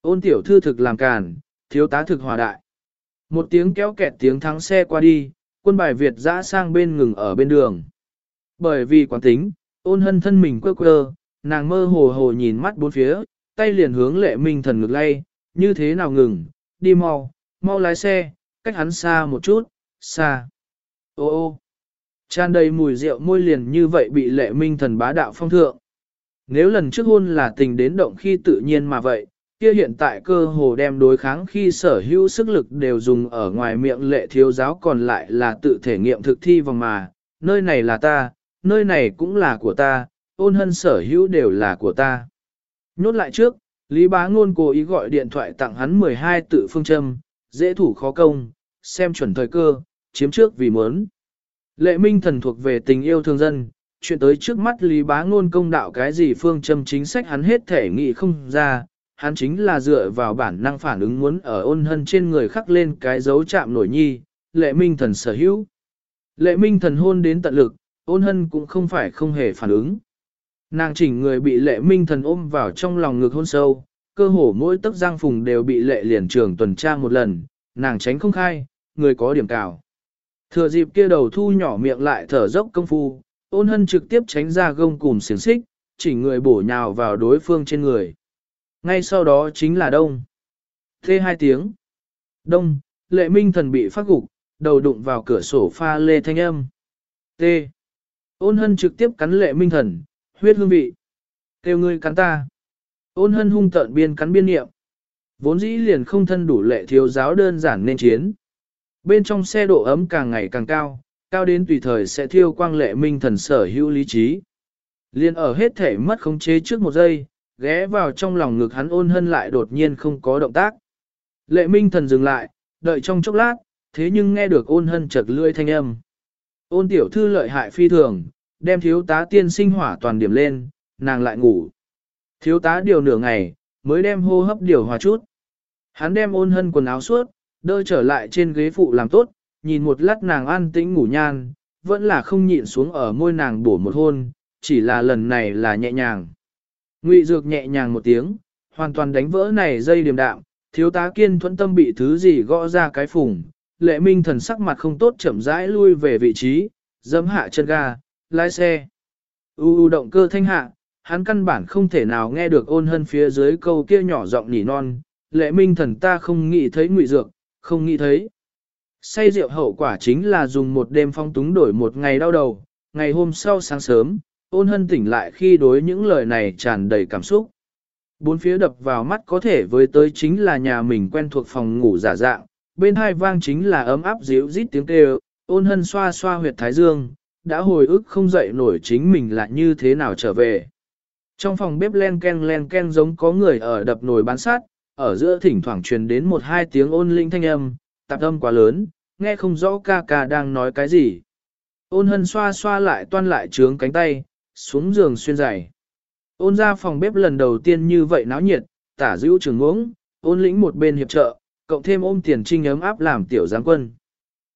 S1: Ôn tiểu thư thực làm càn, thiếu tá thực hòa đại. Một tiếng kéo kẹt tiếng thắng xe qua đi, quân bài Việt dã sang bên ngừng ở bên đường. Bởi vì quán tính, ôn hân thân mình quơ quơ, nàng mơ hồ hồ nhìn mắt bốn phía, tay liền hướng lệ minh thần ngực lay, như thế nào ngừng, đi mau, mau lái xe, cách hắn xa một chút, xa. Ô ô, tràn đầy mùi rượu môi liền như vậy bị lệ minh thần bá đạo phong thượng. Nếu lần trước hôn là tình đến động khi tự nhiên mà vậy, kia hiện tại cơ hồ đem đối kháng khi sở hữu sức lực đều dùng ở ngoài miệng lệ thiếu giáo còn lại là tự thể nghiệm thực thi vòng mà, nơi này là ta, nơi này cũng là của ta, ôn hân sở hữu đều là của ta. Nhốt lại trước, Lý Bá Ngôn cố ý gọi điện thoại tặng hắn 12 tự phương châm, dễ thủ khó công, xem chuẩn thời cơ, chiếm trước vì muốn. Lệ minh thần thuộc về tình yêu thương dân, chuyện tới trước mắt Lý Bá Ngôn công đạo cái gì phương châm chính sách hắn hết thể nghị không ra, hắn chính là dựa vào bản năng phản ứng muốn ở ôn hân trên người khắc lên cái dấu chạm nổi nhi, lệ minh thần sở hữu. Lệ minh thần hôn đến tận lực, ôn hân cũng không phải không hề phản ứng. Nàng chỉnh người bị lệ minh thần ôm vào trong lòng ngực hôn sâu, cơ hồ mỗi tấc giang phùng đều bị lệ liền trường tuần tra một lần, nàng tránh không khai, người có điểm cào. Thừa dịp kia đầu thu nhỏ miệng lại thở dốc công phu, ôn hân trực tiếp tránh ra gông cùng xiềng xích, chỉ người bổ nhào vào đối phương trên người. Ngay sau đó chính là đông. Thê hai tiếng. Đông, lệ minh thần bị phát gục, đầu đụng vào cửa sổ pha lê thanh âm. T. Ôn hân trực tiếp cắn lệ minh thần, huyết hương vị. Kêu ngươi cắn ta. Ôn hân hung tợn biên cắn biên niệm. Vốn dĩ liền không thân đủ lệ thiếu giáo đơn giản nên chiến. Bên trong xe độ ấm càng ngày càng cao, cao đến tùy thời sẽ thiêu quang lệ minh thần sở hữu lý trí. Liên ở hết thể mất khống chế trước một giây, ghé vào trong lòng ngực hắn ôn hân lại đột nhiên không có động tác. Lệ minh thần dừng lại, đợi trong chốc lát, thế nhưng nghe được ôn hân chật lưỡi thanh âm. Ôn tiểu thư lợi hại phi thường, đem thiếu tá tiên sinh hỏa toàn điểm lên, nàng lại ngủ. Thiếu tá điều nửa ngày, mới đem hô hấp điều hòa chút. Hắn đem ôn hân quần áo suốt, đỡ trở lại trên ghế phụ làm tốt, nhìn một lát nàng an tĩnh ngủ nhan, vẫn là không nhịn xuống ở môi nàng bổ một hôn, chỉ là lần này là nhẹ nhàng. Ngụy dược nhẹ nhàng một tiếng, hoàn toàn đánh vỡ này dây điềm đạm, thiếu tá kiên thuẫn tâm bị thứ gì gõ ra cái phùng, lệ minh thần sắc mặt không tốt chậm rãi lui về vị trí, dẫm hạ chân ga, lái xe. U u động cơ thanh hạ, hắn căn bản không thể nào nghe được ôn hân phía dưới câu kia nhỏ giọng nỉ non, lệ minh thần ta không nghĩ thấy ngụy dược, không nghĩ thấy. Say rượu hậu quả chính là dùng một đêm phong túng đổi một ngày đau đầu, ngày hôm sau sáng sớm, ôn hân tỉnh lại khi đối những lời này tràn đầy cảm xúc. Bốn phía đập vào mắt có thể với tới chính là nhà mình quen thuộc phòng ngủ giả dạng, bên hai vang chính là ấm áp díu rít tiếng kêu, ôn hân xoa xoa huyệt thái dương, đã hồi ức không dậy nổi chính mình là như thế nào trở về. Trong phòng bếp len ken len ken giống có người ở đập nồi bán sát, ở giữa thỉnh thoảng truyền đến một hai tiếng ôn linh thanh âm, tạp âm quá lớn, nghe không rõ ca ca đang nói cái gì. Ôn hân xoa xoa lại toan lại trướng cánh tay, xuống giường xuyên giày. Ôn ra phòng bếp lần đầu tiên như vậy náo nhiệt, tả dữ trường uống, ôn lĩnh một bên hiệp trợ, cộng thêm ôm tiền trinh ấm áp làm tiểu giáng quân.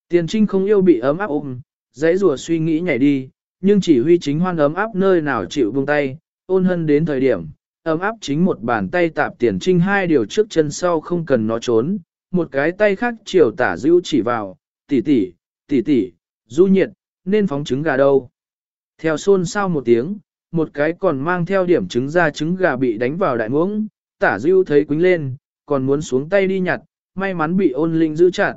S1: Tiền trinh không yêu bị ấm áp ôm, dãy rùa suy nghĩ nhảy đi, nhưng chỉ huy chính hoan ấm áp nơi nào chịu buông tay, ôn hân đến thời điểm, ấm áp chính một bàn tay tạp tiền trinh hai điều trước chân sau không cần nó trốn, một cái tay khác chiều tả dữ chỉ vào, tỷ tỷ, tỷ tỷ, du nhiệt, nên phóng trứng gà đâu. Theo xôn xao một tiếng, một cái còn mang theo điểm trứng ra trứng gà bị đánh vào đại muỗng, tả dữ thấy quính lên, còn muốn xuống tay đi nhặt, may mắn bị ôn linh giữ chặt.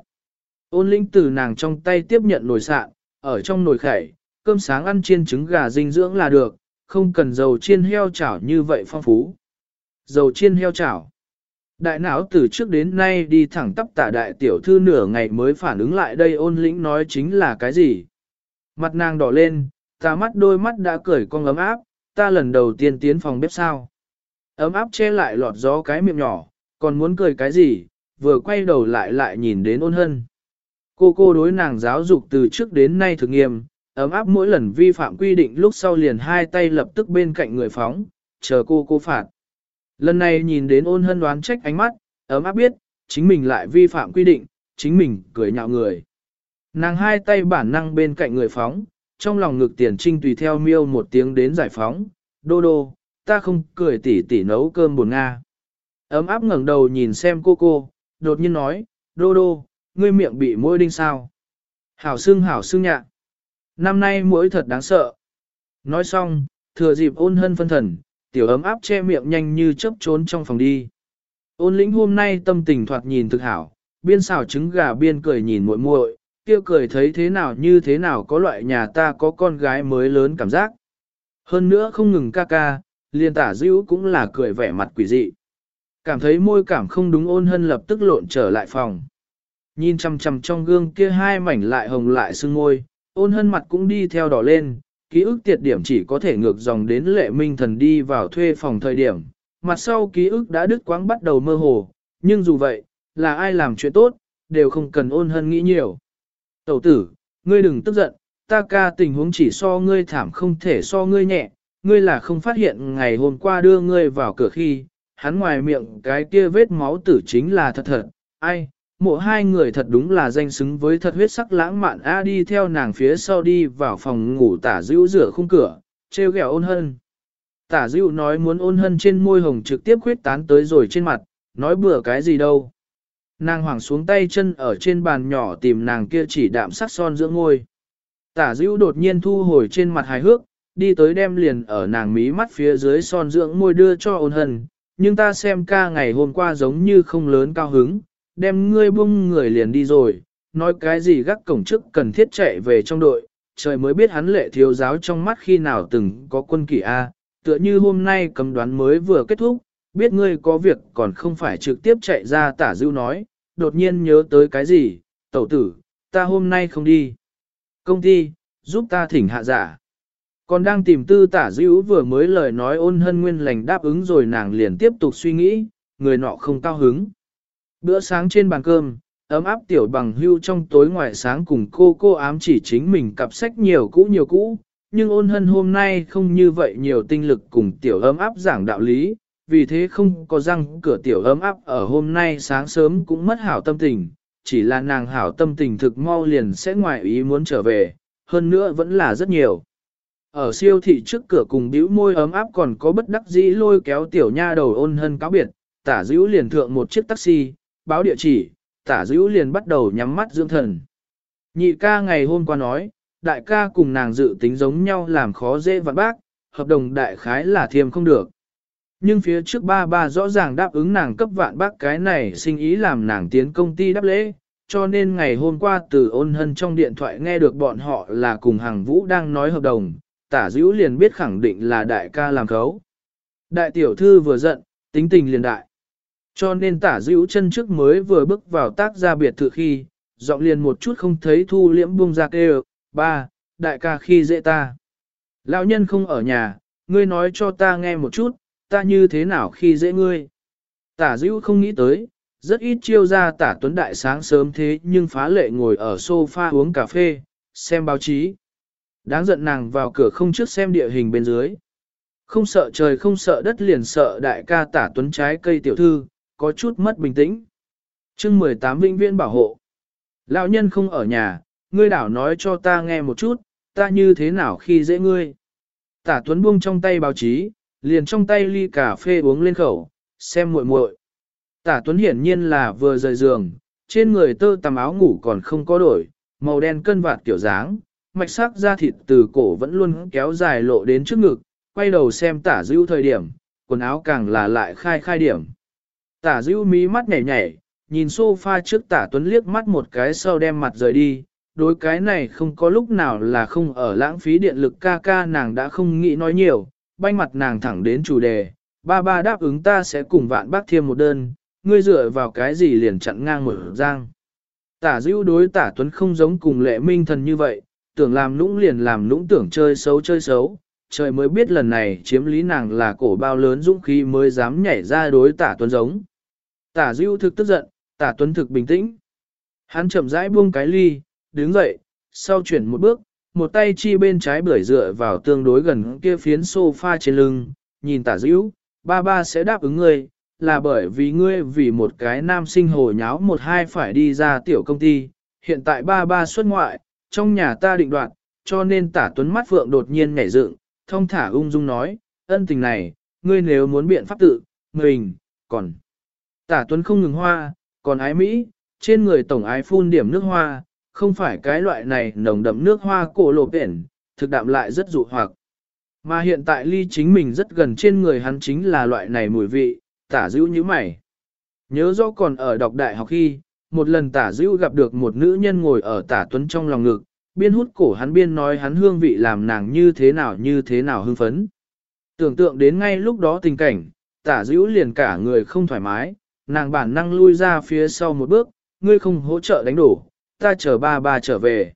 S1: Ôn linh từ nàng trong tay tiếp nhận nồi sạn, ở trong nồi khẩy, cơm sáng ăn chiên trứng gà dinh dưỡng là được, không cần dầu chiên heo chảo như vậy phong phú. Dầu chiên heo chảo. Đại não từ trước đến nay đi thẳng tắp tả đại tiểu thư nửa ngày mới phản ứng lại đây ôn lĩnh nói chính là cái gì. Mặt nàng đỏ lên, ta mắt đôi mắt đã cởi con ấm áp, ta lần đầu tiên tiến phòng bếp sao. Ấm áp che lại lọt gió cái miệng nhỏ, còn muốn cười cái gì, vừa quay đầu lại lại nhìn đến ôn hân. Cô cô đối nàng giáo dục từ trước đến nay thực nghiêm, ấm áp mỗi lần vi phạm quy định lúc sau liền hai tay lập tức bên cạnh người phóng, chờ cô cô phạt. Lần này nhìn đến ôn hân đoán trách ánh mắt, ấm áp biết, chính mình lại vi phạm quy định, chính mình cười nhạo người. Nàng hai tay bản năng bên cạnh người phóng, trong lòng ngực tiền trinh tùy theo miêu một tiếng đến giải phóng, đô đô, ta không cười tỉ tỉ nấu cơm buồn Nga. Ấm áp ngẩng đầu nhìn xem cô cô, đột nhiên nói, đô đô, ngươi miệng bị mũi đinh sao. Hảo xương hảo xương nhạ. Năm nay mũi thật đáng sợ. Nói xong, thừa dịp ôn hân phân thần, tiểu ấm áp che miệng nhanh như chớp trốn trong phòng đi. Ôn lĩnh hôm nay tâm tình thoạt nhìn thực hảo, biên xào trứng gà biên cười nhìn muội muội, kia cười thấy thế nào như thế nào có loại nhà ta có con gái mới lớn cảm giác. Hơn nữa không ngừng ca ca, liền tả dữ cũng là cười vẻ mặt quỷ dị. Cảm thấy môi cảm không đúng ôn hân lập tức lộn trở lại phòng. Nhìn chằm chằm trong gương kia hai mảnh lại hồng lại sưng môi, ôn hân mặt cũng đi theo đỏ lên, ký ức tiệt điểm chỉ có thể ngược dòng đến lệ minh thần đi vào thuê phòng thời điểm. Mặt sau ký ức đã đứt quãng bắt đầu mơ hồ, nhưng dù vậy, là ai làm chuyện tốt, đều không cần ôn hân nghĩ nhiều. Tẩu tử, ngươi đừng tức giận, ta ca tình huống chỉ so ngươi thảm không thể so ngươi nhẹ, ngươi là không phát hiện ngày hôm qua đưa ngươi vào cửa khi, hắn ngoài miệng cái kia vết máu tử chính là thật thật, ai, mộ hai người thật đúng là danh xứng với thật huyết sắc lãng mạn A đi theo nàng phía sau đi vào phòng ngủ tả dữ rửa khung cửa, treo ghẹo ôn hân. Tả dữ nói muốn ôn hân trên môi hồng trực tiếp khuyết tán tới rồi trên mặt, nói bừa cái gì đâu. nàng hoảng xuống tay chân ở trên bàn nhỏ tìm nàng kia chỉ đạm sắc son giữa ngôi. Tả dữ đột nhiên thu hồi trên mặt hài hước, đi tới đem liền ở nàng mí mắt phía dưới son dưỡng môi đưa cho ôn hân, nhưng ta xem ca ngày hôm qua giống như không lớn cao hứng, đem ngươi buông người liền đi rồi, nói cái gì gác cổng chức cần thiết chạy về trong đội, trời mới biết hắn lệ thiếu giáo trong mắt khi nào từng có quân kỷ A, tựa như hôm nay cấm đoán mới vừa kết thúc, biết ngươi có việc còn không phải trực tiếp chạy ra tả dưu nói, đột nhiên nhớ tới cái gì, tẩu tử, ta hôm nay không đi. Công ty, giúp ta thỉnh hạ giả. Còn đang tìm tư tả dữ vừa mới lời nói ôn hân nguyên lành đáp ứng rồi nàng liền tiếp tục suy nghĩ, người nọ không cao hứng. Bữa sáng trên bàn cơm, ấm áp tiểu bằng hưu trong tối ngoài sáng cùng cô cô ám chỉ chính mình cặp sách nhiều cũ nhiều cũ, nhưng ôn hân hôm nay không như vậy nhiều tinh lực cùng tiểu ấm áp giảng đạo lý, vì thế không có răng cửa tiểu ấm áp ở hôm nay sáng sớm cũng mất hảo tâm tình, chỉ là nàng hảo tâm tình thực mau liền sẽ ngoài ý muốn trở về, hơn nữa vẫn là rất nhiều. Ở siêu thị trước cửa cùng bĩu môi ấm áp còn có bất đắc dĩ lôi kéo tiểu nha đầu ôn hân cáo biệt, tả dữ liền thượng một chiếc taxi, báo địa chỉ, tả dữ liền bắt đầu nhắm mắt dưỡng thần. Nhị ca ngày hôm qua nói, đại ca cùng nàng dự tính giống nhau làm khó dễ vạn bác, hợp đồng đại khái là thiêm không được. Nhưng phía trước ba ba rõ ràng đáp ứng nàng cấp vạn bác cái này sinh ý làm nàng tiến công ty đáp lễ, cho nên ngày hôm qua từ ôn hân trong điện thoại nghe được bọn họ là cùng hàng vũ đang nói hợp đồng, tả dữ liền biết khẳng định là đại ca làm khấu. Đại tiểu thư vừa giận, tính tình liền đại. Cho nên tả dữ chân trước mới vừa bước vào tác gia biệt thự khi, giọng liền một chút không thấy thu liễm buông ra kêu, ba, đại ca khi dễ ta. Lão nhân không ở nhà, ngươi nói cho ta nghe một chút, ta như thế nào khi dễ ngươi. Tả dữ không nghĩ tới, rất ít chiêu ra tả tuấn đại sáng sớm thế nhưng phá lệ ngồi ở sofa uống cà phê, xem báo chí. Đáng giận nàng vào cửa không trước xem địa hình bên dưới. Không sợ trời không sợ đất liền sợ đại ca tả tuấn trái cây tiểu thư, có chút mất bình tĩnh. chương 18 vĩnh viên bảo hộ. Lão nhân không ở nhà, ngươi đảo nói cho ta nghe một chút, ta như thế nào khi dễ ngươi. Tả tuấn buông trong tay báo chí, liền trong tay ly cà phê uống lên khẩu, xem muội muội. Tả tuấn hiển nhiên là vừa rời giường, trên người tơ tằm áo ngủ còn không có đổi, màu đen cân vạt kiểu dáng, mạch sắc da thịt từ cổ vẫn luôn kéo dài lộ đến trước ngực, quay đầu xem tả dữ thời điểm, quần áo càng là lại khai khai điểm. Tả dữ mí mắt nhảy nhảy, nhìn sofa trước tả tuấn liếc mắt một cái sau đem mặt rời đi, đối cái này không có lúc nào là không ở lãng phí điện lực ca ca nàng đã không nghĩ nói nhiều, banh mặt nàng thẳng đến chủ đề, ba ba đáp ứng ta sẽ cùng vạn bác thêm một đơn, ngươi dựa vào cái gì liền chặn ngang một giang. Tả dữ đối tả tuấn không giống cùng lệ minh thần như vậy, tưởng làm nũng liền làm nũng tưởng chơi xấu chơi xấu, trời mới biết lần này chiếm lý nàng là cổ bao lớn dũng khí mới dám nhảy ra đối tả tuấn giống. Tả dữ thực tức giận, tả tuấn thực bình tĩnh. Hắn chậm rãi buông cái ly, đứng dậy, sau chuyển một bước, một tay chi bên trái bưởi dựa vào tương đối gần kia phiến sofa trên lưng, nhìn tả dữ, ba ba sẽ đáp ứng ngươi, là bởi vì ngươi vì một cái nam sinh hồ nháo một hai phải đi ra tiểu công ty, hiện tại ba ba xuất ngoại, trong nhà ta định đoạt, cho nên tả tuấn mắt phượng đột nhiên nhảy dựng, thông thả ung dung nói, ân tình này, ngươi nếu muốn biện pháp tự, mình, còn. Tả tuấn không ngừng hoa, còn ái Mỹ, trên người tổng ái phun điểm nước hoa, không phải cái loại này nồng đậm nước hoa cổ lộ biển, thực đạm lại rất dụ hoặc. Mà hiện tại ly chính mình rất gần trên người hắn chính là loại này mùi vị, tả dữ như mày. Nhớ rõ còn ở đọc đại học khi, một lần tả dữ gặp được một nữ nhân ngồi ở tả tuấn trong lòng ngực, biên hút cổ hắn biên nói hắn hương vị làm nàng như thế nào như thế nào hưng phấn. Tưởng tượng đến ngay lúc đó tình cảnh, tả dữ liền cả người không thoải mái, nàng bản năng lui ra phía sau một bước, ngươi không hỗ trợ đánh đổ, ta chờ ba ba trở về.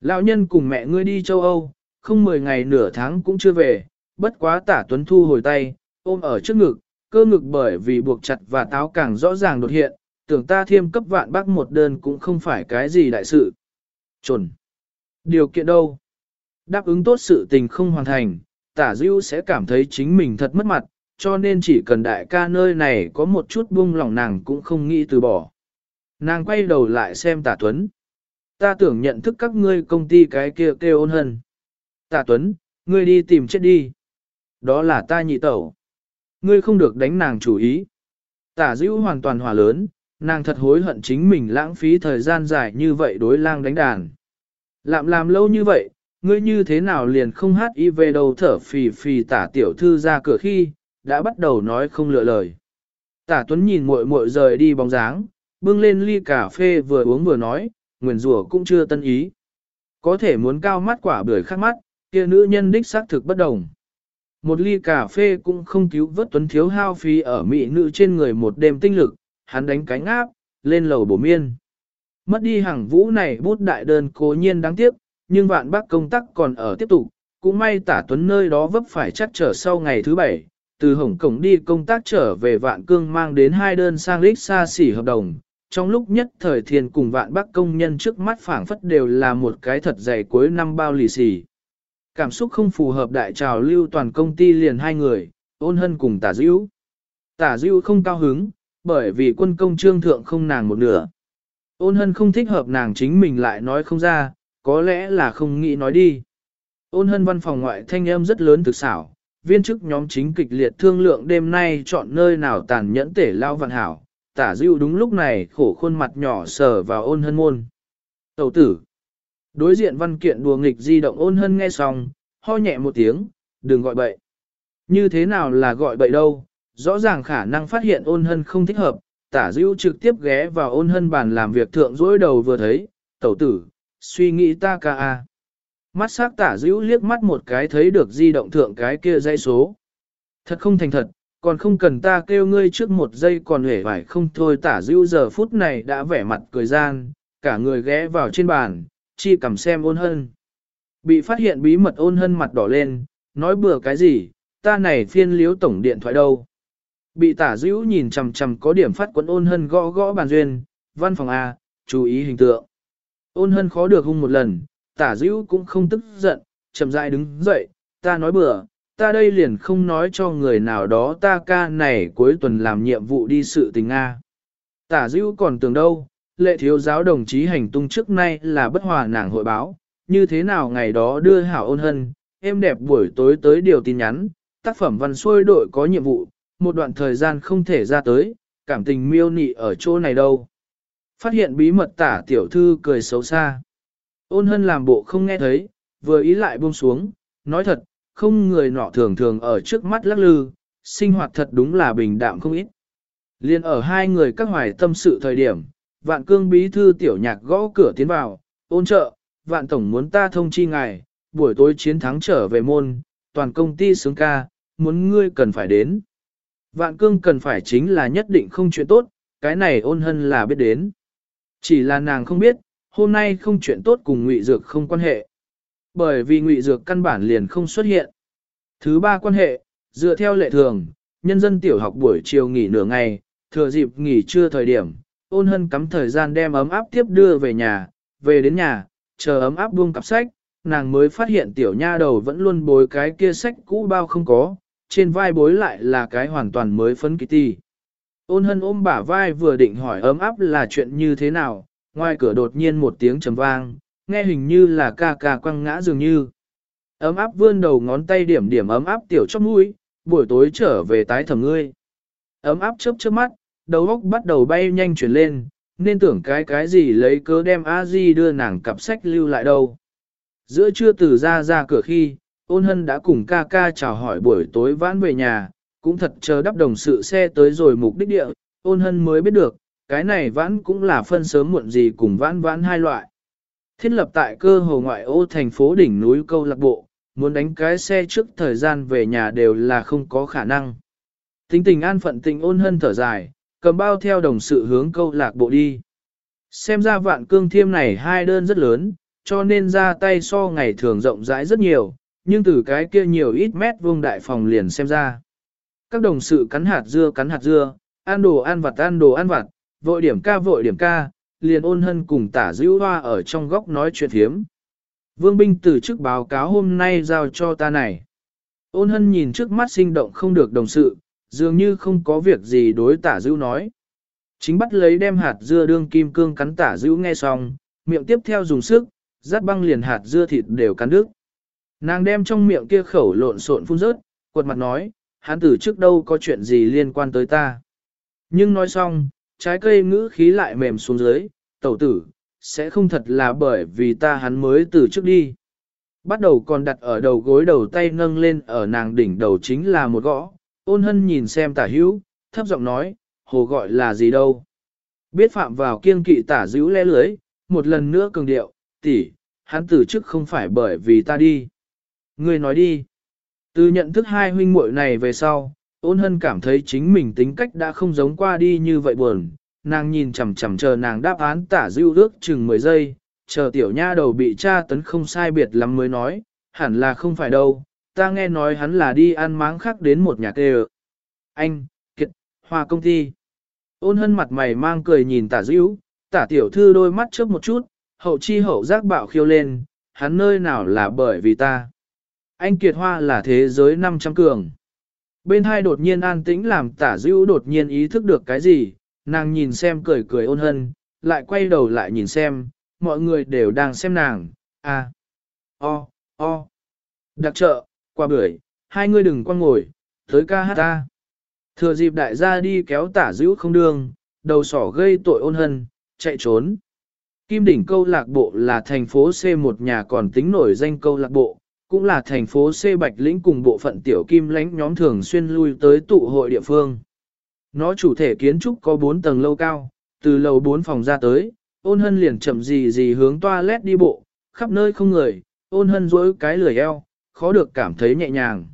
S1: Lão nhân cùng mẹ ngươi đi châu Âu, không 10 ngày nửa tháng cũng chưa về, bất quá tả tuấn thu hồi tay, ôm ở trước ngực, cơ ngực bởi vì buộc chặt và táo càng rõ ràng đột hiện, tưởng ta thiêm cấp vạn bác một đơn cũng không phải cái gì đại sự. Trồn. Điều kiện đâu? Đáp ứng tốt sự tình không hoàn thành, tả dưu sẽ cảm thấy chính mình thật mất mặt, cho nên chỉ cần đại ca nơi này có một chút buông lòng nàng cũng không nghĩ từ bỏ. Nàng quay đầu lại xem tả tuấn. Ta tưởng nhận thức các ngươi công ty cái kia kêu ôn hân. Tả tuấn, ngươi đi tìm chết đi. Đó là ta nhị tẩu. Ngươi không được đánh nàng chủ ý. Tả dữ hoàn toàn hòa lớn, nàng thật hối hận chính mình lãng phí thời gian dài như vậy đối lang đánh đàn. Làm làm lâu như vậy, ngươi như thế nào liền không hát y về đầu thở phì phì tả tiểu thư ra cửa khi, đã bắt đầu nói không lựa lời. Tả Tuấn nhìn muội muội rời đi bóng dáng, bưng lên ly cà phê vừa uống vừa nói, nguyền rủa cũng chưa tân ý. Có thể muốn cao mắt quả bưởi khắc mắt, kia nữ nhân đích xác thực bất đồng. Một ly cà phê cũng không cứu vớt Tuấn thiếu hao phí ở mỹ nữ trên người một đêm tinh lực, hắn đánh cánh áp, lên lầu bổ miên. Mất đi hàng vũ này bút đại đơn cố nhiên đáng tiếc, nhưng vạn bác công tác còn ở tiếp tục, cũng may tả Tuấn nơi đó vấp phải chắc trở sau ngày thứ bảy, từ Hồng Cổng đi công tác trở về vạn cương mang đến hai đơn sang lít xa xỉ hợp đồng. Trong lúc nhất thời thiền cùng vạn bác công nhân trước mắt phảng phất đều là một cái thật dày cuối năm bao lì xì. Cảm xúc không phù hợp đại trào lưu toàn công ty liền hai người, ôn hân cùng tả dữ. Tả dữ không cao hứng, bởi vì quân công trương thượng không nàng một nửa. Ôn hân không thích hợp nàng chính mình lại nói không ra, có lẽ là không nghĩ nói đi. Ôn hân văn phòng ngoại thanh âm rất lớn thực xảo, viên chức nhóm chính kịch liệt thương lượng đêm nay chọn nơi nào tàn nhẫn tể lao vạn hảo, tả dịu đúng lúc này khổ khuôn mặt nhỏ sờ vào ôn hân môn. Tẩu tử. Đối diện văn kiện đùa nghịch di động ôn hân nghe xong, ho nhẹ một tiếng, đừng gọi bậy. Như thế nào là gọi bậy đâu, rõ ràng khả năng phát hiện ôn hân không thích hợp, tả dịu trực tiếp ghé vào ôn hân bàn làm việc thượng dối đầu vừa thấy, tẩu tử, suy nghĩ ta ca a. Mắt sắc tả dữ liếc mắt một cái thấy được di động thượng cái kia dây số. Thật không thành thật, còn không cần ta kêu ngươi trước một giây còn hể vải không thôi tả dữ giờ phút này đã vẻ mặt cười gian, cả người ghé vào trên bàn, chi cầm xem ôn hân. Bị phát hiện bí mật ôn hân mặt đỏ lên, nói bừa cái gì, ta này phiên liếu tổng điện thoại đâu. Bị tả dữ nhìn chằm chằm có điểm phát quấn ôn hân gõ gõ bàn duyên, văn phòng A, chú ý hình tượng. Ôn hân khó được hung một lần, tả dữ cũng không tức giận, chậm rãi đứng dậy, ta nói bừa, ta đây liền không nói cho người nào đó ta ca này cuối tuần làm nhiệm vụ đi sự tình Nga. Tả dữ còn tưởng đâu, lệ thiếu giáo đồng chí hành tung trước nay là bất hòa nàng hội báo, như thế nào ngày đó đưa hảo ôn hân, em đẹp buổi tối tới điều tin nhắn, tác phẩm văn xuôi đội có nhiệm vụ, một đoạn thời gian không thể ra tới, cảm tình miêu nị ở chỗ này đâu. Phát hiện bí mật tả tiểu thư cười xấu xa. Ôn hân làm bộ không nghe thấy, vừa ý lại buông xuống, nói thật, không người nọ thường thường ở trước mắt lắc lư, sinh hoạt thật đúng là bình đạm không ít. Liên ở hai người các hoài tâm sự thời điểm, vạn cương bí thư tiểu nhạc gõ cửa tiến vào, ôn trợ, vạn tổng muốn ta thông chi ngài, buổi tối chiến thắng trở về môn, toàn công ty sướng ca, muốn ngươi cần phải đến. Vạn cương cần phải chính là nhất định không chuyện tốt, cái này ôn hân là biết đến. Chỉ là nàng không biết, hôm nay không chuyện tốt cùng ngụy dược không quan hệ. Bởi vì ngụy dược căn bản liền không xuất hiện. Thứ ba quan hệ, dựa theo lệ thường, nhân dân tiểu học buổi chiều nghỉ nửa ngày, thừa dịp nghỉ trưa thời điểm, ôn hân cắm thời gian đem ấm áp tiếp đưa về nhà, về đến nhà, chờ ấm áp buông cặp sách, nàng mới phát hiện tiểu nha đầu vẫn luôn bối cái kia sách cũ bao không có, trên vai bối lại là cái hoàn toàn mới phấn kỳ ti. Ôn hân ôm bả vai vừa định hỏi ấm áp là chuyện như thế nào, ngoài cửa đột nhiên một tiếng trầm vang, nghe hình như là ca ca quăng ngã dường như. Ấm áp vươn đầu ngón tay điểm điểm ấm áp tiểu chóp mũi, buổi tối trở về tái thầm ngươi. Ấm áp chớp chớp mắt, đầu óc bắt đầu bay nhanh chuyển lên, nên tưởng cái cái gì lấy cớ đem a di đưa nàng cặp sách lưu lại đâu. Giữa trưa từ ra ra cửa khi, ôn hân đã cùng ca ca chào hỏi buổi tối vãn về nhà, cũng thật chờ đắp đồng sự xe tới rồi mục đích địa, ôn hân mới biết được, cái này vãn cũng là phân sớm muộn gì cùng vãn vãn hai loại. Thiết lập tại cơ hồ ngoại ô thành phố đỉnh núi câu lạc bộ, muốn đánh cái xe trước thời gian về nhà đều là không có khả năng. Tính tình an phận tình ôn hân thở dài, cầm bao theo đồng sự hướng câu lạc bộ đi. Xem ra vạn cương thiêm này hai đơn rất lớn, cho nên ra tay so ngày thường rộng rãi rất nhiều, nhưng từ cái kia nhiều ít mét vuông đại phòng liền xem ra. Các đồng sự cắn hạt dưa cắn hạt dưa, ăn đồ ăn vặt ăn đồ ăn vặt, vội điểm ca vội điểm ca, liền ôn hân cùng tả dữ hoa ở trong góc nói chuyện thiếm. Vương binh từ chức báo cáo hôm nay giao cho ta này. Ôn hân nhìn trước mắt sinh động không được đồng sự, dường như không có việc gì đối tả dữ nói. Chính bắt lấy đem hạt dưa đương kim cương cắn tả dữ nghe xong, miệng tiếp theo dùng sức, rát băng liền hạt dưa thịt đều cắn đứt. Nàng đem trong miệng kia khẩu lộn xộn phun rớt, quật mặt nói, hắn từ trước đâu có chuyện gì liên quan tới ta. Nhưng nói xong, trái cây ngữ khí lại mềm xuống dưới, tẩu tử, sẽ không thật là bởi vì ta hắn mới từ trước đi. Bắt đầu còn đặt ở đầu gối đầu tay nâng lên ở nàng đỉnh đầu chính là một gõ, ôn hân nhìn xem tả hữu, thấp giọng nói, hồ gọi là gì đâu. Biết phạm vào kiêng kỵ tả dữ le lưới, một lần nữa cường điệu, tỷ, hắn từ trước không phải bởi vì ta đi. Ngươi nói đi. Từ nhận thức hai huynh muội này về sau, ôn hân cảm thấy chính mình tính cách đã không giống qua đi như vậy buồn. Nàng nhìn chằm chằm chờ nàng đáp án tả dữ ước chừng 10 giây, chờ tiểu nha đầu bị cha tấn không sai biệt lắm mới nói, hẳn là không phải đâu, ta nghe nói hắn là đi ăn máng khác đến một nhà kê Anh, kiệt, hoa công ty. Ôn hân mặt mày mang cười nhìn tả dữ, tả tiểu thư đôi mắt chớp một chút, hậu chi hậu giác bạo khiêu lên, hắn nơi nào là bởi vì ta. Anh kiệt hoa là thế giới 500 cường. Bên hai đột nhiên an tĩnh làm tả dữ đột nhiên ý thức được cái gì, nàng nhìn xem cười cười ôn hân, lại quay đầu lại nhìn xem, mọi người đều đang xem nàng, à, o, o, đặc trợ, qua bưởi, hai người đừng quan ngồi, tới ca hát ta. Thừa dịp đại gia đi kéo tả dữ không đường, đầu sỏ gây tội ôn hân, chạy trốn. Kim đỉnh câu lạc bộ là thành phố C một nhà còn tính nổi danh câu lạc bộ, cũng là thành phố C Bạch Lĩnh cùng bộ phận tiểu kim lãnh nhóm thường xuyên lui tới tụ hội địa phương. Nó chủ thể kiến trúc có 4 tầng lâu cao, từ lầu 4 phòng ra tới, ôn hân liền chậm gì gì hướng toilet đi bộ, khắp nơi không người, ôn hân dối cái lười eo, khó được cảm thấy nhẹ nhàng.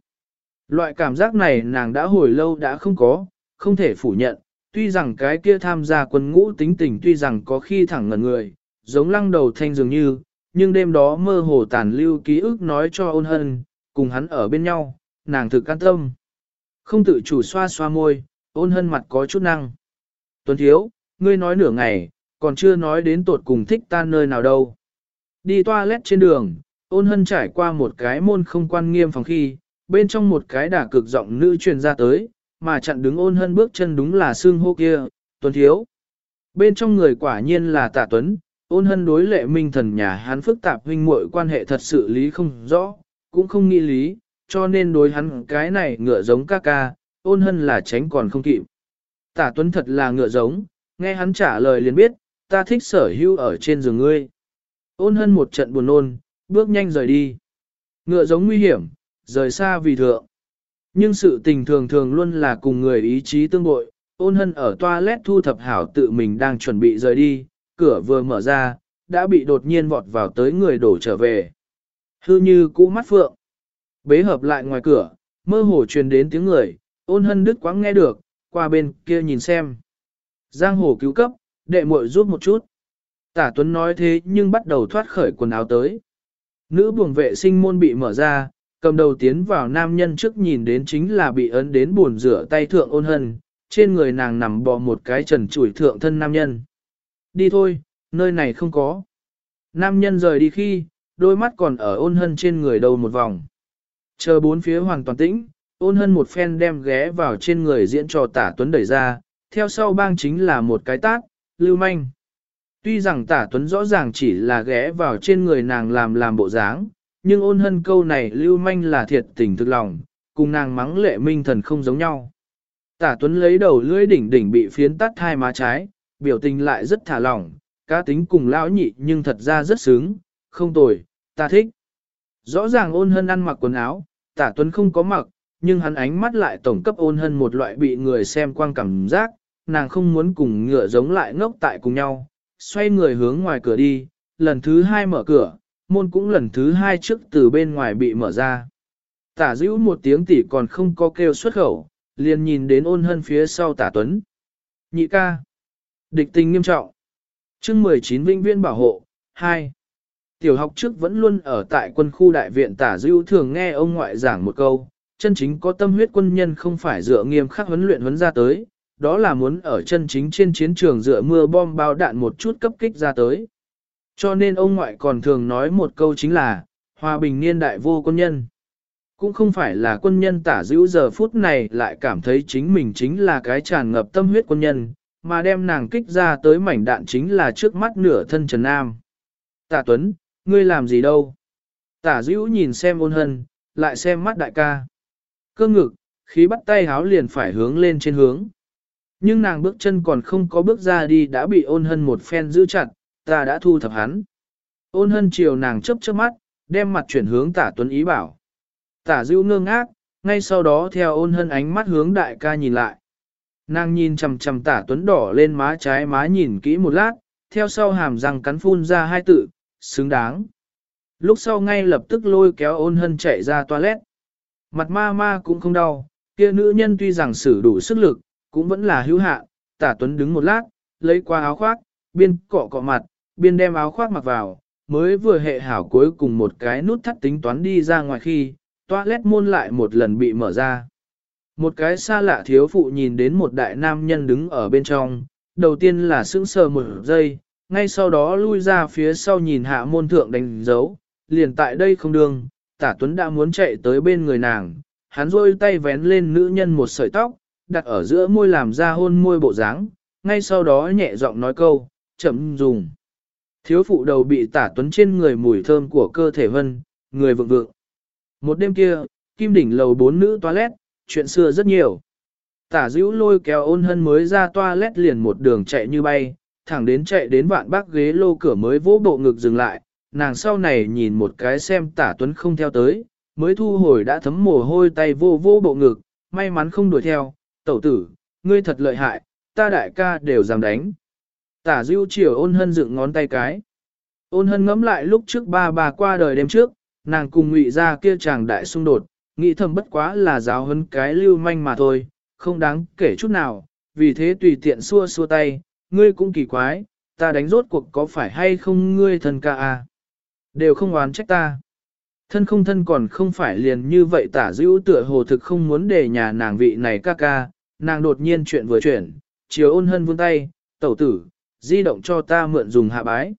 S1: Loại cảm giác này nàng đã hồi lâu đã không có, không thể phủ nhận, tuy rằng cái kia tham gia quân ngũ tính tình tuy rằng có khi thẳng ngẩn người, giống lăng đầu thanh dường như, nhưng đêm đó mơ hồ tàn lưu ký ức nói cho ôn hân, cùng hắn ở bên nhau, nàng thực can tâm. Không tự chủ xoa xoa môi, ôn hân mặt có chút năng. Tuấn thiếu, ngươi nói nửa ngày, còn chưa nói đến tột cùng thích ta nơi nào đâu. Đi toilet trên đường, ôn hân trải qua một cái môn không quan nghiêm phòng khi, bên trong một cái đả cực giọng nữ truyền ra tới, mà chặn đứng ôn hân bước chân đúng là xương hô kia, tuấn thiếu. Bên trong người quả nhiên là tạ tuấn, ôn hân đối lệ minh thần nhà hắn phức tạp huynh muội quan hệ thật sự lý không rõ, cũng không nghĩ lý, cho nên đối hắn cái này ngựa giống ca ca, ôn hân là tránh còn không kịp. Tả tuấn thật là ngựa giống, nghe hắn trả lời liền biết, ta thích sở hữu ở trên giường ngươi. Ôn hân một trận buồn nôn, bước nhanh rời đi. Ngựa giống nguy hiểm, rời xa vì thượng. Nhưng sự tình thường thường luôn là cùng người ý chí tương bội, ôn hân ở toilet thu thập hảo tự mình đang chuẩn bị rời đi, cửa vừa mở ra, đã bị đột nhiên vọt vào tới người đổ trở về. Hư như cũ mắt phượng. Bế hợp lại ngoài cửa, mơ hồ truyền đến tiếng người, ôn hân đứt quãng nghe được, qua bên kia nhìn xem. Giang hồ cứu cấp, đệ muội giúp một chút. Tả Tuấn nói thế nhưng bắt đầu thoát khởi quần áo tới. Nữ buồng vệ sinh môn bị mở ra, cầm đầu tiến vào nam nhân trước nhìn đến chính là bị ấn đến buồn rửa tay thượng ôn hân, trên người nàng nằm bò một cái trần chủi thượng thân nam nhân. Đi thôi, nơi này không có. Nam nhân rời đi khi, đôi mắt còn ở ôn hân trên người đầu một vòng. Chờ bốn phía hoàn toàn tĩnh, ôn hân một phen đem ghé vào trên người diễn trò tả tuấn đẩy ra, theo sau bang chính là một cái tát, lưu manh. Tuy rằng tả tuấn rõ ràng chỉ là ghé vào trên người nàng làm làm bộ dáng, nhưng ôn hân câu này lưu manh là thiệt tình thực lòng, cùng nàng mắng lệ minh thần không giống nhau. Tả tuấn lấy đầu lưỡi đỉnh đỉnh bị phiến tắt hai má trái, biểu tình lại rất thả lỏng, cá tính cùng lão nhị nhưng thật ra rất sướng, không tồi, ta thích. Rõ ràng ôn hân ăn mặc quần áo, tả tuấn không có mặc, nhưng hắn ánh mắt lại tổng cấp ôn hân một loại bị người xem quang cảm giác, nàng không muốn cùng ngựa giống lại ngốc tại cùng nhau, xoay người hướng ngoài cửa đi, lần thứ hai mở cửa, môn cũng lần thứ hai trước từ bên ngoài bị mở ra. Tả dữ một tiếng tỉ còn không có kêu xuất khẩu, liền nhìn đến ôn hân phía sau tả tuấn. Nhị ca. Địch tình nghiêm trọng. chương 19 Vinh viên bảo hộ. 2. Tiểu học trước vẫn luôn ở tại quân khu đại viện tả dữ thường nghe ông ngoại giảng một câu, chân chính có tâm huyết quân nhân không phải dựa nghiêm khắc huấn luyện huấn ra tới, đó là muốn ở chân chính trên chiến trường dựa mưa bom bao đạn một chút cấp kích ra tới. Cho nên ông ngoại còn thường nói một câu chính là, hòa bình niên đại vô quân nhân. Cũng không phải là quân nhân tả dữ giờ phút này lại cảm thấy chính mình chính là cái tràn ngập tâm huyết quân nhân, mà đem nàng kích ra tới mảnh đạn chính là trước mắt nửa thân Trần Nam. Tả Tuấn, ngươi làm gì đâu? Tả dữ nhìn xem ôn hân, lại xem mắt đại ca. Cơ ngực, khí bắt tay háo liền phải hướng lên trên hướng. Nhưng nàng bước chân còn không có bước ra đi đã bị ôn hân một phen giữ chặt, ta đã thu thập hắn. Ôn hân chiều nàng chấp chớp mắt, đem mặt chuyển hướng tả tuấn ý bảo. Tả Dữ ngơ ngác, ngay sau đó theo ôn hân ánh mắt hướng đại ca nhìn lại. Nàng nhìn chầm chầm tả tuấn đỏ lên má trái má nhìn kỹ một lát, theo sau hàm răng cắn phun ra hai tự, xứng đáng. Lúc sau ngay lập tức lôi kéo ôn hân chạy ra toilet. Mặt ma ma cũng không đau, kia nữ nhân tuy rằng sử đủ sức lực, cũng vẫn là hữu hạ, tả tuấn đứng một lát, lấy qua áo khoác, biên cọ cọ mặt, biên đem áo khoác mặc vào, mới vừa hệ hảo cuối cùng một cái nút thắt tính toán đi ra ngoài khi, toilet môn lại một lần bị mở ra. Một cái xa lạ thiếu phụ nhìn đến một đại nam nhân đứng ở bên trong, đầu tiên là sững sờ một giây, ngay sau đó lui ra phía sau nhìn hạ môn thượng đánh dấu, liền tại đây không đường, tả tuấn đã muốn chạy tới bên người nàng, hắn rôi tay vén lên nữ nhân một sợi tóc, đặt ở giữa môi làm ra hôn môi bộ dáng, ngay sau đó nhẹ giọng nói câu, chậm dùng. Thiếu phụ đầu bị tả tuấn trên người mùi thơm của cơ thể vân, người vượng vượng. Một đêm kia, kim đỉnh lầu bốn nữ toilet, chuyện xưa rất nhiều. Tả dữ lôi kéo ôn hân mới ra toa lét liền một đường chạy như bay, thẳng đến chạy đến vạn bác ghế lô cửa mới vỗ bộ ngực dừng lại, nàng sau này nhìn một cái xem tả tuấn không theo tới, mới thu hồi đã thấm mồ hôi tay vô vô bộ ngực, may mắn không đuổi theo, tẩu tử, ngươi thật lợi hại, ta đại ca đều dám đánh. Tả Dữ chiều ôn hân dựng ngón tay cái. Ôn hân ngẫm lại lúc trước ba bà qua đời đêm trước, nàng cùng ngụy ra kia chàng đại xung đột, nghĩ thầm bất quá là giáo hấn cái lưu manh mà thôi, không đáng kể chút nào, vì thế tùy tiện xua xua tay, ngươi cũng kỳ quái, ta đánh rốt cuộc có phải hay không ngươi thân ca à? Đều không oán trách ta. Thân không thân còn không phải liền như vậy tả dữ tựa hồ thực không muốn để nhà nàng vị này ca ca, nàng đột nhiên chuyện vừa chuyển, chiều ôn hân vươn tay, tẩu tử, di động cho ta mượn dùng hạ bái.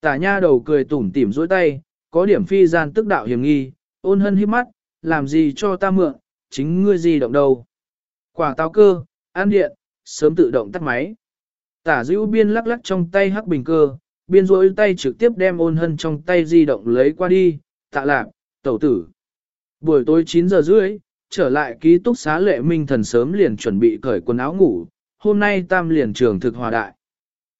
S1: Tả nha đầu cười tủm tỉm dối tay, có điểm phi gian tức đạo hiểm nghi, ôn hân hít mắt, làm gì cho ta mượn, chính ngươi gì động đâu. Quả táo cơ, an điện, sớm tự động tắt máy. Tả dữ biên lắc lắc trong tay hắc bình cơ, biên rối tay trực tiếp đem ôn hân trong tay di động lấy qua đi, tạ lạc, tẩu tử. Buổi tối 9 giờ rưỡi, trở lại ký túc xá lệ minh thần sớm liền chuẩn bị cởi quần áo ngủ, hôm nay tam liền trường thực hòa đại.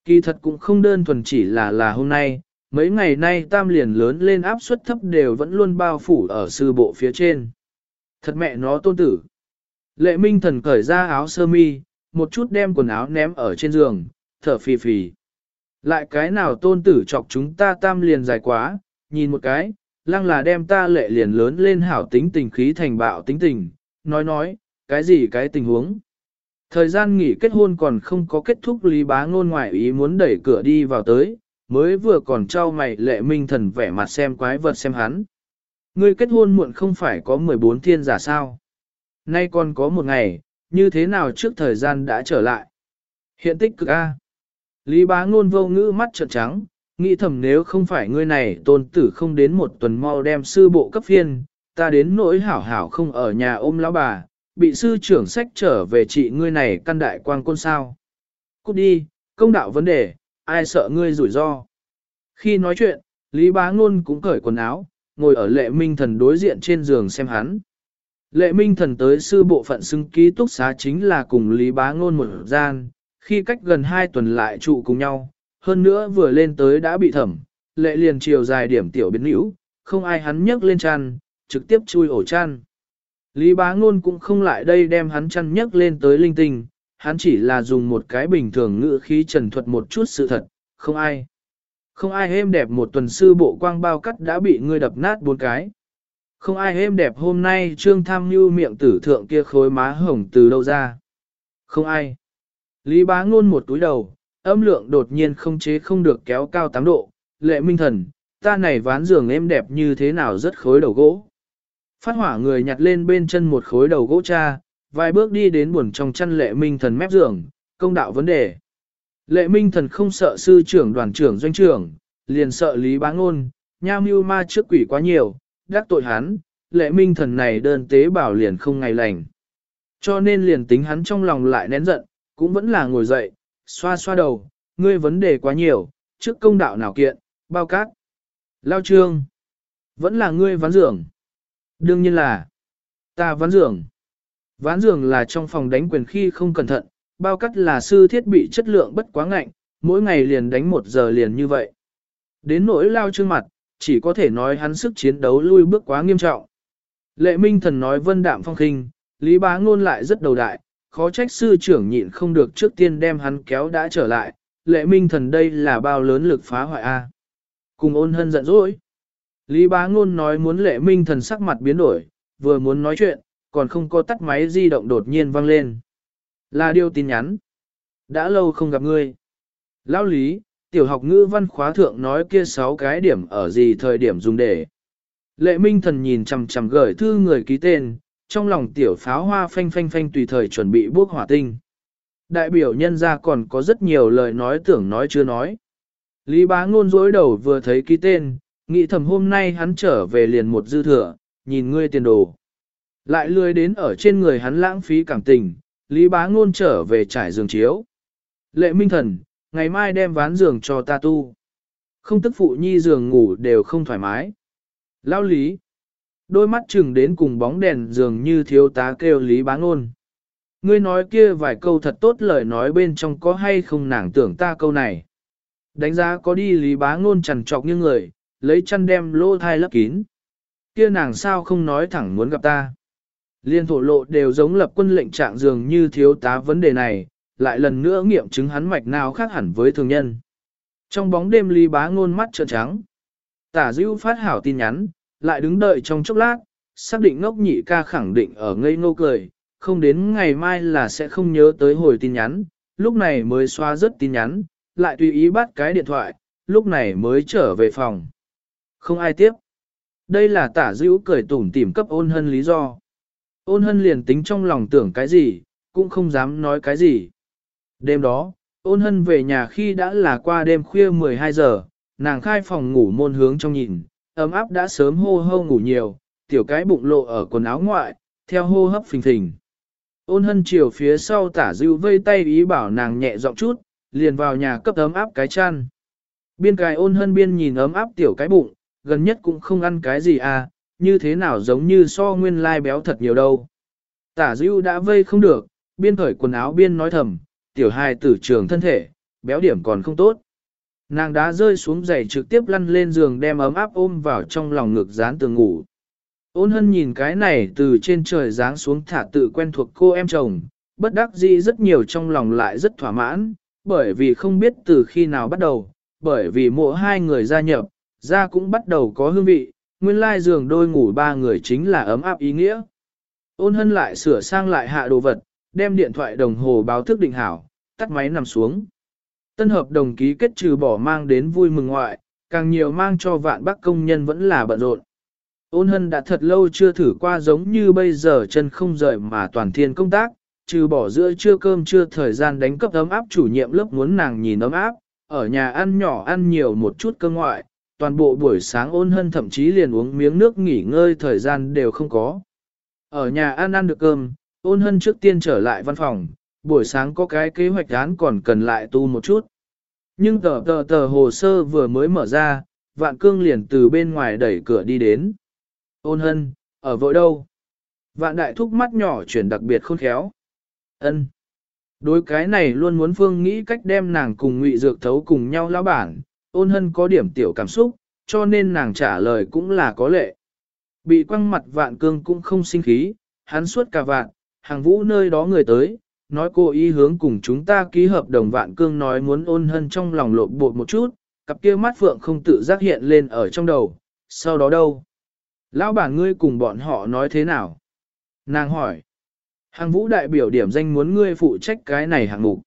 S1: Kỳ thật cũng không đơn thuần chỉ là là hôm nay, mấy ngày nay tam liền lớn lên áp suất thấp đều vẫn luôn bao phủ ở sư bộ phía trên. Thật mẹ nó tôn tử. Lệ minh thần cởi ra áo sơ mi, một chút đem quần áo ném ở trên giường, thở phì phì. Lại cái nào tôn tử chọc chúng ta tam liền dài quá, nhìn một cái, lăng là đem ta lệ liền lớn lên hảo tính tình khí thành bạo tính tình, nói nói, cái gì cái tình huống. Thời gian nghỉ kết hôn còn không có kết thúc lý bá ngôn ngoại ý muốn đẩy cửa đi vào tới, mới vừa còn trao mày lệ minh thần vẻ mặt xem quái vật xem hắn. Ngươi kết hôn muộn không phải có 14 thiên giả sao. Nay còn có một ngày, như thế nào trước thời gian đã trở lại. Hiện tích cực A. Lý bá ngôn vô ngữ mắt trợn trắng, nghĩ thầm nếu không phải ngươi này tôn tử không đến một tuần mau đem sư bộ cấp phiên, ta đến nỗi hảo hảo không ở nhà ôm lão bà, bị sư trưởng sách trở về trị ngươi này căn đại quang côn sao. Cút đi, công đạo vấn đề, ai sợ ngươi rủi ro. Khi nói chuyện, Lý Bá Ngôn cũng cởi quần áo, ngồi ở lệ minh thần đối diện trên giường xem hắn. Lệ minh thần tới sư bộ phận xưng ký túc xá chính là cùng Lý Bá Ngôn một gian, khi cách gần hai tuần lại trụ cùng nhau, hơn nữa vừa lên tới đã bị thẩm, lệ liền chiều dài điểm tiểu biến hữu, không ai hắn nhấc lên chăn, trực tiếp chui ổ chăn. Lý bá ngôn cũng không lại đây đem hắn chăn nhấc lên tới linh tinh, hắn chỉ là dùng một cái bình thường ngữ khí trần thuật một chút sự thật, không ai. Không ai êm đẹp một tuần sư bộ quang bao cắt đã bị ngươi đập nát bốn cái. Không ai êm đẹp hôm nay trương tham như miệng tử thượng kia khối má hồng từ đâu ra. Không ai. Lý bá ngôn một túi đầu, âm lượng đột nhiên không chế không được kéo cao tám độ. Lệ minh thần, ta này ván giường êm đẹp như thế nào rất khối đầu gỗ. Phát hỏa người nhặt lên bên chân một khối đầu gỗ cha, vài bước đi đến buồn trong chăn lệ minh thần mép giường, công đạo vấn đề. Lệ minh thần không sợ sư trưởng đoàn trưởng doanh trưởng, liền sợ lý bá ngôn, nha mưu ma trước quỷ quá nhiều, đắc tội hắn, lệ minh thần này đơn tế bảo liền không ngày lành. Cho nên liền tính hắn trong lòng lại nén giận, cũng vẫn là ngồi dậy, xoa xoa đầu, ngươi vấn đề quá nhiều, trước công đạo nào kiện, bao cát. Lao trương, vẫn là ngươi ván giường. Đương nhiên là, ta ván giường. Ván giường là trong phòng đánh quyền khi không cẩn thận, bao cắt là sư thiết bị chất lượng bất quá ngạnh, mỗi ngày liền đánh một giờ liền như vậy. Đến nỗi lao trương mặt, chỉ có thể nói hắn sức chiến đấu lui bước quá nghiêm trọng. Lệ Minh Thần nói vân đạm phong khinh, Lý Bá Ngôn lại rất đầu đại, khó trách sư trưởng nhịn không được trước tiên đem hắn kéo đã trở lại, Lệ Minh Thần đây là bao lớn lực phá hoại a. Cùng ôn hân giận dỗi. Lý Bá Ngôn nói muốn Lệ Minh Thần sắc mặt biến đổi, vừa muốn nói chuyện, còn không có tắt máy di động đột nhiên vang lên. Là điều tin nhắn. Đã lâu không gặp ngươi. Lão Lý, tiểu học ngữ văn khóa thượng nói kia sáu cái điểm ở gì thời điểm dùng để. Lệ Minh Thần nhìn chằm chằm gửi thư người ký tên, trong lòng tiểu pháo hoa phanh phanh phanh tùy thời chuẩn bị bước hỏa tinh. Đại biểu nhân ra còn có rất nhiều lời nói tưởng nói chưa nói. Lý bá ngôn dối đầu vừa thấy ký tên, nghĩ thầm hôm nay hắn trở về liền một dư thừa, nhìn ngươi tiền đồ. Lại lười đến ở trên người hắn lãng phí cảm tình, Lý bá ngôn trở về trải giường chiếu. Lệ minh thần, ngày mai đem ván giường cho ta tu. Không tức phụ nhi giường ngủ đều không thoải mái. Lao lý. Đôi mắt chừng đến cùng bóng đèn giường như thiếu tá kêu lý bá ngôn. Ngươi nói kia vài câu thật tốt lời nói bên trong có hay không nàng tưởng ta câu này. Đánh giá có đi lý bá ngôn chằn trọc như người, lấy chăn đem lô thai lấp kín. Kia nàng sao không nói thẳng muốn gặp ta. Liên thổ lộ đều giống lập quân lệnh trạng dường như thiếu tá vấn đề này, lại lần nữa nghiệm chứng hắn mạch nào khác hẳn với thường nhân. Trong bóng đêm lý bá ngôn mắt trợn trắng. Tả Dữu phát hảo tin nhắn, lại đứng đợi trong chốc lát, xác định ngốc nhị ca khẳng định ở ngây ngô cười, không đến ngày mai là sẽ không nhớ tới hồi tin nhắn, lúc này mới xóa rất tin nhắn, lại tùy ý bắt cái điện thoại, lúc này mới trở về phòng. Không ai tiếp. Đây là tả Dữu cười tủm tỉm cấp ôn hân lý do. Ôn hân liền tính trong lòng tưởng cái gì, cũng không dám nói cái gì. Đêm đó, ôn hân về nhà khi đã là qua đêm khuya 12 giờ, nàng khai phòng ngủ môn hướng trong nhìn, ấm áp đã sớm hô hô ngủ nhiều, tiểu cái bụng lộ ở quần áo ngoại, theo hô hấp phình phình. Ôn hân chiều phía sau tả dư vây tay ý bảo nàng nhẹ giọng chút, liền vào nhà cấp ấm áp cái chăn. Biên cài ôn hân biên nhìn ấm áp tiểu cái bụng, gần nhất cũng không ăn cái gì à, như thế nào giống như so nguyên lai béo thật nhiều đâu. Tả dịu đã vây không được, biên khởi quần áo biên nói thầm, tiểu hài tử trường thân thể, béo điểm còn không tốt. Nàng đã rơi xuống giày trực tiếp lăn lên giường đem ấm áp ôm vào trong lòng ngực dán tường ngủ. Ôn hân nhìn cái này từ trên trời giáng xuống thả tự quen thuộc cô em chồng, bất đắc dĩ rất nhiều trong lòng lại rất thỏa mãn, bởi vì không biết từ khi nào bắt đầu, bởi vì mỗi hai người gia nhập, da cũng bắt đầu có hương vị, nguyên lai giường đôi ngủ ba người chính là ấm áp ý nghĩa. Ôn hân lại sửa sang lại hạ đồ vật, đem điện thoại đồng hồ báo thức định hảo, tắt máy nằm xuống. Tân hợp đồng ký kết trừ bỏ mang đến vui mừng ngoại, càng nhiều mang cho vạn bắc công nhân vẫn là bận rộn. Ôn hân đã thật lâu chưa thử qua giống như bây giờ chân không rời mà toàn thiên công tác, trừ bỏ giữa trưa cơm trưa thời gian đánh cấp ấm áp chủ nhiệm lớp muốn nàng nhìn ấm áp, ở nhà ăn nhỏ ăn nhiều một chút cơm ngoại, toàn bộ buổi sáng ôn hân thậm chí liền uống miếng nước nghỉ ngơi thời gian đều không có. Ở nhà ăn ăn được cơm, ôn hân trước tiên trở lại văn phòng, buổi sáng có cái kế hoạch án còn cần lại tu một chút. Nhưng tờ tờ tờ hồ sơ vừa mới mở ra, vạn cương liền từ bên ngoài đẩy cửa đi đến. Ôn hân, ở vội đâu? Vạn đại thúc mắt nhỏ chuyển đặc biệt khôn khéo. ân Đối cái này luôn muốn phương nghĩ cách đem nàng cùng ngụy dược thấu cùng nhau lão bản, ôn hân có điểm tiểu cảm xúc, cho nên nàng trả lời cũng là có lệ. Bị quăng mặt vạn cương cũng không sinh khí, hắn suốt cả vạn, hàng vũ nơi đó người tới, nói cô ý hướng cùng chúng ta ký hợp đồng vạn cương nói muốn ôn hân trong lòng lộn bột một chút, cặp kia mắt phượng không tự giác hiện lên ở trong đầu, sau đó đâu? Lão bản ngươi cùng bọn họ nói thế nào? Nàng hỏi. Hàng vũ đại biểu điểm danh muốn ngươi phụ trách cái này hạng mục.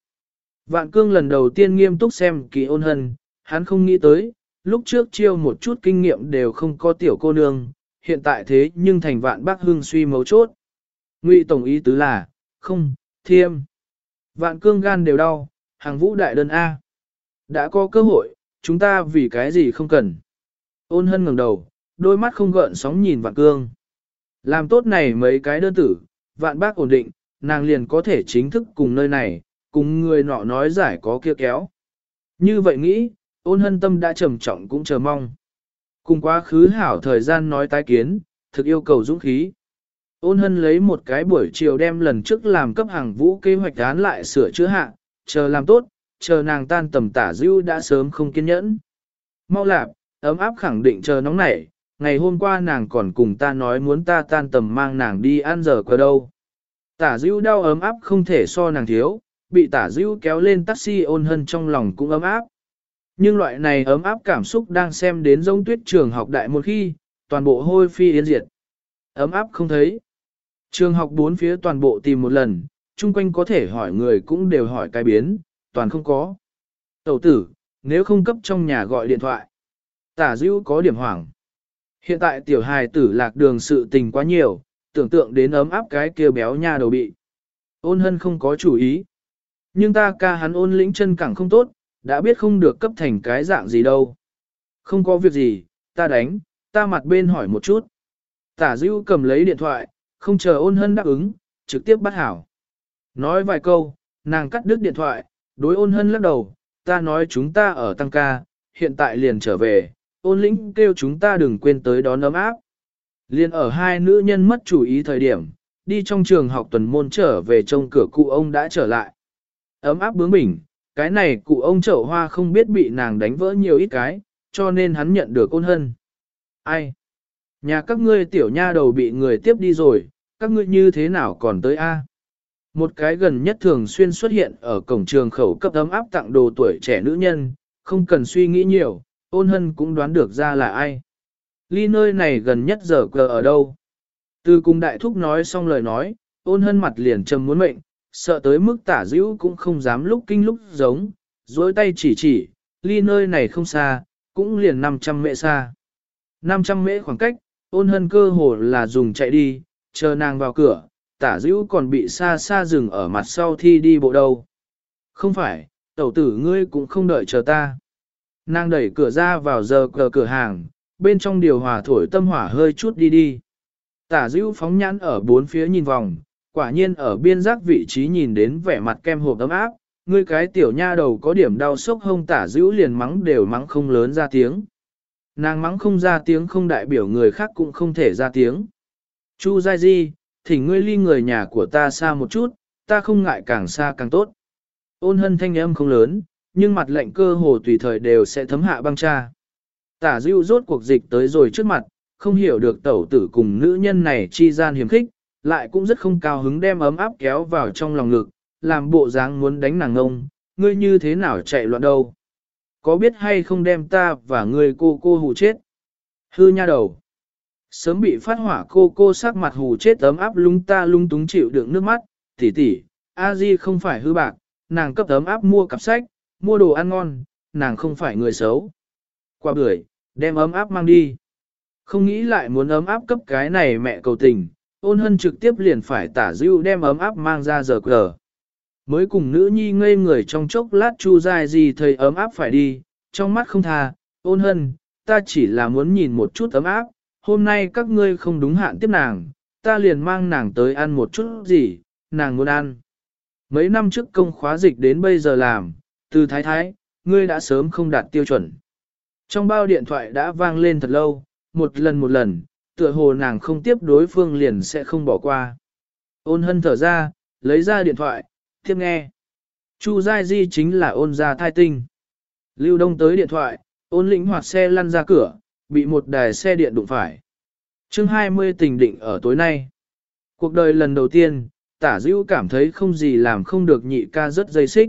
S1: Vạn cương lần đầu tiên nghiêm túc xem kỳ ôn hân, hắn không nghĩ tới, lúc trước chiêu một chút kinh nghiệm đều không có tiểu cô nương, hiện tại thế nhưng thành vạn bác hương suy mấu chốt. Ngụy tổng ý tứ là, không, thiêm. Vạn cương gan đều đau, hàng vũ đại đơn A. Đã có cơ hội, chúng ta vì cái gì không cần. Ôn hân ngẩng đầu, đôi mắt không gợn sóng nhìn vạn cương. Làm tốt này mấy cái đơn tử, vạn bác ổn định, nàng liền có thể chính thức cùng nơi này, cùng người nọ nói giải có kia kéo. Như vậy nghĩ, ôn hân tâm đã trầm trọng cũng chờ mong. Cùng quá khứ hảo thời gian nói tái kiến, thực yêu cầu dũng khí. Ôn hân lấy một cái buổi chiều đem lần trước làm cấp hàng vũ kế hoạch án lại sửa chữa hạ, chờ làm tốt, chờ nàng tan tầm tả dưu đã sớm không kiên nhẫn. Mau lạp, ấm áp khẳng định chờ nóng nảy, ngày hôm qua nàng còn cùng ta nói muốn ta tan tầm mang nàng đi ăn giờ qua đâu. Tả dưu đau ấm áp không thể so nàng thiếu, bị tả dưu kéo lên taxi ôn hân trong lòng cũng ấm áp. Nhưng loại này ấm áp cảm xúc đang xem đến giống tuyết trường học đại một khi, toàn bộ hôi phi yên diệt. Ấm áp không thấy. Trường học bốn phía toàn bộ tìm một lần, chung quanh có thể hỏi người cũng đều hỏi cái biến, toàn không có. Tẩu tử, nếu không cấp trong nhà gọi điện thoại. Tả dữ có điểm hoảng. Hiện tại tiểu hài tử lạc đường sự tình quá nhiều, tưởng tượng đến ấm áp cái kia béo nha đầu bị. Ôn hân không có chủ ý. Nhưng ta ca hắn ôn lĩnh chân cẳng không tốt, đã biết không được cấp thành cái dạng gì đâu. Không có việc gì, ta đánh, ta mặt bên hỏi một chút. Tả dữ cầm lấy điện thoại, không chờ ôn hân đáp ứng, trực tiếp bắt hảo. Nói vài câu, nàng cắt đứt điện thoại, đối ôn hân lắc đầu, ta nói chúng ta ở tăng ca, hiện tại liền trở về, ôn lĩnh kêu chúng ta đừng quên tới đón ấm áp. Liền ở hai nữ nhân mất chủ ý thời điểm, đi trong trường học tuần môn trở về trông cửa cụ ông đã trở lại. Ấm áp bướng bỉnh, cái này cụ ông chậu hoa không biết bị nàng đánh vỡ nhiều ít cái, cho nên hắn nhận được ôn hân. Ai? Nhà các ngươi tiểu nha đầu bị người tiếp đi rồi, các ngươi như thế nào còn tới A? Một cái gần nhất thường xuyên xuất hiện ở cổng trường khẩu cấp ấm áp tặng đồ tuổi trẻ nữ nhân, không cần suy nghĩ nhiều, ôn hân cũng đoán được ra là ai. Ly nơi này gần nhất giờ cờ ở đâu? Từ cùng đại thúc nói xong lời nói, ôn hân mặt liền trầm muốn mệnh, sợ tới mức tả dữ cũng không dám lúc kinh lúc giống, dối tay chỉ chỉ, ly nơi này không xa, cũng liền 500 mễ xa. 500 mễ khoảng cách, ôn hân cơ hồ là dùng chạy đi, chờ nàng vào cửa, tả dữ còn bị xa xa dừng ở mặt sau thi đi bộ đâu. Không phải, tẩu tử ngươi cũng không đợi chờ ta. Nàng đẩy cửa ra vào giờ cờ cửa hàng, bên trong điều hòa thổi tâm hỏa hơi chút đi đi. Tả dữ phóng nhãn ở bốn phía nhìn vòng, quả nhiên ở biên giác vị trí nhìn đến vẻ mặt kem hộp ấm áp, ngươi cái tiểu nha đầu có điểm đau sốc hông tả dữ liền mắng đều mắng không lớn ra tiếng. Nàng mắng không ra tiếng không đại biểu người khác cũng không thể ra tiếng. Chu Giai Di, thỉnh ngươi ly người nhà của ta xa một chút, ta không ngại càng xa càng tốt. Ôn hân thanh âm không lớn, nhưng mặt lệnh cơ hồ tùy thời đều sẽ thấm hạ băng cha. Tả dưu rốt cuộc dịch tới rồi trước mặt, không hiểu được tẩu tử cùng nữ nhân này chi gian hiểm khích, lại cũng rất không cao hứng đem ấm áp kéo vào trong lòng ngực, làm bộ dáng muốn đánh nàng ngông, ngươi như thế nào chạy loạn đâu. Có biết hay không đem ta và ngươi cô cô hù chết? Hư nha đầu. Sớm bị phát hỏa cô cô sắc mặt hù chết ấm áp lung ta lung túng chịu đựng nước mắt, tỷ tỷ, a di không phải hư bạc, nàng cấp ấm áp mua cặp sách, mua đồ ăn ngon, nàng không phải người xấu. Qua bưởi, đem ấm áp mang đi. Không nghĩ lại muốn ấm áp cấp cái này mẹ cầu tình, ôn hân trực tiếp liền phải tả dưu đem ấm áp mang ra giờ cờ. Mới cùng nữ nhi ngây người trong chốc lát chu dài gì thấy ấm áp phải đi, trong mắt không tha, ôn hân, ta chỉ là muốn nhìn một chút ấm áp, hôm nay các ngươi không đúng hạn tiếp nàng, ta liền mang nàng tới ăn một chút gì, nàng muốn ăn. Mấy năm trước công khóa dịch đến bây giờ làm, từ thái thái, ngươi đã sớm không đạt tiêu chuẩn. Trong bao điện thoại đã vang lên thật lâu, một lần một lần, tựa hồ nàng không tiếp đối phương liền sẽ không bỏ qua. Ôn hân thở ra, lấy ra điện thoại, tiếp nghe. Chu Giai Di chính là ôn gia thai tinh. Lưu Đông tới điện thoại, ôn lĩnh hoạt xe lăn ra cửa, bị một đài xe điện đụng phải. chương 20 tình định ở tối nay. Cuộc đời lần đầu tiên, tả dữ cảm thấy không gì làm không được nhị ca rất dây xích.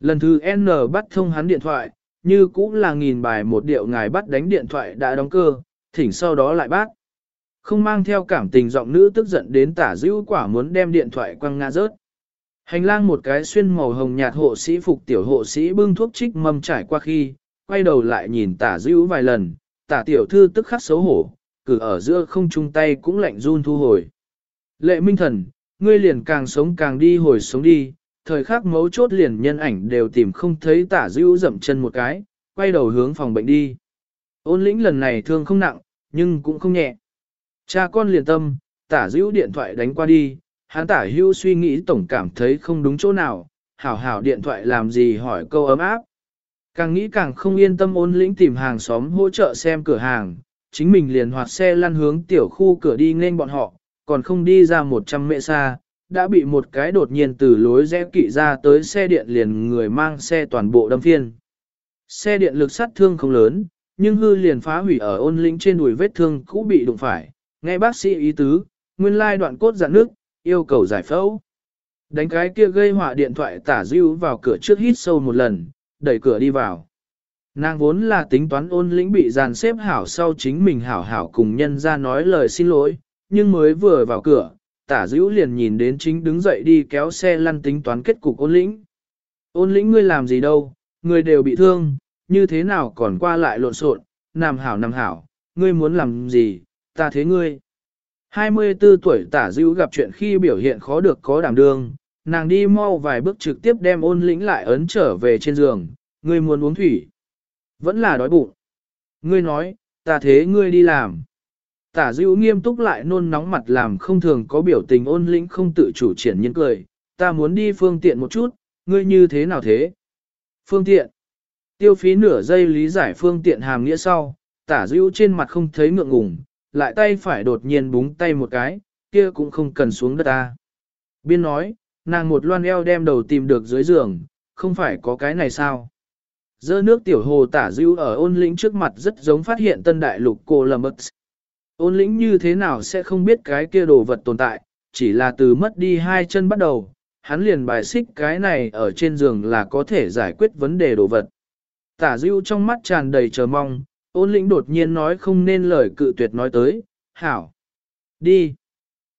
S1: Lần thứ N bắt thông hắn điện thoại, như cũng là nghìn bài một điệu ngài bắt đánh điện thoại đã đóng cơ, thỉnh sau đó lại bắt. Không mang theo cảm tình giọng nữ tức giận đến tả dữ quả muốn đem điện thoại quăng ngã rớt. Hành lang một cái xuyên màu hồng nhạt hộ sĩ phục tiểu hộ sĩ bưng thuốc trích mâm trải qua khi, quay đầu lại nhìn tả dữ vài lần, tả tiểu thư tức khắc xấu hổ, cử ở giữa không chung tay cũng lạnh run thu hồi. Lệ minh thần, ngươi liền càng sống càng đi hồi sống đi, thời khắc mấu chốt liền nhân ảnh đều tìm không thấy tả dữ dậm chân một cái, quay đầu hướng phòng bệnh đi. Ôn lĩnh lần này thương không nặng, nhưng cũng không nhẹ. Cha con liền tâm, tả dữ điện thoại đánh qua đi, hắn tả hưu suy nghĩ tổng cảm thấy không đúng chỗ nào, hảo hảo điện thoại làm gì hỏi câu ấm áp. Càng nghĩ càng không yên tâm ôn lĩnh tìm hàng xóm hỗ trợ xem cửa hàng, chính mình liền hoạt xe lăn hướng tiểu khu cửa đi nên bọn họ, còn không đi ra 100 mệ xa, đã bị một cái đột nhiên từ lối rẽ kỵ ra tới xe điện liền người mang xe toàn bộ đâm phiên. Xe điện lực sát thương không lớn, nhưng hư liền phá hủy ở ôn lĩnh trên đùi vết thương cũ bị đụng phải. Nghe bác sĩ ý tứ, nguyên lai đoạn cốt giãn nước, yêu cầu giải phẫu. Đánh cái kia gây họa điện thoại tả dưu vào cửa trước hít sâu một lần, đẩy cửa đi vào. Nàng vốn là tính toán ôn lĩnh bị dàn xếp hảo sau chính mình hảo hảo cùng nhân ra nói lời xin lỗi, nhưng mới vừa vào cửa, tả dữ liền nhìn đến chính đứng dậy đi kéo xe lăn tính toán kết cục ôn lĩnh. Ôn lĩnh ngươi làm gì đâu, Ngươi đều bị thương, như thế nào còn qua lại lộn xộn, nằm hảo nằm hảo, ngươi muốn làm gì, ta thế ngươi. 24 tuổi tả dữ gặp chuyện khi biểu hiện khó được có đảm đương, nàng đi mau vài bước trực tiếp đem ôn lĩnh lại ấn trở về trên giường, ngươi muốn uống thủy. Vẫn là đói bụng. Ngươi nói, ta thế ngươi đi làm. Tả dữ nghiêm túc lại nôn nóng mặt làm không thường có biểu tình ôn lĩnh không tự chủ triển nhân cười, ta muốn đi phương tiện một chút, ngươi như thế nào thế? Phương tiện. Tiêu phí nửa giây lý giải phương tiện hàm nghĩa sau, tả dữ trên mặt không thấy ngượng ngùng, lại tay phải đột nhiên búng tay một cái, kia cũng không cần xuống đất ta. Biên nói, nàng một loan eo đem đầu tìm được dưới giường, không phải có cái này sao? Dơ nước tiểu hồ tả dữ ở ôn lĩnh trước mặt rất giống phát hiện tân đại lục cô Columbus. Ôn lĩnh như thế nào sẽ không biết cái kia đồ vật tồn tại, chỉ là từ mất đi hai chân bắt đầu, hắn liền bài xích cái này ở trên giường là có thể giải quyết vấn đề đồ vật. Tả dữ trong mắt tràn đầy chờ mong, ôn lĩnh đột nhiên nói không nên lời cự tuyệt nói tới, hảo. Đi.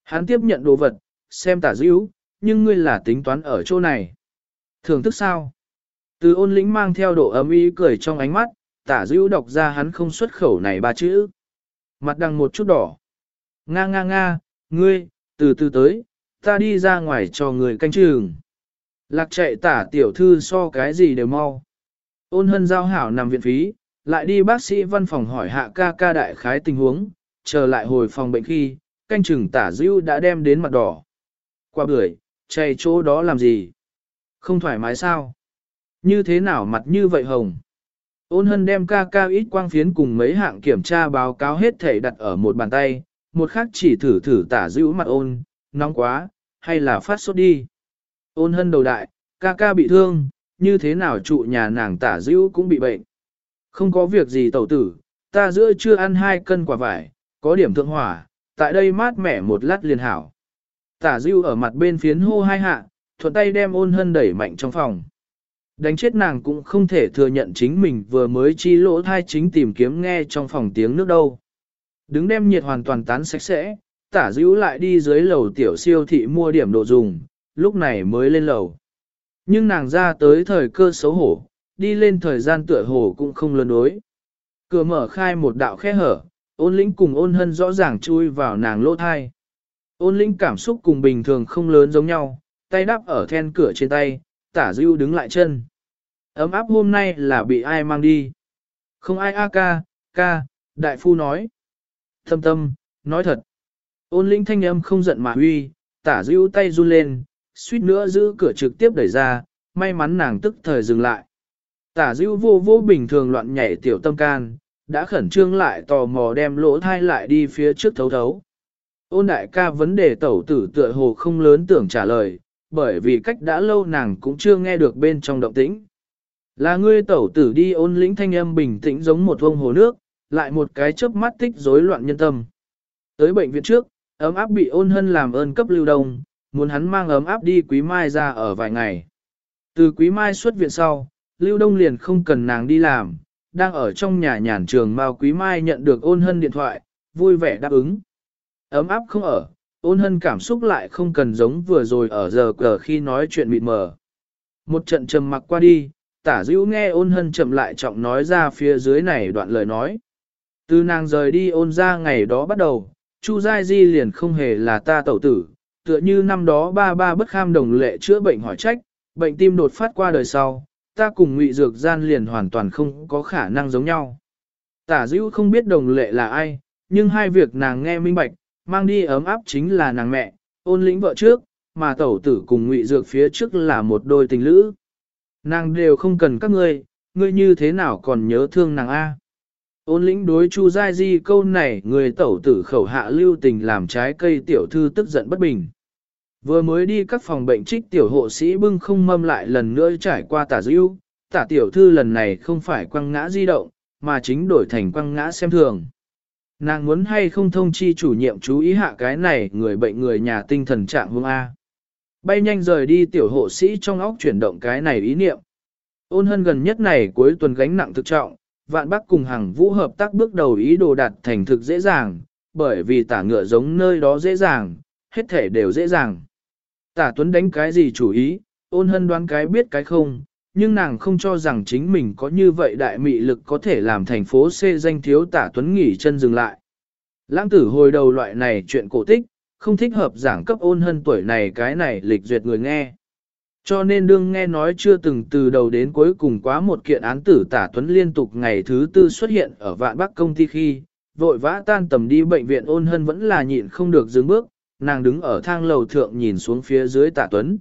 S1: Hắn tiếp nhận đồ vật, xem tả dữ, nhưng ngươi là tính toán ở chỗ này. Thưởng thức sao? Từ ôn lĩnh mang theo độ ấm ý cười trong ánh mắt, tả dữ đọc ra hắn không xuất khẩu này ba chữ. Mặt đằng một chút đỏ. Nga nga nga, ngươi, từ từ tới, ta đi ra ngoài cho người canh trường. Lạc chạy tả tiểu thư so cái gì đều mau. Ôn hân giao hảo nằm viện phí, lại đi bác sĩ văn phòng hỏi hạ ca ca đại khái tình huống, chờ lại hồi phòng bệnh khi, canh chừng tả dưu đã đem đến mặt đỏ. Qua bưởi, chạy chỗ đó làm gì? Không thoải mái sao? Như thế nào mặt như vậy hồng? Ôn hân đem ca ca ít quang phiến cùng mấy hạng kiểm tra báo cáo hết thể đặt ở một bàn tay, một khác chỉ thử thử tả Dữ mặt ôn, nóng quá, hay là phát sốt đi. Ôn hân đầu đại, ca ca bị thương, như thế nào trụ nhà nàng tả Dữ cũng bị bệnh. Không có việc gì tẩu tử, ta giữa chưa ăn hai cân quả vải, có điểm thượng hỏa, tại đây mát mẻ một lát liền hảo. Tả dưu ở mặt bên phiến hô hai hạ, thuận tay đem ôn hân đẩy mạnh trong phòng. Đánh chết nàng cũng không thể thừa nhận chính mình vừa mới chi lỗ thai chính tìm kiếm nghe trong phòng tiếng nước đâu. Đứng đem nhiệt hoàn toàn tán sạch sẽ, tả dữ lại đi dưới lầu tiểu siêu thị mua điểm đồ dùng, lúc này mới lên lầu. Nhưng nàng ra tới thời cơ xấu hổ, đi lên thời gian tựa hồ cũng không lớn đối. Cửa mở khai một đạo khe hở, ôn lĩnh cùng ôn hân rõ ràng chui vào nàng lỗ thai. Ôn lĩnh cảm xúc cùng bình thường không lớn giống nhau, tay đắp ở then cửa trên tay, tả dưu đứng lại chân. Ấm áp hôm nay là bị ai mang đi? Không ai a ca, ca, đại phu nói. Thâm tâm, nói thật. Ôn linh thanh âm không giận mà huy, tả dưu tay run lên, suýt nữa giữ cửa trực tiếp đẩy ra, may mắn nàng tức thời dừng lại. Tả dưu vô vô bình thường loạn nhảy tiểu tâm can, đã khẩn trương lại tò mò đem lỗ thai lại đi phía trước thấu thấu. Ôn đại ca vấn đề tẩu tử tựa hồ không lớn tưởng trả lời, bởi vì cách đã lâu nàng cũng chưa nghe được bên trong động tĩnh. Là ngươi tẩu tử đi ôn lĩnh thanh âm bình tĩnh giống một vông hồ nước, lại một cái chớp mắt tích rối loạn nhân tâm. Tới bệnh viện trước, ấm áp bị ôn hân làm ơn cấp lưu đông, muốn hắn mang ấm áp đi quý mai ra ở vài ngày. Từ quý mai xuất viện sau, lưu đông liền không cần nàng đi làm, đang ở trong nhà nhàn trường Mao quý mai nhận được ôn hân điện thoại, vui vẻ đáp ứng. Ấm áp không ở, ôn hân cảm xúc lại không cần giống vừa rồi ở giờ cờ khi nói chuyện mịt mờ. Một trận trầm mặc qua đi, tả dữ nghe ôn hân chậm lại trọng nói ra phía dưới này đoạn lời nói. Từ nàng rời đi ôn ra ngày đó bắt đầu, Chu Giai Di liền không hề là ta tẩu tử, tựa như năm đó ba ba bất kham đồng lệ chữa bệnh hỏi trách, bệnh tim đột phát qua đời sau, ta cùng ngụy dược gian liền hoàn toàn không có khả năng giống nhau. Tả dữ không biết đồng lệ là ai, nhưng hai việc nàng nghe minh bạch, mang đi ấm áp chính là nàng mẹ, ôn lĩnh vợ trước, mà tẩu tử cùng ngụy dược phía trước là một đôi tình lữ. Nàng đều không cần các ngươi, ngươi như thế nào còn nhớ thương nàng A. Ôn lĩnh đối Chu Giai Di câu này người tẩu tử khẩu hạ lưu tình làm trái cây tiểu thư tức giận bất bình. Vừa mới đi các phòng bệnh trích tiểu hộ sĩ bưng không mâm lại lần nữa trải qua tả dữ, tả tiểu thư lần này không phải quăng ngã di động, mà chính đổi thành quăng ngã xem thường. Nàng muốn hay không thông chi chủ nhiệm chú ý hạ cái này người bệnh người nhà tinh thần trạng vương A. Bay nhanh rời đi tiểu hộ sĩ trong óc chuyển động cái này ý niệm. Ôn hân gần nhất này cuối tuần gánh nặng thực trọng, vạn bác cùng hàng vũ hợp tác bước đầu ý đồ đạt thành thực dễ dàng, bởi vì tả ngựa giống nơi đó dễ dàng, hết thể đều dễ dàng. Tả tuấn đánh cái gì chủ ý, ôn hân đoán cái biết cái không, nhưng nàng không cho rằng chính mình có như vậy đại mị lực có thể làm thành phố C danh thiếu tả tuấn nghỉ chân dừng lại. Lãng tử hồi đầu loại này chuyện cổ tích, không thích hợp giảng cấp ôn hân tuổi này cái này lịch duyệt người nghe. Cho nên đương nghe nói chưa từng từ đầu đến cuối cùng quá một kiện án tử tả tuấn liên tục ngày thứ tư xuất hiện ở vạn bắc công ty khi, vội vã tan tầm đi bệnh viện ôn hân vẫn là nhịn không được dừng bước, nàng đứng ở thang lầu thượng nhìn xuống phía dưới tả tuấn.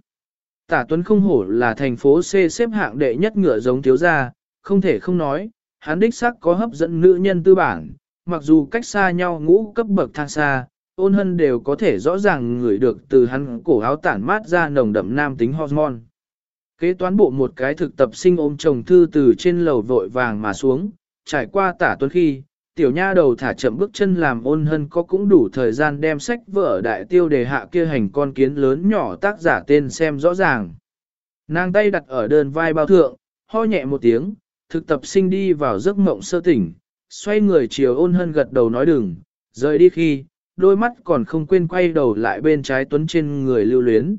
S1: Tả tuấn không hổ là thành phố C xếp hạng đệ nhất ngựa giống thiếu gia, không thể không nói, hắn đích sắc có hấp dẫn nữ nhân tư bản, mặc dù cách xa nhau ngũ cấp bậc thang xa, ôn hân đều có thể rõ ràng ngửi được từ hắn cổ áo tản mát ra nồng đậm nam tính hormone. Kế toán bộ một cái thực tập sinh ôm chồng thư từ trên lầu vội vàng mà xuống, trải qua tả tuấn khi, tiểu nha đầu thả chậm bước chân làm ôn hân có cũng đủ thời gian đem sách vở đại tiêu đề hạ kia hành con kiến lớn nhỏ tác giả tên xem rõ ràng. Nàng tay đặt ở đơn vai bao thượng, ho nhẹ một tiếng, thực tập sinh đi vào giấc mộng sơ tỉnh, xoay người chiều ôn hân gật đầu nói đừng, rời đi khi, đôi mắt còn không quên quay đầu lại bên trái tuấn trên người lưu luyến.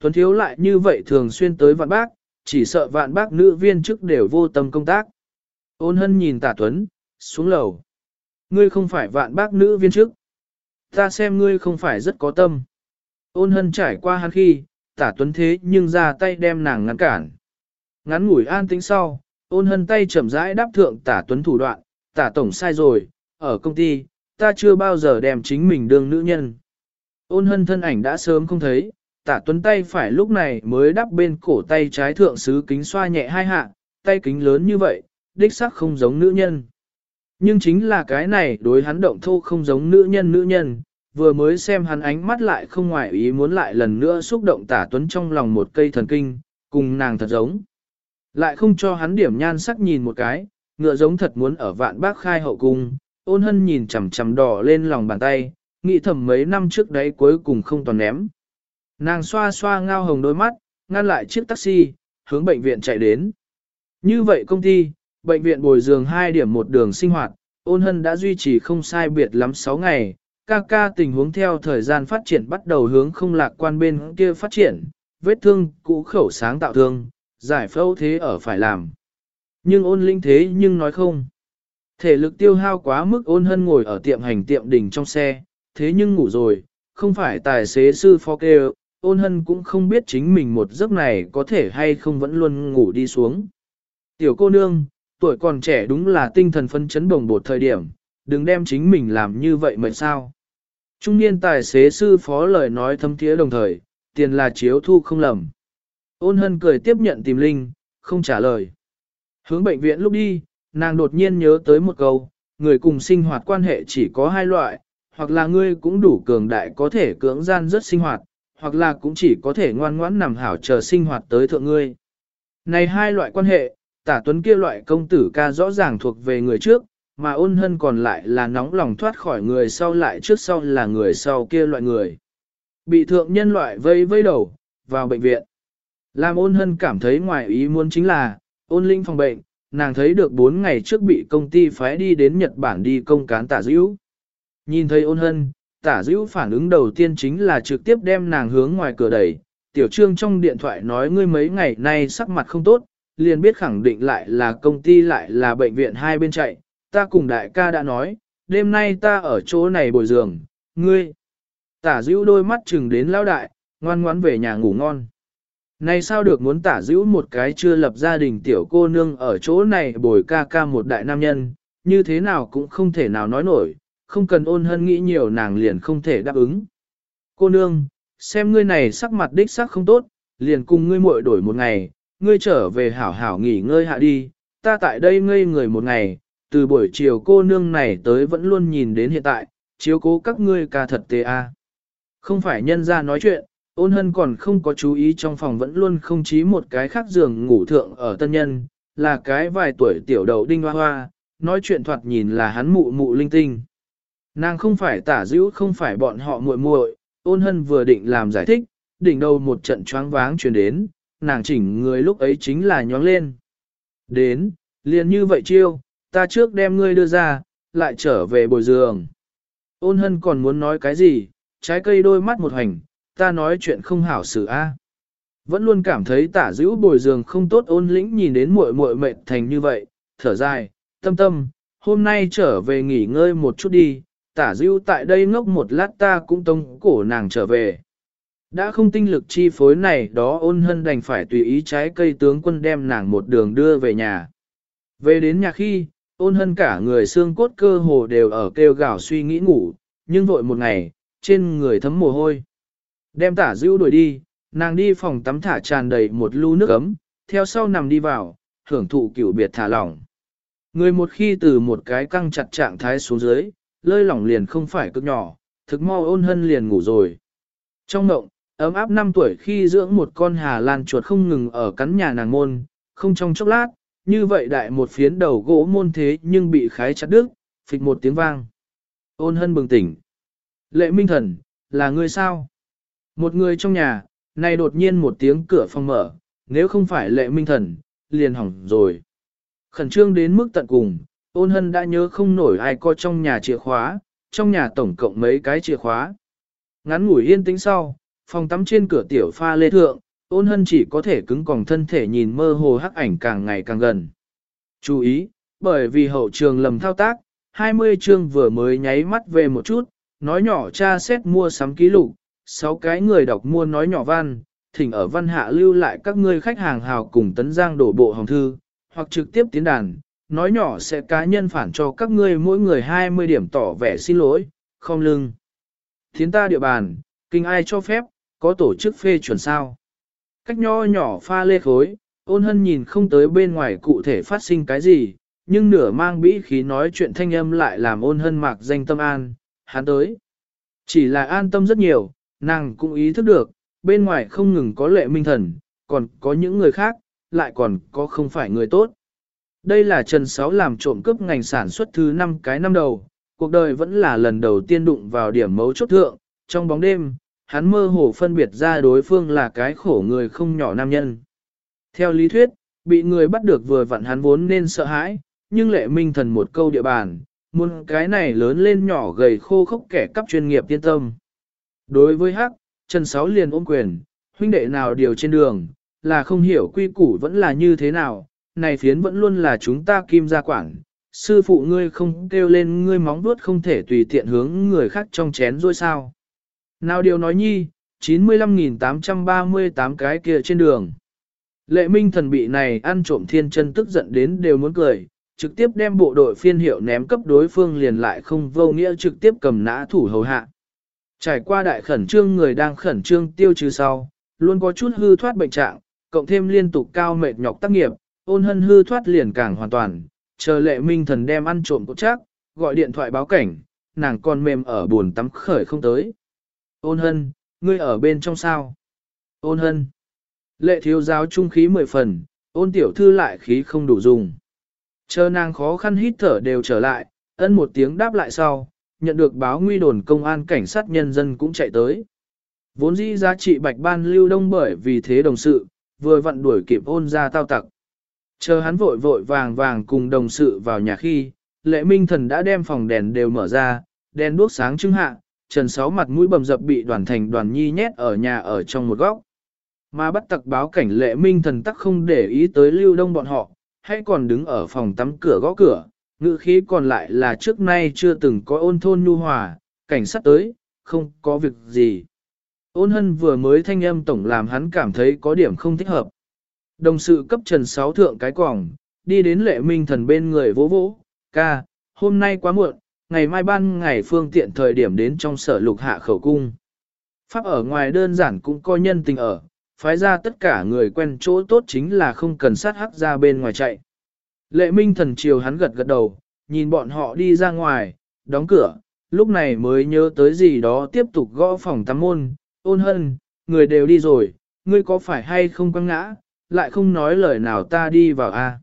S1: Tuấn thiếu lại như vậy thường xuyên tới vạn bác, chỉ sợ vạn bác nữ viên chức đều vô tâm công tác. Ôn hân nhìn tả tuấn, xuống lầu. Ngươi không phải vạn bác nữ viên chức. Ta xem ngươi không phải rất có tâm. Ôn hân trải qua hắn khi, tả tuấn thế nhưng ra tay đem nàng ngăn cản. Ngắn ngủi an tĩnh sau, ôn hân tay chậm rãi đáp thượng tả tuấn thủ đoạn, tả tổng sai rồi, ở công ty, ta chưa bao giờ đem chính mình đương nữ nhân. Ôn hân thân ảnh đã sớm không thấy, tả tuấn tay phải lúc này mới đắp bên cổ tay trái thượng sứ kính xoa nhẹ hai hạ, tay kính lớn như vậy, đích xác không giống nữ nhân. Nhưng chính là cái này đối hắn động thô không giống nữ nhân nữ nhân, vừa mới xem hắn ánh mắt lại không ngoại ý muốn lại lần nữa xúc động tả tuấn trong lòng một cây thần kinh, cùng nàng thật giống. Lại không cho hắn điểm nhan sắc nhìn một cái, ngựa giống thật muốn ở vạn bác khai hậu cung, ôn hân nhìn chằm chằm đỏ lên lòng bàn tay, nghĩ thầm mấy năm trước đấy cuối cùng không toàn ném. Nàng xoa xoa ngao hồng đôi mắt, ngăn lại chiếc taxi, hướng bệnh viện chạy đến. Như vậy công ty, bệnh viện bồi giường 2 điểm một đường sinh hoạt, ôn hân đã duy trì không sai biệt lắm 6 ngày, ca ca tình huống theo thời gian phát triển bắt đầu hướng không lạc quan bên kia phát triển, vết thương cũ khẩu sáng tạo thương, giải phẫu thế ở phải làm. Nhưng ôn linh thế nhưng nói không. Thể lực tiêu hao quá mức ôn hân ngồi ở tiệm hành tiệm đỉnh trong xe, thế nhưng ngủ rồi, không phải tài xế sư phó kêu, ôn hân cũng không biết chính mình một giấc này có thể hay không vẫn luôn ngủ đi xuống. Tiểu cô nương, tuổi còn trẻ đúng là tinh thần phân chấn đồng bột thời điểm, đừng đem chính mình làm như vậy mệt sao. Trung niên tài xế sư phó lời nói thâm thiế đồng thời, tiền là chiếu thu không lầm. Ôn hân cười tiếp nhận tìm Linh, không trả lời. Hướng bệnh viện lúc đi, nàng đột nhiên nhớ tới một câu, người cùng sinh hoạt quan hệ chỉ có hai loại, hoặc là ngươi cũng đủ cường đại có thể cưỡng gian rất sinh hoạt, hoặc là cũng chỉ có thể ngoan ngoãn nằm hảo chờ sinh hoạt tới thượng ngươi. Này hai loại quan hệ, tả tuấn kia loại công tử ca rõ ràng thuộc về người trước, mà ôn hân còn lại là nóng lòng thoát khỏi người sau lại trước sau là người sau kia loại người. Bị thượng nhân loại vây vây đầu, vào bệnh viện. Làm ôn hân cảm thấy ngoài ý muốn chính là, ôn linh phòng bệnh, nàng thấy được 4 ngày trước bị công ty phái đi đến Nhật Bản đi công cán tả dữ. Nhìn thấy ôn hân, tả dữ phản ứng đầu tiên chính là trực tiếp đem nàng hướng ngoài cửa đẩy. Tiểu trương trong điện thoại nói ngươi mấy ngày nay sắc mặt không tốt, liền biết khẳng định lại là công ty lại là bệnh viện hai bên chạy. Ta cùng đại ca đã nói, đêm nay ta ở chỗ này bồi giường, ngươi. Tả dữ đôi mắt chừng đến lão đại, ngoan ngoãn về nhà ngủ ngon. Này sao được muốn tả dữ một cái chưa lập gia đình tiểu cô nương ở chỗ này bồi ca ca một đại nam nhân, như thế nào cũng không thể nào nói nổi, không cần ôn hân nghĩ nhiều nàng liền không thể đáp ứng. Cô nương, xem ngươi này sắc mặt đích sắc không tốt, liền cùng ngươi muội đổi một ngày, ngươi trở về hảo hảo nghỉ ngơi hạ đi, ta tại đây ngây người một ngày, từ buổi chiều cô nương này tới vẫn luôn nhìn đến hiện tại, chiếu cố các ngươi ca thật tê a. Không phải nhân ra nói chuyện, ôn hân còn không có chú ý trong phòng vẫn luôn không chí một cái khác giường ngủ thượng ở tân nhân, là cái vài tuổi tiểu đầu đinh hoa hoa, nói chuyện thoạt nhìn là hắn mụ mụ linh tinh. Nàng không phải tả dữ không phải bọn họ muội muội, ôn hân vừa định làm giải thích, đỉnh đầu một trận choáng váng truyền đến, nàng chỉnh người lúc ấy chính là nhóng lên. Đến, liền như vậy chiêu, ta trước đem ngươi đưa ra, lại trở về bồi giường. Ôn hân còn muốn nói cái gì, trái cây đôi mắt một hành, ta nói chuyện không hảo xử a. Vẫn luôn cảm thấy tả dữ bồi giường không tốt ôn lĩnh nhìn đến muội muội mệt thành như vậy, thở dài, tâm tâm, hôm nay trở về nghỉ ngơi một chút đi, tả dữ tại đây ngốc một lát ta cũng tông cổ nàng trở về. Đã không tinh lực chi phối này đó ôn hân đành phải tùy ý trái cây tướng quân đem nàng một đường đưa về nhà. Về đến nhà khi, ôn hân cả người xương cốt cơ hồ đều ở kêu gào suy nghĩ ngủ, nhưng vội một ngày, trên người thấm mồ hôi. Đem tả dữ đuổi đi, nàng đi phòng tắm thả tràn đầy một lu nước ấm, theo sau nằm đi vào, hưởng thụ cửu biệt thả lỏng. Người một khi từ một cái căng chặt trạng thái xuống dưới, lơi lỏng liền không phải cực nhỏ, thực mau ôn hân liền ngủ rồi. Trong mộng, ấm áp năm tuổi khi dưỡng một con hà lan chuột không ngừng ở cắn nhà nàng môn, không trong chốc lát, như vậy đại một phiến đầu gỗ môn thế nhưng bị khái chặt đứt, phịch một tiếng vang. Ôn hân bừng tỉnh. Lệ minh thần, là người sao? Một người trong nhà, này đột nhiên một tiếng cửa phòng mở, nếu không phải lệ minh thần, liền hỏng rồi. Khẩn trương đến mức tận cùng, ôn hân đã nhớ không nổi ai có trong nhà chìa khóa, trong nhà tổng cộng mấy cái chìa khóa. Ngắn ngủi yên tĩnh sau, phòng tắm trên cửa tiểu pha lê thượng, ôn hân chỉ có thể cứng còng thân thể nhìn mơ hồ hắc ảnh càng ngày càng gần. Chú ý, bởi vì hậu trường lầm thao tác, 20 chương vừa mới nháy mắt về một chút, nói nhỏ cha xét mua sắm ký lục, 6 cái người đọc mua nói nhỏ văn, thỉnh ở văn hạ lưu lại các ngươi khách hàng hào cùng tấn giang đổ bộ hồng thư, hoặc trực tiếp tiến đàn, nói nhỏ sẽ cá nhân phản cho các ngươi mỗi người 20 điểm tỏ vẻ xin lỗi, không lưng. Thiến ta địa bàn, kinh ai cho phép, có tổ chức phê chuẩn sao. Cách nho nhỏ pha lê khối, ôn hân nhìn không tới bên ngoài cụ thể phát sinh cái gì, nhưng nửa mang bĩ khí nói chuyện thanh âm lại làm ôn hân mạc danh tâm an, hắn tới. Chỉ là an tâm rất nhiều, nàng cũng ý thức được, bên ngoài không ngừng có lệ minh thần, còn có những người khác, lại còn có không phải người tốt. Đây là Trần Sáu làm trộm cướp ngành sản xuất thứ năm cái năm đầu, cuộc đời vẫn là lần đầu tiên đụng vào điểm mấu chốt thượng, trong bóng đêm, hắn mơ hồ phân biệt ra đối phương là cái khổ người không nhỏ nam nhân. Theo lý thuyết, bị người bắt được vừa vặn hắn vốn nên sợ hãi, nhưng lệ minh thần một câu địa bàn, muốn cái này lớn lên nhỏ gầy khô khốc kẻ cấp chuyên nghiệp tiên tâm. Đối với Hắc, Trần Sáu liền ôm quyền, huynh đệ nào điều trên đường, là không hiểu quy củ vẫn là như thế nào, này phiến vẫn luôn là chúng ta kim gia quản. Sư phụ ngươi không kêu lên ngươi móng vuốt không thể tùy tiện hướng người khác trong chén rồi sao. Nào điều nói nhi, 95.838 cái kia trên đường. Lệ minh thần bị này ăn trộm thiên chân tức giận đến đều muốn cười, trực tiếp đem bộ đội phiên hiệu ném cấp đối phương liền lại không vô nghĩa trực tiếp cầm nã thủ hầu hạ. Trải qua đại khẩn trương người đang khẩn trương tiêu trừ sau, luôn có chút hư thoát bệnh trạng, cộng thêm liên tục cao mệt nhọc tác nghiệp, ôn hân hư thoát liền càng hoàn toàn, chờ lệ minh thần đem ăn trộm cốt chắc, gọi điện thoại báo cảnh, nàng còn mềm ở buồn tắm khởi không tới. Ôn hân, ngươi ở bên trong sao? Ôn hân. Lệ thiếu giáo trung khí mười phần, ôn tiểu thư lại khí không đủ dùng. Chờ nàng khó khăn hít thở đều trở lại, ân một tiếng đáp lại sau, nhận được báo nguy đồn công an cảnh sát nhân dân cũng chạy tới. Vốn dĩ giá trị bạch ban lưu đông bởi vì thế đồng sự, vừa vặn đuổi kịp ôn ra tao tặc. Chờ hắn vội vội vàng vàng cùng đồng sự vào nhà khi, lệ minh thần đã đem phòng đèn đều mở ra, đèn đuốc sáng trưng hạ, trần sáu mặt mũi bầm dập bị đoàn thành đoàn nhi nhét ở nhà ở trong một góc. Mà bắt tặc báo cảnh lệ minh thần tắc không để ý tới lưu đông bọn họ, hay còn đứng ở phòng tắm cửa gõ cửa, ngữ khí còn lại là trước nay chưa từng có ôn thôn nhu hòa, cảnh sát tới, không có việc gì. Ôn hân vừa mới thanh âm tổng làm hắn cảm thấy có điểm không thích hợp. Đồng sự cấp trần sáu thượng cái quòng, đi đến lệ minh thần bên người vỗ vỗ, ca, hôm nay quá muộn, ngày mai ban ngày phương tiện thời điểm đến trong sở lục hạ khẩu cung. Pháp ở ngoài đơn giản cũng coi nhân tình ở, phái ra tất cả người quen chỗ tốt chính là không cần sát hắc ra bên ngoài chạy. Lệ minh thần chiều hắn gật gật đầu, nhìn bọn họ đi ra ngoài, đóng cửa, lúc này mới nhớ tới gì đó tiếp tục gõ phòng tắm môn, ôn hân, người đều đi rồi, ngươi có phải hay không quăng ngã, lại không nói lời nào ta đi vào a.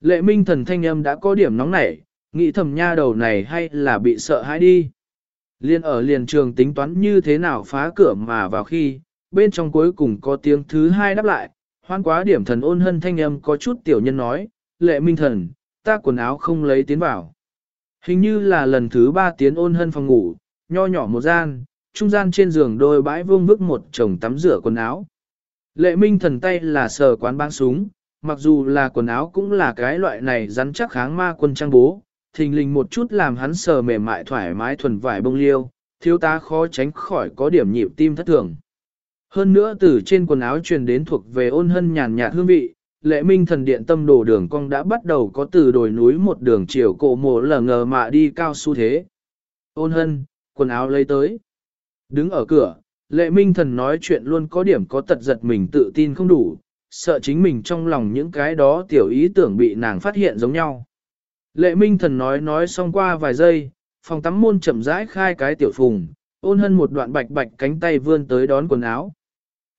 S1: Lệ minh thần thanh âm đã có điểm nóng nảy, nghĩ thầm nha đầu này hay là bị sợ hãi đi. Liên ở liền trường tính toán như thế nào phá cửa mà vào khi, bên trong cuối cùng có tiếng thứ hai đáp lại, hoan quá điểm thần ôn hân thanh âm có chút tiểu nhân nói, lệ minh thần, ta quần áo không lấy tiến vào. Hình như là lần thứ ba tiến ôn hân phòng ngủ, nho nhỏ một gian, trung gian trên giường đôi bãi vương vức một chồng tắm rửa quần áo. Lệ minh thần tay là sờ quán băng súng, mặc dù là quần áo cũng là cái loại này rắn chắc kháng ma quân trang bố, thình lình một chút làm hắn sờ mềm mại thoải mái thuần vải bông liêu, thiếu tá khó tránh khỏi có điểm nhịp tim thất thường. Hơn nữa từ trên quần áo truyền đến thuộc về ôn hân nhàn nhạt hương vị, lệ minh thần điện tâm đồ đường cong đã bắt đầu có từ đồi núi một đường chiều cổ mộ lờ ngờ mà đi cao su thế. Ôn hân, quần áo lấy tới. Đứng ở cửa, lệ minh thần nói chuyện luôn có điểm có tật giật mình tự tin không đủ, sợ chính mình trong lòng những cái đó tiểu ý tưởng bị nàng phát hiện giống nhau. Lệ minh thần nói nói xong qua vài giây, phòng tắm môn chậm rãi khai cái tiểu phùng, ôn hân một đoạn bạch bạch cánh tay vươn tới đón quần áo.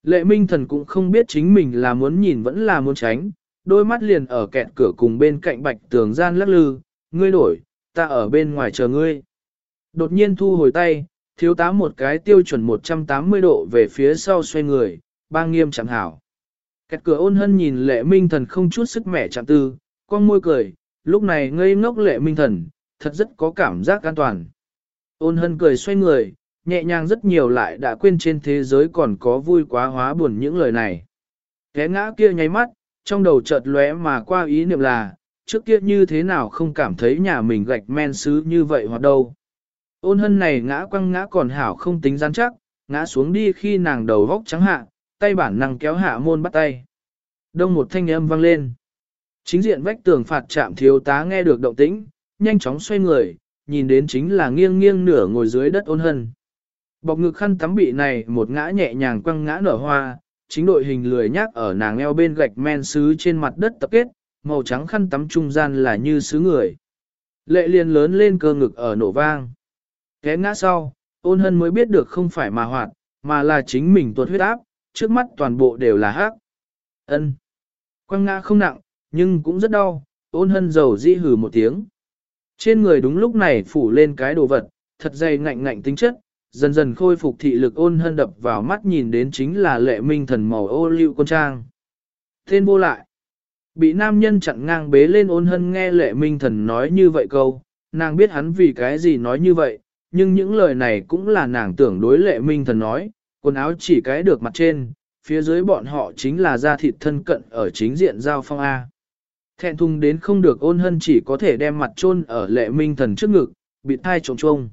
S1: Lệ minh thần cũng không biết chính mình là muốn nhìn vẫn là muốn tránh, đôi mắt liền ở kẹt cửa cùng bên cạnh bạch tường gian lắc lư, ngươi đổi, ta ở bên ngoài chờ ngươi. Đột nhiên thu hồi tay, thiếu tá một cái tiêu chuẩn 180 độ về phía sau xoay người, ba nghiêm chẳng hảo. Kẹt cửa ôn hân nhìn lệ minh thần không chút sức mẻ chạm tư, con môi cười, lúc này ngây ngốc lệ minh thần, thật rất có cảm giác an toàn. Ôn hân cười xoay người, nhẹ nhàng rất nhiều lại đã quên trên thế giới còn có vui quá hóa buồn những lời này. thế ngã kia nháy mắt, trong đầu chợt lóe mà qua ý niệm là, trước kia như thế nào không cảm thấy nhà mình gạch men sứ như vậy hoặc đâu. Ôn hân này ngã quăng ngã còn hảo không tính rắn chắc, ngã xuống đi khi nàng đầu vóc trắng hạ, tay bản năng kéo hạ môn bắt tay. Đông một thanh âm vang lên. Chính diện vách tường phạt chạm thiếu tá nghe được động tĩnh, nhanh chóng xoay người, nhìn đến chính là nghiêng nghiêng nửa ngồi dưới đất ôn hân. Bọc ngực khăn tắm bị này một ngã nhẹ nhàng quăng ngã nở hoa, chính đội hình lười nhác ở nàng eo bên gạch men sứ trên mặt đất tập kết, màu trắng khăn tắm trung gian là như sứ người. Lệ liền lớn lên cơ ngực ở nổ vang. Té ngã sau, ôn hân mới biết được không phải mà hoạt, mà là chính mình tuột huyết áp, trước mắt toàn bộ đều là hắc. Ân. Quăng ngã không nặng, nhưng cũng rất đau, ôn hân dầu dĩ hừ một tiếng. Trên người đúng lúc này phủ lên cái đồ vật, thật dày ngạnh ngạnh tính chất, dần dần khôi phục thị lực ôn hân đập vào mắt nhìn đến chính là lệ minh thần màu ô liu con trang. Tên vô lại. Bị nam nhân chặn ngang bế lên ôn hân nghe lệ minh thần nói như vậy câu, nàng biết hắn vì cái gì nói như vậy, nhưng những lời này cũng là nàng tưởng đối lệ minh thần nói, quần áo chỉ cái được mặt trên, phía dưới bọn họ chính là da thịt thân cận ở chính diện giao phong A. Thẹn thùng đến không được ôn hân chỉ có thể đem mặt chôn ở lệ minh thần trước ngực, bị thai trống trông.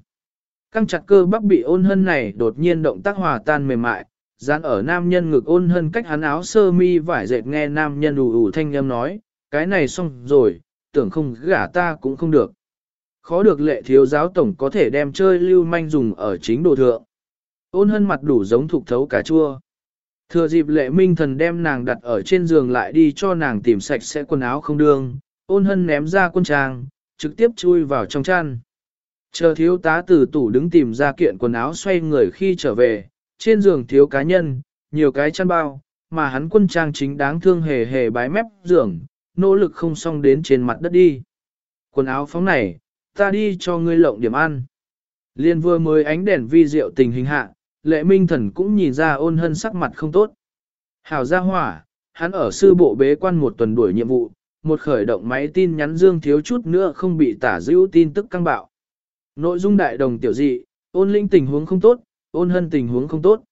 S1: Căng chặt cơ bắp bị ôn hân này đột nhiên động tác hòa tan mềm mại, dán ở nam nhân ngực ôn hân cách hắn áo sơ mi vải dệt nghe nam nhân ủ ủ thanh âm nói, cái này xong rồi, tưởng không gả ta cũng không được. Khó được lệ thiếu giáo tổng có thể đem chơi lưu manh dùng ở chính đồ thượng. Ôn hân mặt đủ giống thục thấu cà chua. Thừa dịp lệ minh thần đem nàng đặt ở trên giường lại đi cho nàng tìm sạch sẽ quần áo không đương, ôn hân ném ra quân trang, trực tiếp chui vào trong chăn. Chờ thiếu tá từ tủ đứng tìm ra kiện quần áo xoay người khi trở về, trên giường thiếu cá nhân, nhiều cái chăn bao, mà hắn quân trang chính đáng thương hề hề bái mép giường, nỗ lực không xong đến trên mặt đất đi. Quần áo phóng này, ta đi cho ngươi lộng điểm ăn. Liên vừa mới ánh đèn vi diệu tình hình hạ, lệ minh thần cũng nhìn ra ôn hân sắc mặt không tốt. Hảo gia hỏa, hắn ở sư bộ bế quan một tuần đuổi nhiệm vụ, một khởi động máy tin nhắn dương thiếu chút nữa không bị tả dữ tin tức căng bạo. Nội dung đại đồng tiểu dị, ôn linh tình huống không tốt, ôn hân tình huống không tốt.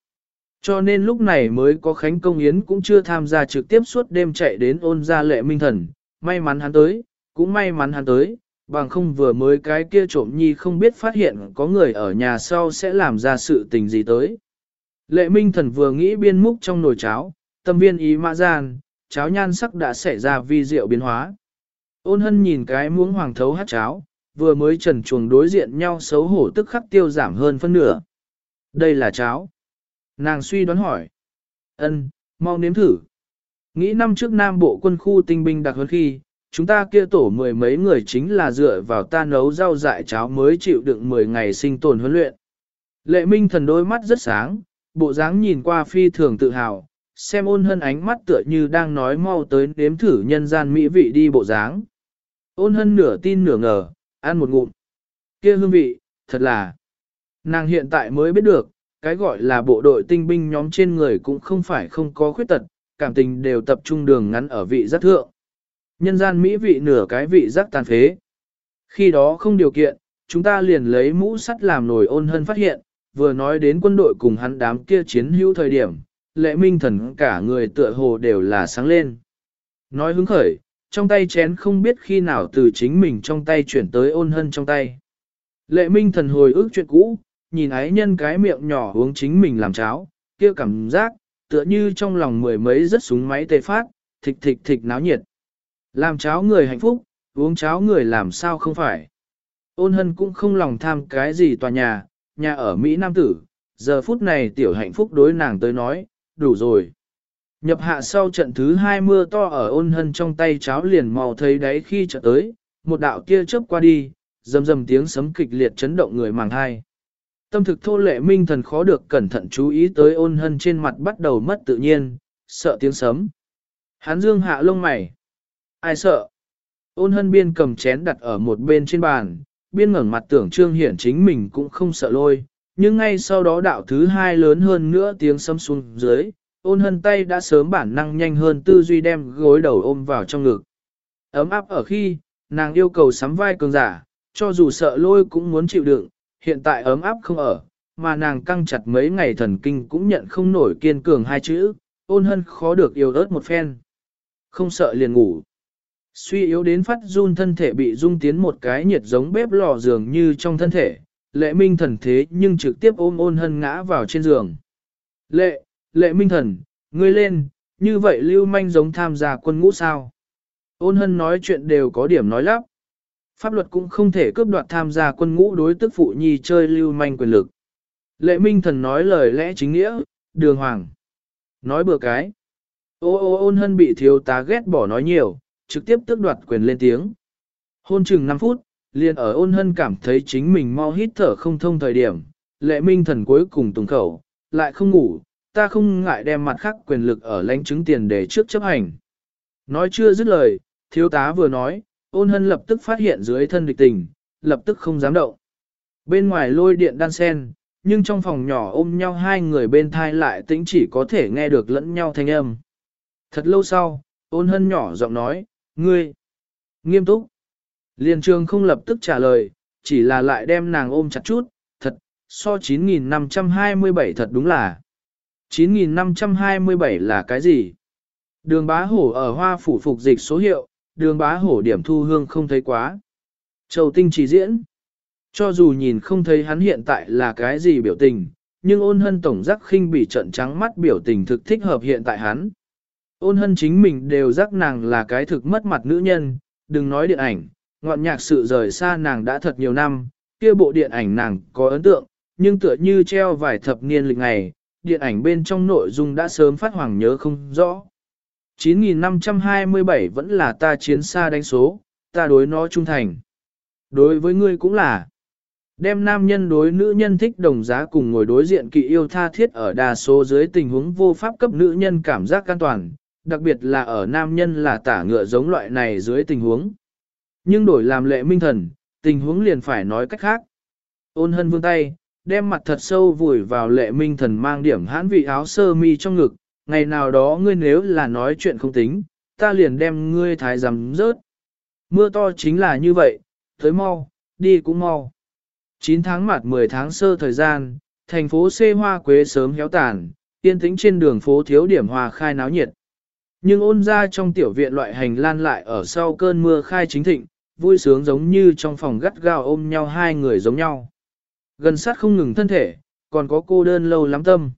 S1: Cho nên lúc này mới có Khánh Công Yến cũng chưa tham gia trực tiếp suốt đêm chạy đến ôn ra lệ minh thần, may mắn hắn tới, cũng may mắn hắn tới, bằng không vừa mới cái kia trộm nhi không biết phát hiện có người ở nhà sau sẽ làm ra sự tình gì tới. Lệ minh thần vừa nghĩ biên múc trong nồi cháo, tâm viên ý mã gian, cháo nhan sắc đã xảy ra vi diệu biến hóa. Ôn hân nhìn cái muỗng hoàng thấu hát cháo, vừa mới trần chuồng đối diện nhau xấu hổ tức khắc tiêu giảm hơn phân nửa. Đây là cháo. Nàng suy đoán hỏi. ân mau nếm thử. Nghĩ năm trước Nam Bộ quân khu tinh binh đặc hơn khi, chúng ta kia tổ mười mấy người chính là dựa vào ta nấu rau dại cháo mới chịu đựng 10 ngày sinh tồn huấn luyện. Lệ minh thần đôi mắt rất sáng, bộ dáng nhìn qua phi thường tự hào, xem ôn hân ánh mắt tựa như đang nói mau tới nếm thử nhân gian mỹ vị đi bộ dáng. Ôn hân nửa tin nửa ngờ, ăn một ngụm. kia hương vị, thật là. Nàng hiện tại mới biết được, cái gọi là bộ đội tinh binh nhóm trên người cũng không phải không có khuyết tật, cảm tình đều tập trung đường ngắn ở vị giác thượng. Nhân gian mỹ vị nửa cái vị giác tàn phế. Khi đó không điều kiện, chúng ta liền lấy mũ sắt làm nồi ôn hân phát hiện, vừa nói đến quân đội cùng hắn đám kia chiến hữu thời điểm, lệ minh thần cả người tựa hồ đều là sáng lên. Nói hứng khởi, trong tay chén không biết khi nào từ chính mình trong tay chuyển tới ôn hân trong tay. Lệ minh thần hồi ức chuyện cũ, nhìn ái nhân cái miệng nhỏ uống chính mình làm cháo, kia cảm giác, tựa như trong lòng mười mấy rất súng máy tê phát, thịch thịch thịch náo nhiệt. Làm cháo người hạnh phúc, uống cháo người làm sao không phải. Ôn hân cũng không lòng tham cái gì tòa nhà, nhà ở Mỹ Nam Tử, giờ phút này tiểu hạnh phúc đối nàng tới nói, đủ rồi. Nhập hạ sau trận thứ hai mưa to ở ôn hân trong tay cháo liền màu thấy đáy khi trở tới, một đạo kia chớp qua đi, rầm rầm tiếng sấm kịch liệt chấn động người màng hai. Tâm thực thô lệ minh thần khó được cẩn thận chú ý tới ôn hân trên mặt bắt đầu mất tự nhiên, sợ tiếng sấm. Hắn dương hạ lông mày. Ai sợ? Ôn hân biên cầm chén đặt ở một bên trên bàn, biên ngẩng mặt tưởng trương hiển chính mình cũng không sợ lôi, nhưng ngay sau đó đạo thứ hai lớn hơn nữa tiếng sấm xuống dưới, ôn hân tay đã sớm bản năng nhanh hơn tư duy đem gối đầu ôm vào trong ngực. Ấm áp ở khi, nàng yêu cầu sắm vai cường giả, cho dù sợ lôi cũng muốn chịu đựng, hiện tại ấm áp không ở, mà nàng căng chặt mấy ngày thần kinh cũng nhận không nổi kiên cường hai chữ, ôn hân khó được yêu ớt một phen. Không sợ liền ngủ. Suy yếu đến phát run thân thể bị rung tiến một cái nhiệt giống bếp lò giường như trong thân thể, lệ minh thần thế nhưng trực tiếp ôm ôn hân ngã vào trên giường. Lệ, lệ minh thần, ngươi lên, như vậy lưu manh giống tham gia quân ngũ sao. Ôn hân nói chuyện đều có điểm nói lắp. Pháp luật cũng không thể cướp đoạt tham gia quân ngũ đối tức phụ nhi chơi lưu manh quyền lực. Lệ minh thần nói lời lẽ chính nghĩa, đường hoàng. Nói bừa cái. Ô ô ôn hân bị thiếu tá ghét bỏ nói nhiều, trực tiếp tước đoạt quyền lên tiếng. Hôn chừng 5 phút, liền ở ôn hân cảm thấy chính mình mau hít thở không thông thời điểm, lệ minh thần cuối cùng tùng khẩu, lại không ngủ, ta không ngại đem mặt khác quyền lực ở lãnh chứng tiền để trước chấp hành. Nói chưa dứt lời, thiếu tá vừa nói, ôn hân lập tức phát hiện dưới thân địch tình, lập tức không dám động. Bên ngoài lôi điện đan sen, nhưng trong phòng nhỏ ôm nhau hai người bên thai lại tĩnh chỉ có thể nghe được lẫn nhau thanh âm. Thật lâu sau, ôn hân nhỏ giọng nói, ngươi, nghiêm túc. Liên trường không lập tức trả lời, chỉ là lại đem nàng ôm chặt chút, thật, so 9.527 thật đúng là. 9.527 là cái gì? Đường bá hổ ở hoa phủ phục dịch số hiệu, đường bá hổ điểm thu hương không thấy quá. Châu tinh chỉ diễn. Cho dù nhìn không thấy hắn hiện tại là cái gì biểu tình, nhưng ôn hân tổng giác khinh bị trận trắng mắt biểu tình thực thích hợp hiện tại hắn. Ôn hân chính mình đều giác nàng là cái thực mất mặt nữ nhân, đừng nói điện ảnh, ngọn nhạc sự rời xa nàng đã thật nhiều năm, kia bộ điện ảnh nàng có ấn tượng, nhưng tựa như treo vài thập niên lịch ngày, điện ảnh bên trong nội dung đã sớm phát hoàng nhớ không rõ. 9527 vẫn là ta chiến xa đánh số, ta đối nó trung thành. Đối với ngươi cũng là. Đem nam nhân đối nữ nhân thích đồng giá cùng ngồi đối diện kỵ yêu tha thiết ở đa số dưới tình huống vô pháp cấp nữ nhân cảm giác an toàn, đặc biệt là ở nam nhân là tả ngựa giống loại này dưới tình huống. Nhưng đổi làm lệ minh thần, tình huống liền phải nói cách khác. Ôn hân vương tay, đem mặt thật sâu vùi vào lệ minh thần mang điểm hãn vị áo sơ mi trong ngực, ngày nào đó ngươi nếu là nói chuyện không tính, ta liền đem ngươi thái giám rớt. Mưa to chính là như vậy, tới mau, đi cũng mau. 9 tháng mặt 10 tháng sơ thời gian, thành phố C hoa quế sớm héo tàn, yên tĩnh trên đường phố thiếu điểm hòa khai náo nhiệt. Nhưng ôn ra trong tiểu viện loại hành lan lại ở sau cơn mưa khai chính thịnh, vui sướng giống như trong phòng gắt gao ôm nhau hai người giống nhau. Gần sát không ngừng thân thể, còn có cô đơn lâu lắm tâm.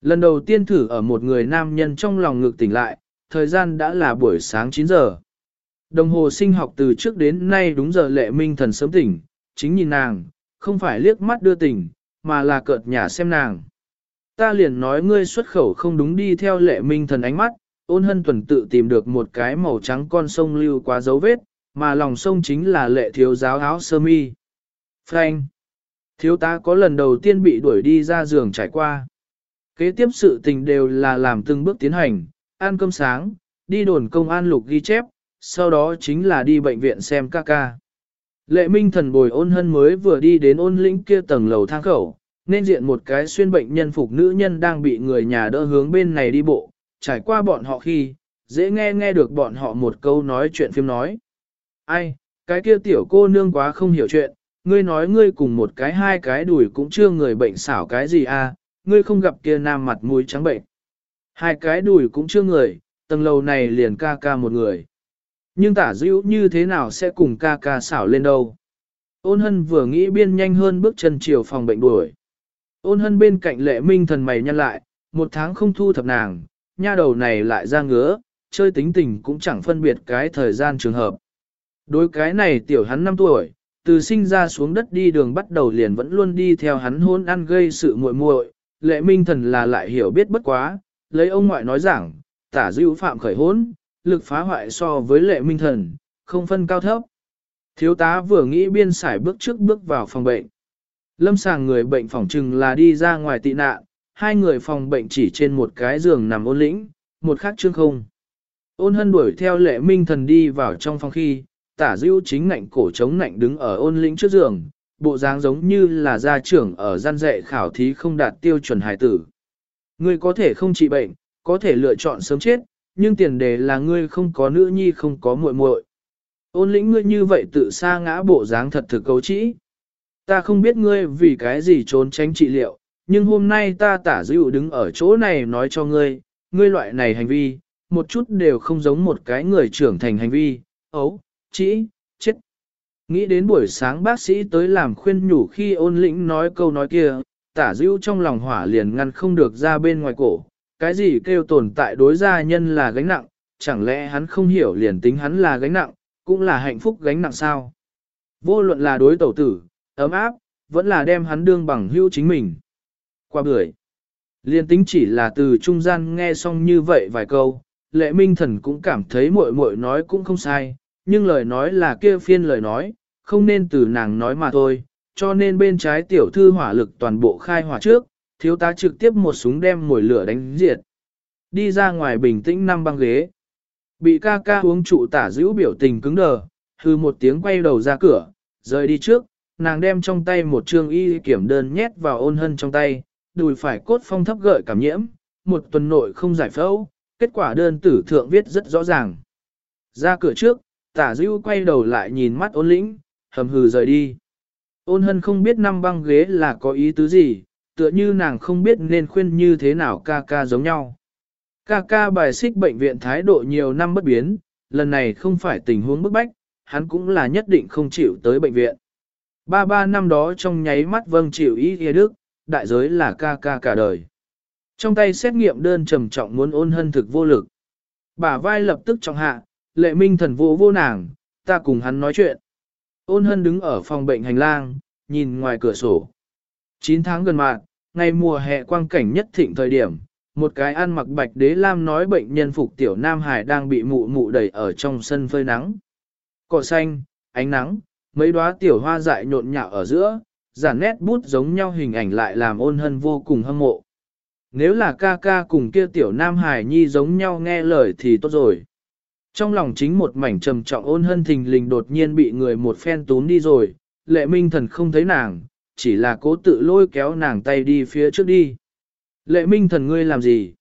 S1: Lần đầu tiên thử ở một người nam nhân trong lòng ngực tỉnh lại, thời gian đã là buổi sáng 9 giờ. Đồng hồ sinh học từ trước đến nay đúng giờ lệ minh thần sớm tỉnh, chính nhìn nàng, không phải liếc mắt đưa tỉnh, mà là cợt nhả xem nàng. Ta liền nói ngươi xuất khẩu không đúng đi theo lệ minh thần ánh mắt, ôn hân tuần tự tìm được một cái màu trắng con sông lưu quá dấu vết, mà lòng sông chính là lệ thiếu giáo áo sơ mi. Frank! Thiếu tá có lần đầu tiên bị đuổi đi ra giường trải qua. Kế tiếp sự tình đều là làm từng bước tiến hành, ăn cơm sáng, đi đồn công an lục ghi chép, sau đó chính là đi bệnh viện xem ca ca. Lệ minh thần bồi ôn hân mới vừa đi đến ôn lĩnh kia tầng lầu thang khẩu, nên diện một cái xuyên bệnh nhân phục nữ nhân đang bị người nhà đỡ hướng bên này đi bộ, trải qua bọn họ khi, dễ nghe nghe được bọn họ một câu nói chuyện phim nói. Ai, cái kia tiểu cô nương quá không hiểu chuyện, ngươi nói ngươi cùng một cái hai cái đùi cũng chưa người bệnh xảo cái gì à, ngươi không gặp kia nam mặt mũi trắng bệnh. Hai cái đùi cũng chưa người, tầng lầu này liền ca ca một người. Nhưng tả dữ như thế nào sẽ cùng ca ca xảo lên đâu. Ôn hân vừa nghĩ biên nhanh hơn bước chân chiều phòng bệnh đuổi. Ôn hân bên cạnh lệ minh thần mày nhăn lại, một tháng không thu thập nàng, nha đầu này lại ra ngứa, chơi tính tình cũng chẳng phân biệt cái thời gian trường hợp. Đối cái này tiểu hắn 5 tuổi, từ sinh ra xuống đất đi đường bắt đầu liền vẫn luôn đi theo hắn hôn ăn gây sự muội muội, lệ minh thần là lại hiểu biết bất quá, lấy ông ngoại nói rằng, tả dữ phạm khởi hôn, lực phá hoại so với lệ minh thần, không phân cao thấp. Thiếu tá vừa nghĩ biên sải bước trước bước vào phòng bệnh. Lâm sàng người bệnh phỏng trừng là đi ra ngoài tị nạn, hai người phòng bệnh chỉ trên một cái giường nằm ôn lĩnh, một khác chương không. Ôn hân đuổi theo lệ minh thần đi vào trong phòng khi, tả dưu chính ngạnh cổ chống ngạnh đứng ở ôn lĩnh trước giường, bộ dáng giống như là gia trưởng ở gian dạy khảo thí không đạt tiêu chuẩn hài tử. Ngươi có thể không trị bệnh, có thể lựa chọn sớm chết, nhưng tiền đề là ngươi không có nữ nhi không có muội muội. Ôn lĩnh ngươi như vậy tự sa ngã bộ dáng thật thực cấu trĩ. Ta không biết ngươi vì cái gì trốn tránh trị liệu, nhưng hôm nay ta tả dịu đứng ở chỗ này nói cho ngươi, ngươi loại này hành vi, một chút đều không giống một cái người trưởng thành hành vi, ấu, chỉ, chết. Nghĩ đến buổi sáng bác sĩ tới làm khuyên nhủ khi ôn lĩnh nói câu nói kia, tả dịu trong lòng hỏa liền ngăn không được ra bên ngoài cổ, cái gì kêu tồn tại đối gia nhân là gánh nặng, chẳng lẽ hắn không hiểu liền tính hắn là gánh nặng, cũng là hạnh phúc gánh nặng sao? Vô luận là đối tẩu tử, ấm áp, vẫn là đem hắn đương bằng hữu chính mình. Qua bưởi. Liên tính chỉ là từ trung gian nghe xong như vậy vài câu, lệ minh thần cũng cảm thấy muội muội nói cũng không sai, nhưng lời nói là kia phiên lời nói, không nên từ nàng nói mà thôi, cho nên bên trái tiểu thư hỏa lực toàn bộ khai hỏa trước, thiếu tá trực tiếp một súng đem mồi lửa đánh diệt. Đi ra ngoài bình tĩnh năm băng ghế. Bị ca ca uống trụ tả giữ biểu tình cứng đờ, hư một tiếng quay đầu ra cửa, rời đi trước, nàng đem trong tay một trương y kiểm đơn nhét vào ôn hân trong tay, đùi phải cốt phong thấp gợi cảm nhiễm, một tuần nội không giải phẫu, kết quả đơn tử thượng viết rất rõ ràng. Ra cửa trước, tả dữ quay đầu lại nhìn mắt ôn lĩnh, hầm hừ rời đi. Ôn hân không biết năm băng ghế là có ý tứ gì, tựa như nàng không biết nên khuyên như thế nào ca ca giống nhau. Ca ca bài xích bệnh viện thái độ nhiều năm bất biến, lần này không phải tình huống bức bách, hắn cũng là nhất định không chịu tới bệnh viện. Ba ba năm đó trong nháy mắt vâng chịu ý kia đức, đại giới là ca ca cả đời. Trong tay xét nghiệm đơn trầm trọng muốn ôn hân thực vô lực. Bả vai lập tức trọng hạ, lệ minh thần vô vô nàng, ta cùng hắn nói chuyện. Ôn hân đứng ở phòng bệnh hành lang, nhìn ngoài cửa sổ. 9 tháng gần mạng, ngày mùa hè quang cảnh nhất thịnh thời điểm, một cái ăn mặc bạch đế lam nói bệnh nhân phục tiểu Nam Hải đang bị mụ mụ đẩy ở trong sân phơi nắng. Cỏ xanh, ánh nắng, mấy đóa tiểu hoa dại nhộn nhạo ở giữa, giản nét bút giống nhau hình ảnh lại làm ôn hân vô cùng hâm mộ. Nếu là ca ca cùng kia tiểu Nam Hải Nhi giống nhau nghe lời thì tốt rồi. Trong lòng chính một mảnh trầm trọng ôn hân thình lình đột nhiên bị người một phen tún đi rồi, lệ minh thần không thấy nàng, chỉ là cố tự lôi kéo nàng tay đi phía trước đi. Lệ minh thần ngươi làm gì?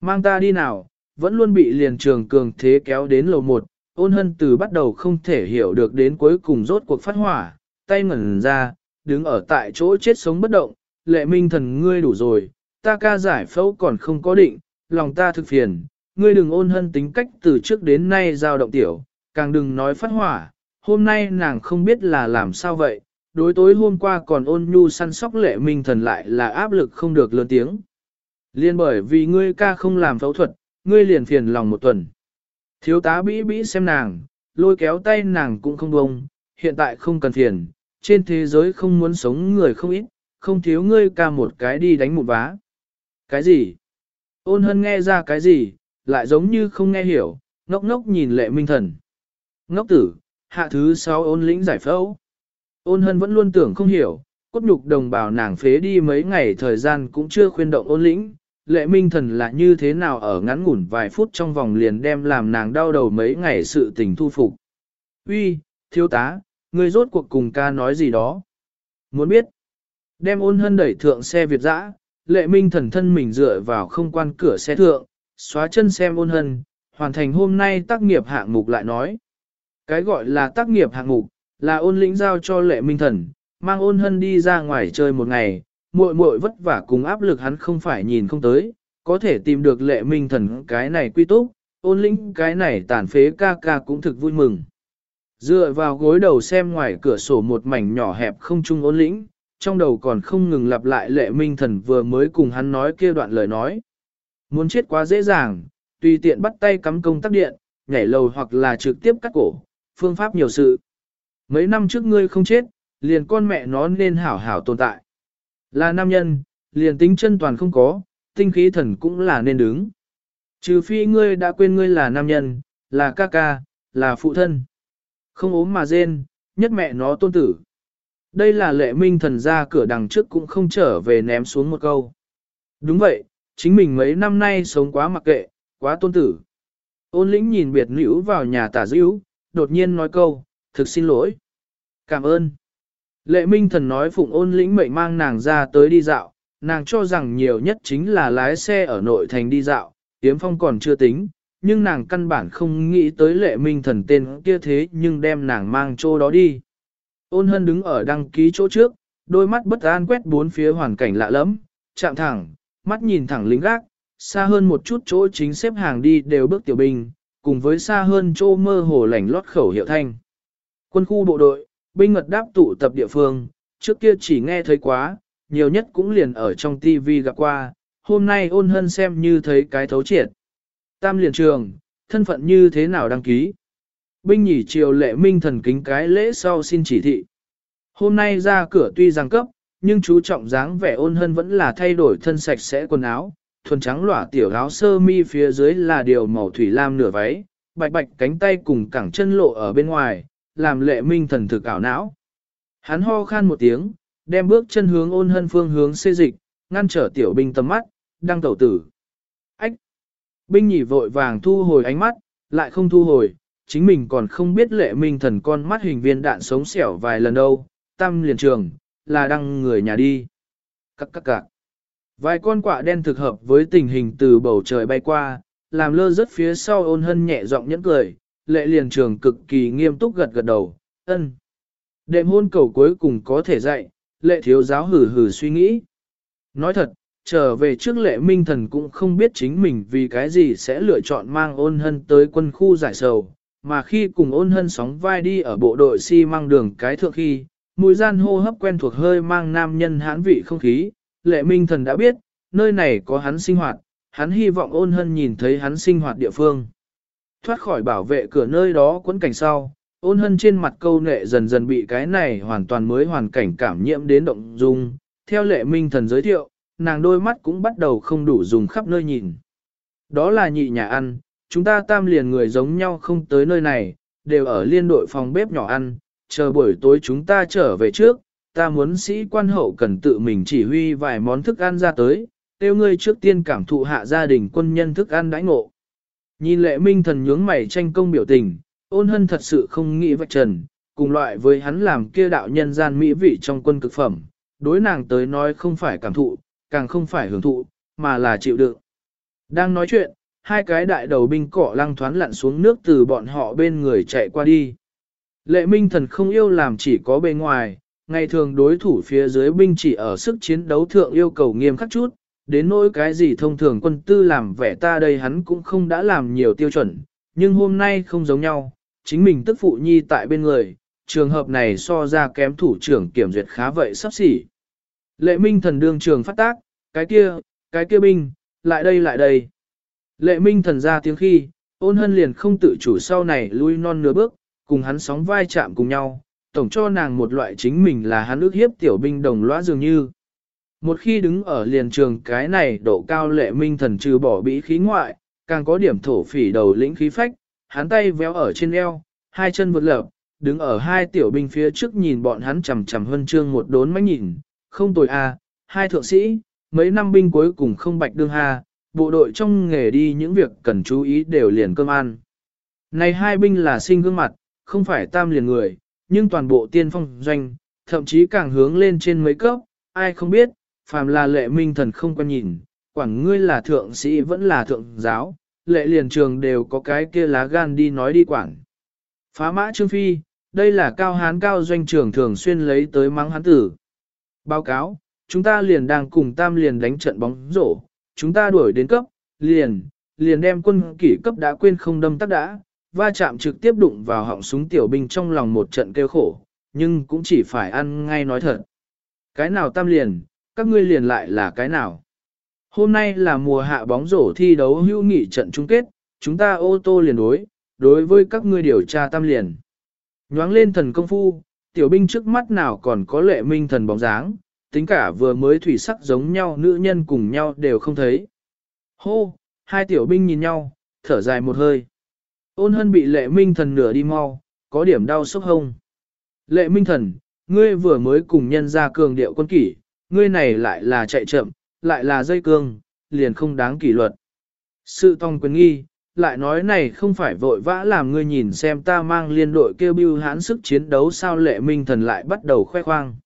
S1: Mang ta đi nào? Vẫn luôn bị liền trường cường thế kéo đến lầu một, ôn hân từ bắt đầu không thể hiểu được đến cuối cùng rốt cuộc phát hỏa, tay ngẩn ra, đứng ở tại chỗ chết sống bất động, lệ minh thần ngươi đủ rồi, ta ca giải phẫu còn không có định, lòng ta thực phiền, ngươi đừng ôn hân tính cách từ trước đến nay giao động tiểu, càng đừng nói phát hỏa, hôm nay nàng không biết là làm sao vậy, đối tối hôm qua còn ôn nhu săn sóc lệ minh thần lại là áp lực không được lớn tiếng. Liên bởi vì ngươi ca không làm phẫu thuật, ngươi liền phiền lòng một tuần. Thiếu tá bĩ bĩ xem nàng, lôi kéo tay nàng cũng không bông, hiện tại không cần phiền, trên thế giới không muốn sống người không ít, không thiếu ngươi ca một cái đi đánh một vá. Cái gì? Ôn hân nghe ra cái gì, lại giống như không nghe hiểu, ngốc ngốc nhìn lệ minh thần. Ngốc tử, hạ thứ sáu ôn lĩnh giải phẫu. Ôn hân vẫn luôn tưởng không hiểu, cốt nhục đồng bào nàng phế đi mấy ngày thời gian cũng chưa khuyên động ôn lĩnh. Lệ minh thần là như thế nào ở ngắn ngủn vài phút trong vòng liền đem làm nàng đau đầu mấy ngày sự tình thu phục. Uy, thiếu tá, ngươi rốt cuộc cùng ca nói gì đó. Muốn biết, đem ôn hân đẩy thượng xe Việt dã, lệ minh thần thân mình dựa vào không quan cửa xe thượng, xóa chân xem ôn hân, hoàn thành hôm nay tác nghiệp hạng mục lại nói. Cái gọi là tác nghiệp hạng mục, là ôn lĩnh giao cho lệ minh thần, mang ôn hân đi ra ngoài chơi một ngày, muội muội vất vả cùng áp lực hắn không phải nhìn không tới, có thể tìm được lệ minh thần cái này quy túc, ôn lĩnh cái này tàn phế ca ca cũng thực vui mừng. Dựa vào gối đầu xem ngoài cửa sổ một mảnh nhỏ hẹp không trung ổn lĩnh, trong đầu còn không ngừng lặp lại lệ minh thần vừa mới cùng hắn nói kia đoạn lời nói. Muốn chết quá dễ dàng, tùy tiện bắt tay cắm công tắc điện, nhảy lầu hoặc là trực tiếp cắt cổ, phương pháp nhiều sự. Mấy năm trước ngươi không chết, liền con mẹ nó nên hảo hảo tồn tại. Là nam nhân, liền tính chân toàn không có, tinh khí thần cũng là nên đứng. Trừ phi ngươi đã quên ngươi là nam nhân, là ca ca, là phụ thân. Không ốm mà rên, nhất mẹ nó tôn tử. Đây là lệ minh thần ra cửa đằng trước cũng không trở về ném xuống một câu. Đúng vậy, chính mình mấy năm nay sống quá mặc kệ, quá tôn tử. Ôn lĩnh nhìn biệt nữ vào nhà tả dữ, đột nhiên nói câu, thực xin lỗi. Cảm ơn. Lệ minh thần nói phụng ôn lĩnh mệnh mang nàng ra tới đi dạo, nàng cho rằng nhiều nhất chính là lái xe ở nội thành đi dạo, tiếm phong còn chưa tính, nhưng nàng căn bản không nghĩ tới lệ minh thần tên kia thế nhưng đem nàng mang chỗ đó đi. Ôn hân đứng ở đăng ký chỗ trước, đôi mắt bất an quét bốn phía hoàn cảnh lạ lẫm, chạm thẳng, mắt nhìn thẳng lính gác, xa hơn một chút chỗ chính xếp hàng đi đều bước tiểu binh, cùng với xa hơn chỗ mơ hồ lảnh lót khẩu hiệu thanh. Quân khu bộ đội, binh ngật đáp tụ tập địa phương, trước kia chỉ nghe thấy quá, nhiều nhất cũng liền ở trong TV gặp qua, hôm nay ôn hân xem như thấy cái thấu triệt. Tam liền trường, thân phận như thế nào đăng ký? Binh nhỉ triều lệ minh thần kính cái lễ sau xin chỉ thị. Hôm nay ra cửa tuy giang cấp, nhưng chú trọng dáng vẻ ôn hân vẫn là thay đổi thân sạch sẽ quần áo, thuần trắng lỏa tiểu áo sơ mi phía dưới là điều màu thủy lam nửa váy, bạch bạch cánh tay cùng cẳng chân lộ ở bên ngoài, làm lệ minh thần thực ảo não. Hắn ho khan một tiếng, đem bước chân hướng ôn hân phương hướng xê dịch, ngăn trở tiểu binh tầm mắt, đang tẩu tử. Binh nhỉ vội vàng thu hồi ánh mắt, lại không thu hồi, chính mình còn không biết lệ minh thần con mắt hình viên đạn sống xẻo vài lần đâu, tam liền trường, là đăng người nhà đi. Cắc cắc cạc. Vài con quạ đen thực hợp với tình hình từ bầu trời bay qua, làm lơ rất phía sau ôn hân nhẹ giọng nhẫn cười, lệ liền trường cực kỳ nghiêm túc gật gật đầu, ân. Đệm hôn cầu cuối cùng có thể dạy, lệ thiếu giáo hử hử suy nghĩ. Nói thật, trở về trước lệ minh thần cũng không biết chính mình vì cái gì sẽ lựa chọn mang ôn hân tới quân khu giải sầu, mà khi cùng ôn hân sóng vai đi ở bộ đội xi si mang đường cái thượng khi, mùi gian hô hấp quen thuộc hơi mang nam nhân hãn vị không khí, lệ minh thần đã biết, nơi này có hắn sinh hoạt, hắn hy vọng ôn hân nhìn thấy hắn sinh hoạt địa phương. Thoát khỏi bảo vệ cửa nơi đó quấn cảnh sau, ôn hân trên mặt câu nệ dần dần bị cái này hoàn toàn mới hoàn cảnh cảm nhiễm đến động dung. Theo lệ minh thần giới thiệu, nàng đôi mắt cũng bắt đầu không đủ dùng khắp nơi nhìn. Đó là nhị nhà ăn, chúng ta tam liền người giống nhau không tới nơi này, đều ở liên đội phòng bếp nhỏ ăn, chờ buổi tối chúng ta trở về trước, ta muốn sĩ quan hậu cần tự mình chỉ huy vài món thức ăn ra tới, tiêu ngươi trước tiên cảm thụ hạ gia đình quân nhân thức ăn đãi ngộ. Nhìn lệ minh thần nhướng mày tranh công biểu tình, ôn hân thật sự không nghĩ vạch trần, cùng loại với hắn làm kia đạo nhân gian mỹ vị trong quân cực phẩm, đối nàng tới nói không phải cảm thụ, càng không phải hưởng thụ, mà là chịu đựng. Đang nói chuyện, hai cái đại đầu binh cỏ lăng thoán lặn xuống nước từ bọn họ bên người chạy qua đi. Lệ minh thần không yêu làm chỉ có bề ngoài, ngày thường đối thủ phía dưới binh chỉ ở sức chiến đấu thượng yêu cầu nghiêm khắc chút, đến nỗi cái gì thông thường quân tư làm vẻ ta đây hắn cũng không đã làm nhiều tiêu chuẩn, nhưng hôm nay không giống nhau, chính mình tức phụ nhi tại bên người, trường hợp này so ra kém thủ trưởng kiểm duyệt khá vậy sắp xỉ. Lệ minh thần đương trường phát tác, cái kia, cái kia binh, lại đây lại đây. Lệ minh thần ra tiếng khi, ôn hân liền không tự chủ sau này lui non nửa bước, cùng hắn sóng vai chạm cùng nhau, tổng cho nàng một loại chính mình là hắn ước hiếp tiểu binh đồng lõa dường như. Một khi đứng ở liền trường cái này độ cao lệ minh thần trừ bỏ bĩ khí ngoại, càng có điểm thổ phỉ đầu lĩnh khí phách, hắn tay véo ở trên eo, hai chân vượt lập, đứng ở hai tiểu binh phía trước nhìn bọn hắn chầm chầm huân chương một đốn mánh nhìn, không tồi à, hai thượng sĩ, mấy năm binh cuối cùng không bạch đương ha, bộ đội trong nghề đi những việc cần chú ý đều liền cơm ăn. Này hai binh là sinh gương mặt, không phải tam liền người, nhưng toàn bộ tiên phong doanh, thậm chí càng hướng lên trên mấy cấp, ai không biết, phàm là lệ minh thần không quan nhìn, quản ngươi là thượng sĩ vẫn là thượng giáo, lệ liền trường đều có cái kia lá gan đi nói đi quản. Phá mã trương phi, đây là cao hán cao doanh trường thường xuyên lấy tới mắng hán tử. Báo cáo, chúng ta liền đang cùng tam liền đánh trận bóng rổ, chúng ta đuổi đến cấp, liền, liền đem quân kỷ cấp đã quên không đâm tắc đã, va chạm trực tiếp đụng vào họng súng tiểu binh trong lòng một trận kêu khổ, nhưng cũng chỉ phải ăn ngay nói thật. Cái nào tam liền, các ngươi liền lại là cái nào? Hôm nay là mùa hạ bóng rổ thi đấu hữu nghị trận chung kết, chúng ta ô tô liền đối, đối với các ngươi điều tra tam liền. Nhoáng lên thần công phu, tiểu binh trước mắt nào còn có lệ minh thần bóng dáng, tính cả vừa mới thủy sắc giống nhau nữ nhân cùng nhau đều không thấy. Hô, hai tiểu binh nhìn nhau, thở dài một hơi. Ôn hân bị lệ minh thần nửa đi mau, có điểm đau sốc hông. Lệ minh thần, ngươi vừa mới cùng nhân ra cường điệu quân kỷ, ngươi này lại là chạy chậm, lại là dây cương, liền không đáng kỷ luật. Sự tòng quyền nghi, lại nói này không phải vội vã làm ngươi nhìn xem ta mang liên đội kêu bưu hãn sức chiến đấu sao lệ minh thần lại bắt đầu khoe khoang.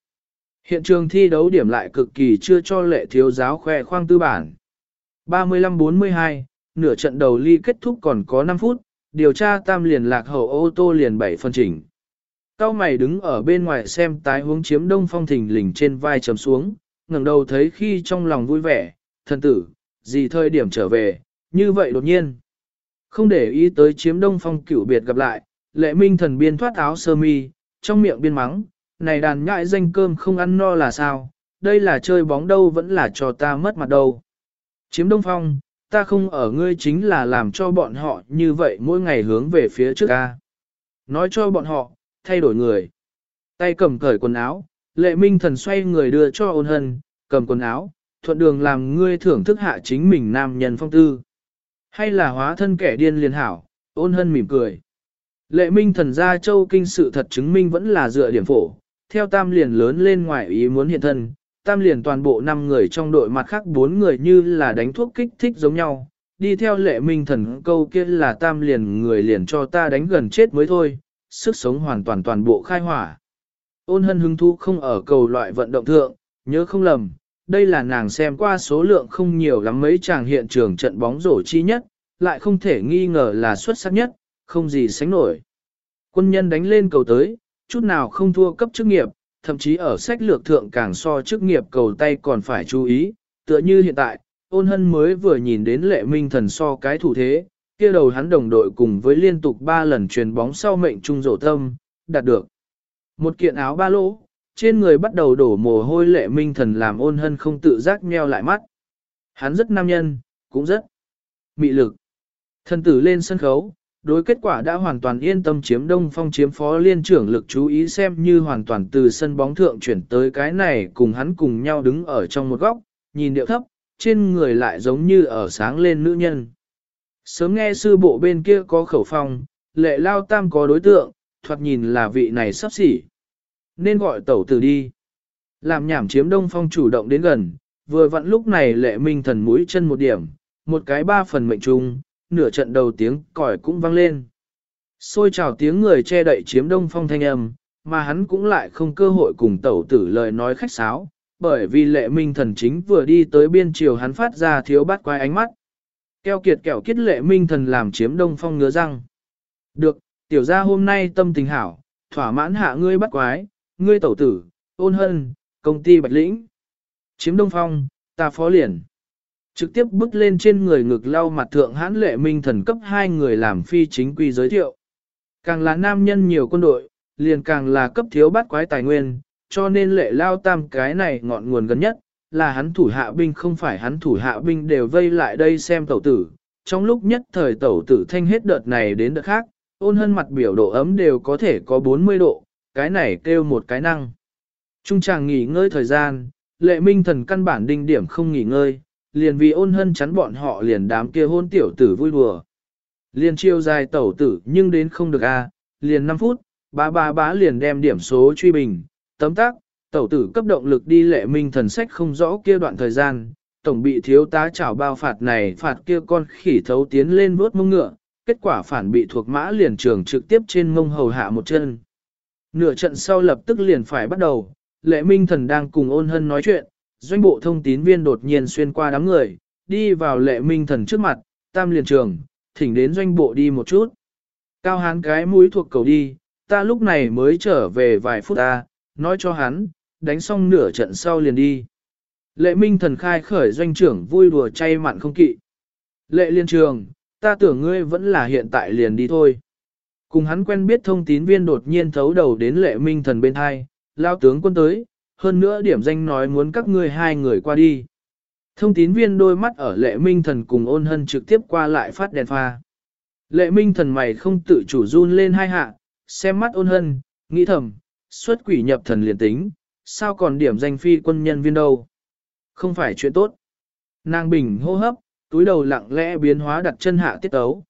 S1: Hiện trường thi đấu điểm lại cực kỳ chưa cho lệ thiếu giáo khoe khoang tư bản. 35-42, nửa trận đầu ly kết thúc còn có 5 phút, điều tra tam liền lạc hậu ô tô liền 7 phân chỉnh. Cao mày đứng ở bên ngoài xem tái hướng chiếm đông phong thình lình trên vai chấm xuống, ngẩng đầu thấy khi trong lòng vui vẻ, thân tử, gì thời điểm trở về, như vậy đột nhiên. Không để ý tới chiếm đông phong cửu biệt gặp lại, lệ minh thần biên thoát áo sơ mi, trong miệng biên mắng, này đàn nhại danh cơm không ăn no là sao, đây là chơi bóng đâu vẫn là cho ta mất mặt đâu. Chiếm đông phong, ta không ở ngươi chính là làm cho bọn họ như vậy mỗi ngày hướng về phía trước ca. Nói cho bọn họ, thay đổi người. Tay cầm cởi quần áo, lệ minh thần xoay người đưa cho ôn hân, cầm quần áo, thuận đường làm ngươi thưởng thức hạ chính mình nam nhân phong tư. Hay là hóa thân kẻ điên liền hảo, ôn hân mỉm cười. Lệ minh thần gia châu kinh sự thật chứng minh vẫn là dựa điểm phổ, theo tam liền lớn lên ngoài ý muốn hiện thân, tam liền toàn bộ 5 người trong đội mặt khác 4 người như là đánh thuốc kích thích giống nhau, đi theo lệ minh thần câu kia là tam liền người liền cho ta đánh gần chết mới thôi, sức sống hoàn toàn toàn bộ khai hỏa. Ôn hân hứng thú không ở cầu loại vận động thượng, nhớ không lầm, đây là nàng xem qua số lượng không nhiều lắm mấy chàng hiện trường trận bóng rổ chi nhất, lại không thể nghi ngờ là xuất sắc nhất, không gì sánh nổi. Quân nhân đánh lên cầu tới, chút nào không thua cấp chức nghiệp, thậm chí ở sách lược thượng càng so chức nghiệp cầu tay còn phải chú ý, tựa như hiện tại, ôn hân mới vừa nhìn đến lệ minh thần so cái thủ thế, kia đầu hắn đồng đội cùng với liên tục 3 lần truyền bóng sau mệnh trung rổ tâm, đạt được. Một kiện áo ba lỗ, trên người bắt đầu đổ mồ hôi lệ minh thần làm ôn hân không tự giác nheo lại mắt. Hắn rất nam nhân, cũng rất mị lực. Thần tử lên sân khấu, đối kết quả đã hoàn toàn yên tâm chiếm đông phong chiếm phó liên trưởng lực chú ý xem như hoàn toàn từ sân bóng thượng chuyển tới cái này cùng hắn cùng nhau đứng ở trong một góc, nhìn điệu thấp, trên người lại giống như ở sáng lên nữ nhân. Sớm nghe sư bộ bên kia có khẩu phong, lệ lao tam có đối tượng, thoạt nhìn là vị này sắp xỉ. Nên gọi tẩu tử đi. Làm nhảm chiếm đông phong chủ động đến gần, vừa vặn lúc này lệ minh thần mũi chân một điểm, một cái ba phần mệnh trung, nửa trận đầu tiếng còi cũng vang lên. Xôi trào tiếng người che đậy chiếm đông phong thanh âm, mà hắn cũng lại không cơ hội cùng tẩu tử lời nói khách sáo, bởi vì lệ minh thần chính vừa đi tới biên triều hắn phát ra thiếu bát quái ánh mắt. Keo kiệt kẹo kiết lệ minh thần làm chiếm đông phong ngứa răng. Được, tiểu gia hôm nay tâm tình hảo, thỏa mãn hạ ngươi bắt quái, ngươi tẩu tử, ôn hân, công ty bạch lĩnh. Chiếm đông phong, ta phó liền. Trực tiếp bước lên trên người ngực lau mặt thượng hãn lệ minh thần cấp hai người làm phi chính quy giới thiệu. Càng là nam nhân nhiều quân đội, liền càng là cấp thiếu bắt quái tài nguyên, cho nên lệ lao tam cái này ngọn nguồn gần nhất, là hắn thủ hạ binh không phải hắn thủ hạ binh đều vây lại đây xem tẩu tử. Trong lúc nhất thời tẩu tử thanh hết đợt này đến đợt khác, ôn hơn mặt biểu độ ấm đều có thể có 40 độ, cái này kêu một cái năng. Trung chàng nghỉ ngơi thời gian, lệ minh thần căn bản đinh điểm không nghỉ ngơi, liền vì ôn hân chắn bọn họ liền đám kia hôn tiểu tử vui đùa. Liền chiêu dài tẩu tử nhưng đến không được a, liền 5 phút, bá bá bá liền đem điểm số truy bình, tấm tác, tẩu tử cấp động lực đi lệ minh thần sách không rõ kia đoạn thời gian, tổng bị thiếu tá chảo bao phạt này phạt kia con khỉ thấu tiến lên vuốt mông ngựa, kết quả phản bị thuộc mã liền trường trực tiếp trên mông hầu hạ một chân. Nửa trận sau lập tức liền phải bắt đầu, lệ minh thần đang cùng ôn hân nói chuyện, doanh bộ thông tín viên đột nhiên xuyên qua đám người, đi vào lệ minh thần trước mặt, tam liền trường, thỉnh đến doanh bộ đi một chút. Cao hán cái mũi thuộc cầu đi, ta lúc này mới trở về vài phút ta, nói cho hắn, đánh xong nửa trận sau liền đi. Lệ minh thần khai khởi doanh trưởng vui đùa chay mặn không kỵ. Lệ liên trường, ta tưởng ngươi vẫn là hiện tại liền đi thôi. Cùng hắn quen biết thông tín viên đột nhiên thấu đầu đến lệ minh thần bên hai, lao tướng quân tới, hơn nữa điểm danh nói muốn các ngươi hai người qua đi. Thông tín viên đôi mắt ở lệ minh thần cùng ôn hân trực tiếp qua lại phát đèn pha. Lệ minh thần mày không tự chủ run lên hai hạ, xem mắt ôn hân, nghĩ thầm, xuất quỷ nhập thần liền tính, sao còn điểm danh phi quân nhân viên đâu. Không phải chuyện tốt. Nàng bình hô hấp, túi đầu lặng lẽ biến hóa đặt chân hạ tiết tấu.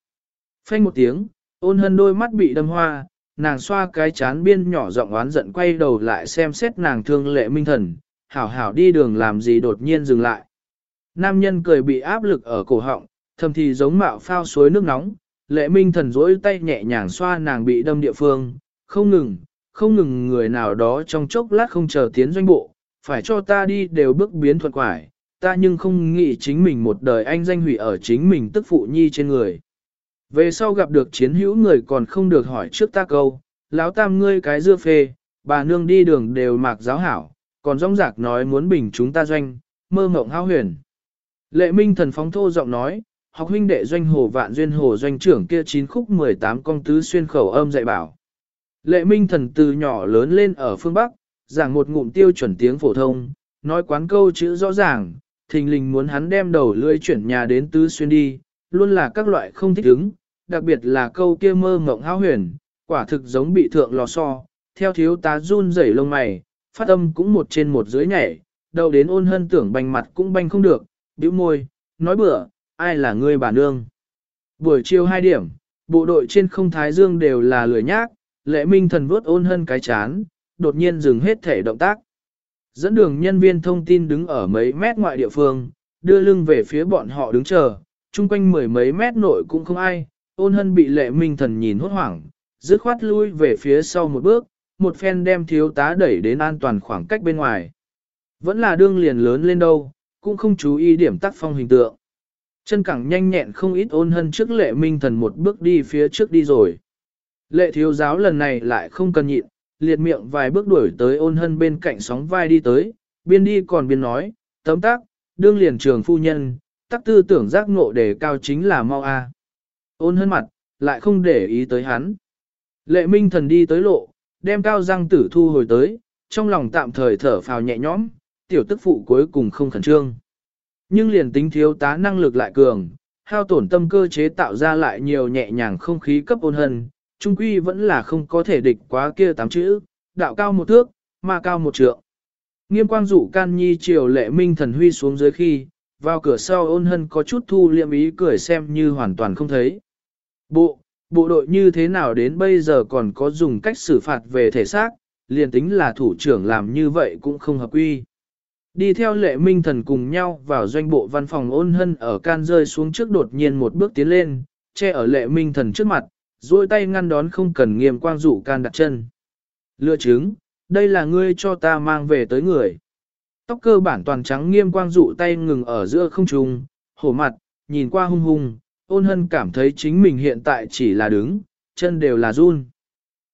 S1: Phanh một tiếng, ôn hân đôi mắt bị đâm hoa, nàng xoa cái chán biên nhỏ giọng oán giận quay đầu lại xem xét nàng thương lệ minh thần, hảo hảo đi đường làm gì đột nhiên dừng lại. Nam nhân cười bị áp lực ở cổ họng, thầm thì giống mạo phao suối nước nóng, lệ minh thần rỗi tay nhẹ nhàng xoa nàng bị đâm địa phương, không ngừng, không ngừng người nào đó trong chốc lát không chờ tiến doanh bộ, phải cho ta đi đều bước biến thuật quải, ta nhưng không nghĩ chính mình một đời anh danh hủy ở chính mình tức phụ nhi trên người. Về sau gặp được chiến hữu người còn không được hỏi trước ta câu, lão tam ngươi cái dưa phê, bà nương đi đường đều mạc giáo hảo, còn rong rạc nói muốn bình chúng ta doanh, mơ mộng hao huyền. Lệ minh thần phóng thô giọng nói, học huynh đệ doanh hồ vạn duyên hồ doanh trưởng kia chín khúc 18 công tứ xuyên khẩu âm dạy bảo. Lệ minh thần từ nhỏ lớn lên ở phương Bắc, giảng một ngụm tiêu chuẩn tiếng phổ thông, nói quán câu chữ rõ ràng, thình lình muốn hắn đem đầu lưỡi chuyển nhà đến tứ xuyên đi, luôn là các loại không thích ứng, đặc biệt là câu kia mơ mộng hao huyền, quả thực giống bị thượng lò xo, theo thiếu tá run rẩy lông mày, phát âm cũng một trên một dưới nhảy, đầu đến ôn hân tưởng banh mặt cũng banh không được, bĩu môi, nói bữa, ai là ngươi bà nương. Buổi chiều 2 điểm, bộ đội trên không thái dương đều là lười nhác, lệ minh thần vuốt ôn hân cái chán, đột nhiên dừng hết thể động tác. Dẫn đường nhân viên thông tin đứng ở mấy mét ngoại địa phương, đưa lưng về phía bọn họ đứng chờ, chung quanh mười mấy mét nội cũng không ai, ôn hân bị lệ minh thần nhìn hốt hoảng, dứt khoát lui về phía sau một bước, một phen đem thiếu tá đẩy đến an toàn khoảng cách bên ngoài. Vẫn là đương liền lớn lên đâu, cũng không chú ý điểm tác phong hình tượng. Chân cẳng nhanh nhẹn không ít ôn hân trước lệ minh thần một bước đi phía trước đi rồi. Lệ thiếu giáo lần này lại không cần nhịn, liệt miệng vài bước đuổi tới ôn hân bên cạnh sóng vai đi tới, biên đi còn biên nói, tấm tác, đương liền trường phu nhân, tắc tư tưởng giác ngộ đề cao chính là mau a. Ôn hơn mặt, lại không để ý tới hắn. Lệ minh thần đi tới lộ, đem cao răng tử thu hồi tới, trong lòng tạm thời thở phào nhẹ nhõm, tiểu tức phụ cuối cùng không khẩn trương. Nhưng liền tính thiếu tá năng lực lại cường, hao tổn tâm cơ chế tạo ra lại nhiều nhẹ nhàng không khí cấp ôn hân, trung quy vẫn là không có thể địch quá kia tám chữ, đạo cao một thước, ma cao một trượng. Nghiêm quang dụ can nhi triều lệ minh thần huy xuống dưới khi, vào cửa sau ôn hân có chút thu liệm ý cười xem như hoàn toàn không thấy. Bộ, bộ đội như thế nào đến bây giờ còn có dùng cách xử phạt về thể xác, liền tính là thủ trưởng làm như vậy cũng không hợp quy. Đi theo lệ minh thần cùng nhau vào doanh bộ văn phòng ôn hân ở can rơi xuống trước đột nhiên một bước tiến lên, che ở lệ minh thần trước mặt, duỗi tay ngăn đón không cần nghiêm quang dụ can đặt chân. Lựa chứng, đây là ngươi cho ta mang về tới người. Tóc cơ bản toàn trắng nghiêm quang dụ tay ngừng ở giữa không trung, hổ mặt, nhìn qua hung hung, ôn hân cảm thấy chính mình hiện tại chỉ là đứng, chân đều là run.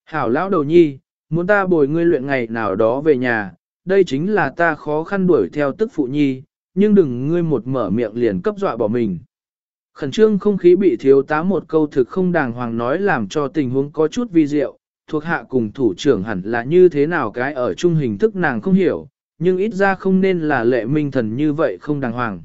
S1: Hảo lão đầu nhi, muốn ta bồi ngươi luyện ngày nào đó về nhà, đây chính là ta khó khăn đuổi theo tức phụ nhi, nhưng đừng ngươi một mở miệng liền cấp dọa bỏ mình. Khẩn trương không khí bị thiếu tá một câu thực không đàng hoàng nói làm cho tình huống có chút vi diệu, thuộc hạ cùng thủ trưởng hẳn là như thế nào cái ở chung hình thức nàng không hiểu, nhưng ít ra không nên là lệ minh thần như vậy không đàng hoàng.